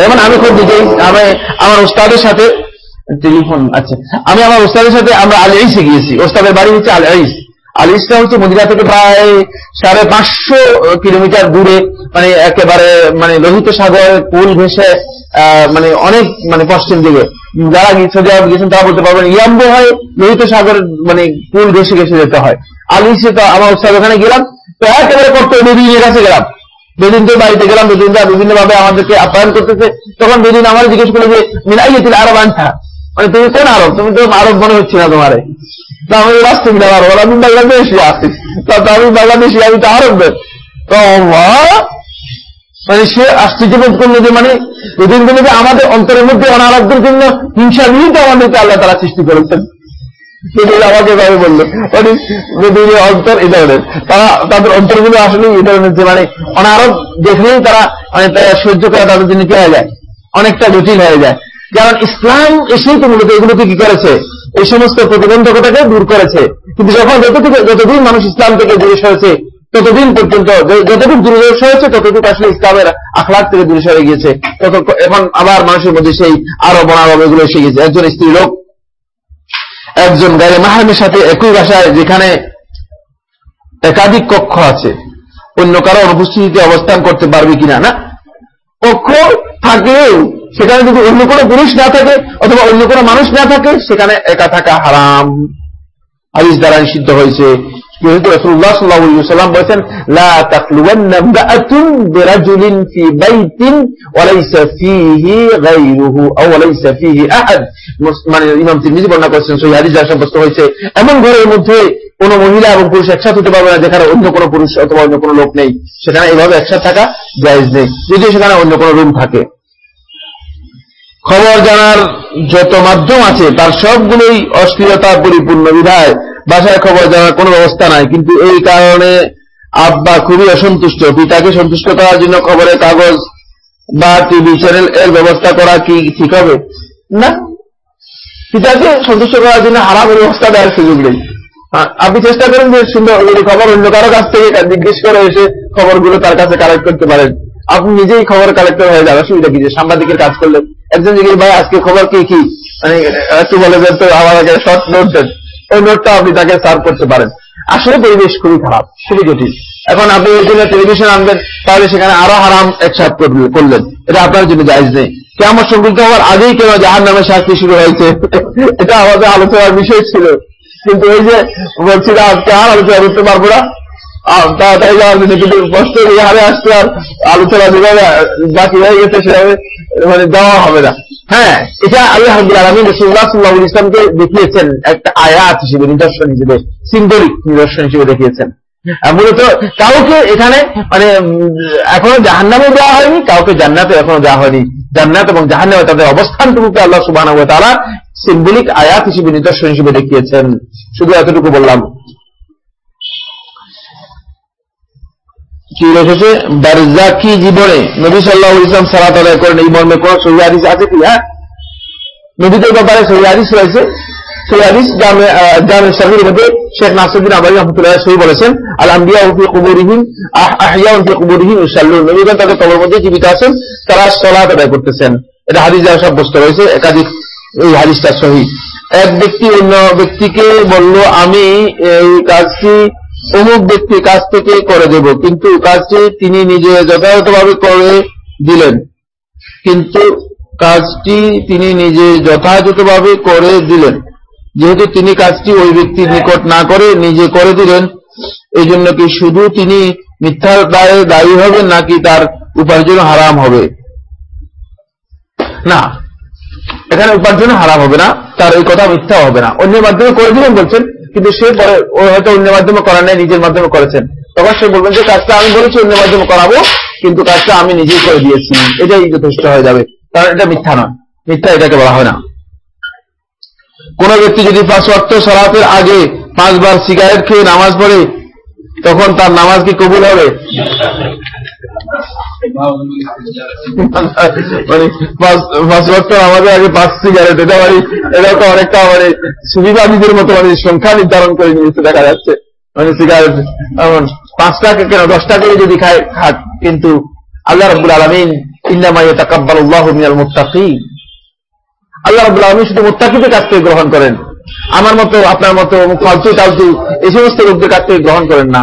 যেমন আমি খুব নিজেই আমি আমার ওস্তাদের সাথে টেলিফোন আচ্ছা আমি আমার ওস্তাদের সাথে আমরা আল আইসে গিয়েছি। ওস্তাদের বাড়ি হচ্ছে আল আইস আল ইসটা হচ্ছে মদিনা থেকে প্রায় সাড়ে পাঁচশো কিলোমিটার দূরে মানে একেবারে মানে লোহিত সাগর, পুল ঘেসে মানে অনেক মানে পশ্চিম দিকে। যারা সৌদি আরব গেছেন তারা বলতে পারবেন, ইয়াম্বো হয় লোহিত সাগর মানে পুল ঘেসে ঘেসে যেতে হয়। আল ইসে তো আমার ওস্তাদ ওখানে গেলাম, তো একেবারে করতে বেদিনের কাছে গেলাম। বেদিনদের বাড়িতে গেলাম বেদিনরা বিভিন্ন ভাবে আমাদেরকে আপ্যায়ন করতেছে, তখন বেদিন আমার জিজ্ঞেস করল যে মিলাইয়েছিল আরব আনছা মানে তুমি কোন আরব? তুমি তো আরব মনে হচ্ছে না তোমারে। তো আমি মিলাম আরব। আমি বাংলাদেশি তো আমি বাংলাদেশি আমি তো তো মানে সে আশ্চর্যবোধ করল যে মানে আমাদের অন্তরের মধ্যে অনারাধ্যের জন্য হিংসা নিয়ে তো আমাদেরকে আল্লাহ তারা সৃষ্টি করেছেন। আমাকে ভাবে বলল। মানে অন্তর তারা তাদের আসলে মানে দেখলেই তারা মানে সহ্য করা, তাদের জন্য কি হয়ে যায়? অনেকটা জটিল হয়ে যায়। কারণ ইসলাম এসেই তো মূলত এগুলোকে কি করেছে? এই সমস্ত প্রতিবন্ধকতাকে দূর করেছে। কিন্তু যখন যতটুকু যতদিন মানুষ ইসলাম থেকে দূরে সরেছে, ততদিন পর্যন্ত যতটুকু দূরে সরেছে, ততটুকু আসলে ইসলামের আখলাক থেকে দূরে সরে গিয়েছে। এখন আবার মানুষের মধ্যে সেই আরও বনারব এগুলো এসে গেছে একজন স্ত্রী লোক একজন গায়ে মাহামের সাথে একই বাসায় যেখানে একাধিক কক্ষ আছে, অন্য কারও অনুপস্থিতিতে অবস্থান করতে পারবে কিনা, না? কক্ষ থাকলেও সেখানে যদি অন্য কোনো পুরুষ না থাকে অথবা অন্য কোনো মানুষ না থাকে, সেখানে একা থাকা হারাম। হাদিস দ্বারা নিষিদ্ধ হয়েছে। যেহেতু রসুল্লাহ সাল্লাহ সাল্লাম বলেছেন মানে ইমাম তিরমিজি এমন ঘরের মধ্যে কোন মহিলা এবং পুরুষ একসাথে হতে পারবে না যেখানে অন্য কোনো পুরুষ অথবা অন্য কোনো লোক নেই। সেখানে এইভাবে একসাথে থাকা জায়েজ নেই, যদিও সেখানে অন্য কোনো রুম থাকে। খবর জানার যত মাধ্যম আছে, তার সবগুলোই অশ্লীলতা পরিপূর্ণ বিধায় বাসায় খবর জানার কোনো ব্যবস্থা নাই। কিন্তু এই কারণে আব্বা খুবই অসন্তুষ্ট। পিতাকে সন্তুষ্ট করার জন্য খবরের কাগজ বা টিভি চ্যানেল এর ব্যবস্থা করা কি ঠিক হবে? না। পিতাকে সন্তুষ্ট করার জন্য হারামের ব্যবস্থা দেওয়ার সুযোগ নেই। আপনি চেষ্টা করেন যে সুন্দর খবর অন্য কারও কাছ থেকে জিজ্ঞেস করে এসে খবরগুলো তার কাছে কালেক্ট করতে পারেন। আপনি নিজেই খবর কালেক্টর হয়ে যাবে অসুবিধা কি যে সাংবাদিকের কাজ করলে একজন জিজ্ঞেস, ভাই, আজকে খবর কি কি? মানে একটু বলে তো, আমার শর্ট নোট দেন। ওই নোটটা আপনি তাকে সার্ভ করতে পারেন। আসলে পরিবেশ খুবই খারাপ, খুবই জটিল। এখন আপনি ওই জন্য টেলিভিশন আনবেন, তাহলে সেখানে আরও হারাম একসাথ করলেন। এটা আপনার জন্য জায়জ নেই। কেমন সংযুক্ত হওয়ার আগেই কেন জাহান নামে শাস্তি শুরু হয়েছে? [laughs] এটা আমাদের আলোচনার বিষয় ছিল। কিন্তু ওই যে বলছিলাম আজকে আর আলোচনা করতে পারব না। আলোচনা যেভাবে বাকি হয়ে গেছে সেভাবে মানে দেওয়া হবে না। হ্যাঁ এটা আল্লাহ সাল্লাহ ইসলামকে দেখিয়েছেন, একটা আয়াত হিসেবে, নিদর্শন হিসেবে সিম্বলিক নিদর্শন হিসেবে দেখিয়েছেন। মূলত কাউকে এখানে মানে এখনও জাহান্নামে দেওয়া হয়নি, কাউকে জান্নাতে এখনও দেওয়া হয়নি। জান্নাত এবং জাহান্নামে তাদের অবস্থানটুকুকে আল্লাহ সুবাহ তারা সিম্বলিক আয়াত হিসেবে, নিদর্শন হিসেবে দেখিয়েছেন। শুধু এতটুকু বললাম। কি রেখেছে বারজাকি জীবনে নবী সাল্লাহ ইসলাম সালাত করেন, এই মর্মে কোন সহি হাদিস আছে কি? হ্যাঁ? নবীদের ব্যাপারে সহি হাদিস রয়েছে। শরীর মধ্যে শেখ নাসিদ্দিন আবাই রহমতুল্লাহ সহি বলেছেন আল আম্বিয়া উফি আহিয়া উফি তাদের কবর মধ্যে জীবিত আছেন, তারা সলাত করতেছেন। এটা হাদিস দ্বারা সাব্যস্ত রয়েছে, একাধিক এই হাদিসটা সহি। এক ব্যক্তি অন্য ব্যক্তিকে বলল, আমি এই কাজটি অমুক ব্যক্তি কাজ থেকে করে দেব, কিন্তু কাজটি তিনি নিজে যথাযথভাবে করে দিলেন। কিন্তু কাজটি তিনি নিজে যথাযথভাবে করে দিলেন। যেহেতু তিনি কাজটি ওই ব্যক্তির নিকট না করে নিজে করে দিলেন এই জন্য কি শুধু তিনি মিথ্যার দায়ে দায়ী হবেন, নাকি তার উপার্জন হারাম হবে? না, এখানে উপার্জন হারাম হবে না, তার এই কথা মিথ্যা হবে না। অন্যের মাধ্যমে করে দিলেন বলছেন কিন্তু সে পরে ও হয়তো অন্য মাধ্যমে করা নেই, নিজের মাধ্যমে করেছেন। তখন সে বলবেন যে, কাজটা আমি বলেছি অন্য মাধ্যমে করাবো, কিন্তু কাজটা আমি নিজেই করে দিয়েছি। এটাই যথেষ্ট হয়ে যাবে। কারণ এটা মিথ্যা নয়। মিথ্যা এটাকে বলা হয় না। কোন ব্যক্তি যদি পাঁচ ওয়াক্ত সলাতের আগে পাঁচবার সিগারেট খেয়ে নামাজ পড়ে, তখন তার নামাজ কি কবুল হবে? মানে আমাদের আগে সিগারেট এটা মানে এটা তো অনেকটা মানে সুবিধাবাদীদের মতো মানে সংখ্যা নির্ধারণ করে নিয়েছে দেখা যাচ্ছে মানে সিগারেট কেন যদি খায় কিন্তু আল্লাহ রব্বুল আলমিন ইন্দামাইয়া তাকাব্বাল উল্লাহ মুত্তাকি আল্লাহ রব্বুল আলমী শুধু মোত্তাকিদের কাছ থেকে গ্রহণ করেন আমার মতো আপনার মতো ফালতু টালতু এই সমস্ত লোকদের কাছ থেকে গ্রহণ করেন না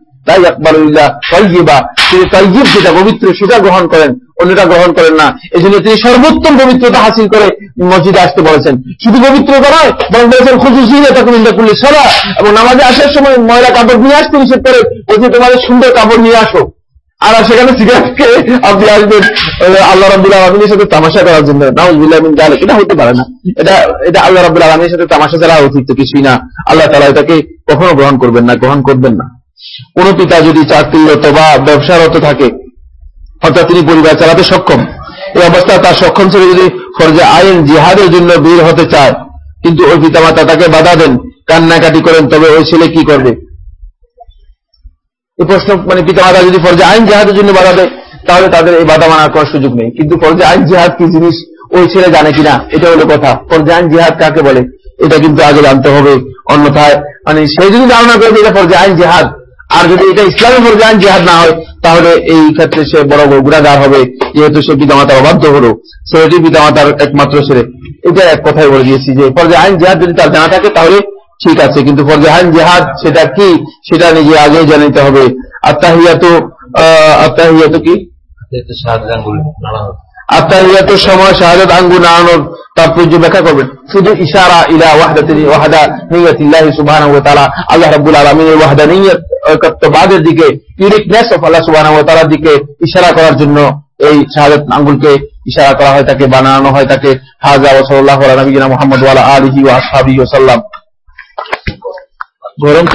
তাই আকবরুল্লাহ তৈবা তিনি তৈজিব যেটা পবিত্র, সেটা গ্রহণ করেন, অন্যটা গ্রহণ করেন না। এই জন্য তিনি সর্বোত্তম পবিত্রতা হাসিল করে মসজিদে আসতে বলেছেন। শুধু পবিত্রতা নয়, বরং বলেছেন করলে সরা এবং নামাজে আসার সময় ময়লা কাপড় নিয়ে আসতে নিষেধ করে, বলছে তোমাদের সুন্দর কাপড় নিয়ে আসো। আর সেখানে সিগারেটকে আপনি আসবেন আল্লাহ রব্বুল আলমীর সাথে তামাশা করার জন্য। নাউজুল্লাহ গালে এটা হতে পারে না। এটা এটা আল্লাহ রব্বুল আলমীর সাথে তামাশা ছাড়া অতীত কিছুই না। আল্লাহ তালা এটাকে কখনো গ্রহণ করবেন না, গ্রহণ করবেন না। কোন পিতা যদি চাকরিরত বা ব্যবসারত থাকে, অর্থাৎ তিনি পরিবার চালাতে সক্ষম, এই অবস্থায় তার সক্ষম ছেলে যদি ফরজে আইন, জিহাদের জন্য বের হতে চায়, কিন্তু ওই পিতামাতা তাকে বাধা দেন, কান্নাকাটি করেন, তবে ওই ছেলে কি করবে? এই প্রশ্ন মানে পিতামাতা যদি ফরজে আইন, জেহাদের জন্য বাধা দেয়, তাহলে তাদের এই বাধা মানার কোন সুযোগ নেই। কিন্তু ফরজে আইন, জেহাদ কি জিনিস, ওই ছেলে জানে কিনা, এটা হলো কথা। ফরজে আইন, জেহাদ কাকে বলে? এটা কিন্তু আগে জানতে হবে। অন্যথায় মানে সেই যদি ধারণা করে এটা ফরজে আইন, জেহাদ আর যদি এটা ইসলামী ফরজে আইন জেহাদ না হয়, তাহলে এই ক্ষেত্রে সে বড় গুণাগার হবে, যেহেতু সে পিতামাতার অবাধ্য হলো। ছেলেটি পিতামাতার একমাত্র ছেলে। এটা এক কথাই বলে দিয়েছি যে, ফরজে আইন জেহাদ যদি তার জানা থাকে, তাহলে ঠিক আছে। কিন্তু ফরজে আইন জেহাদ, সেটা কি? সেটা নিজে আগে জানিতে হবে। আত্মাহিয়াত তো কি? আত্মাহিয়াতের সময় শাহাদ আঙ্গুল নাড়ানোর তাৎপর্য ব্যাখ্যা করবেন। শুধু ইশারা ইলা ওয়াহদা নিয়তিল্লাহি সুবহানাহু ওয়া তাআলা, আল্লাহ রাব্বুল আলামিনের ওয়াহদানিয়ত একত্ববাদের দিকে ইউনিকনেস অফ আল্লাহ সুবহানাহু ওয়া দিকে ইশারা করার জন্য এই শাহাদাত আঙ্গুলকে ইশারা করা হয় তাকে, বানানো হয় তাকে। হাজা ওসল্লাহ নবীনা মোহাম্মদ ওয়ালা আলহি ও আসহাবি ওসাল্লাম গরম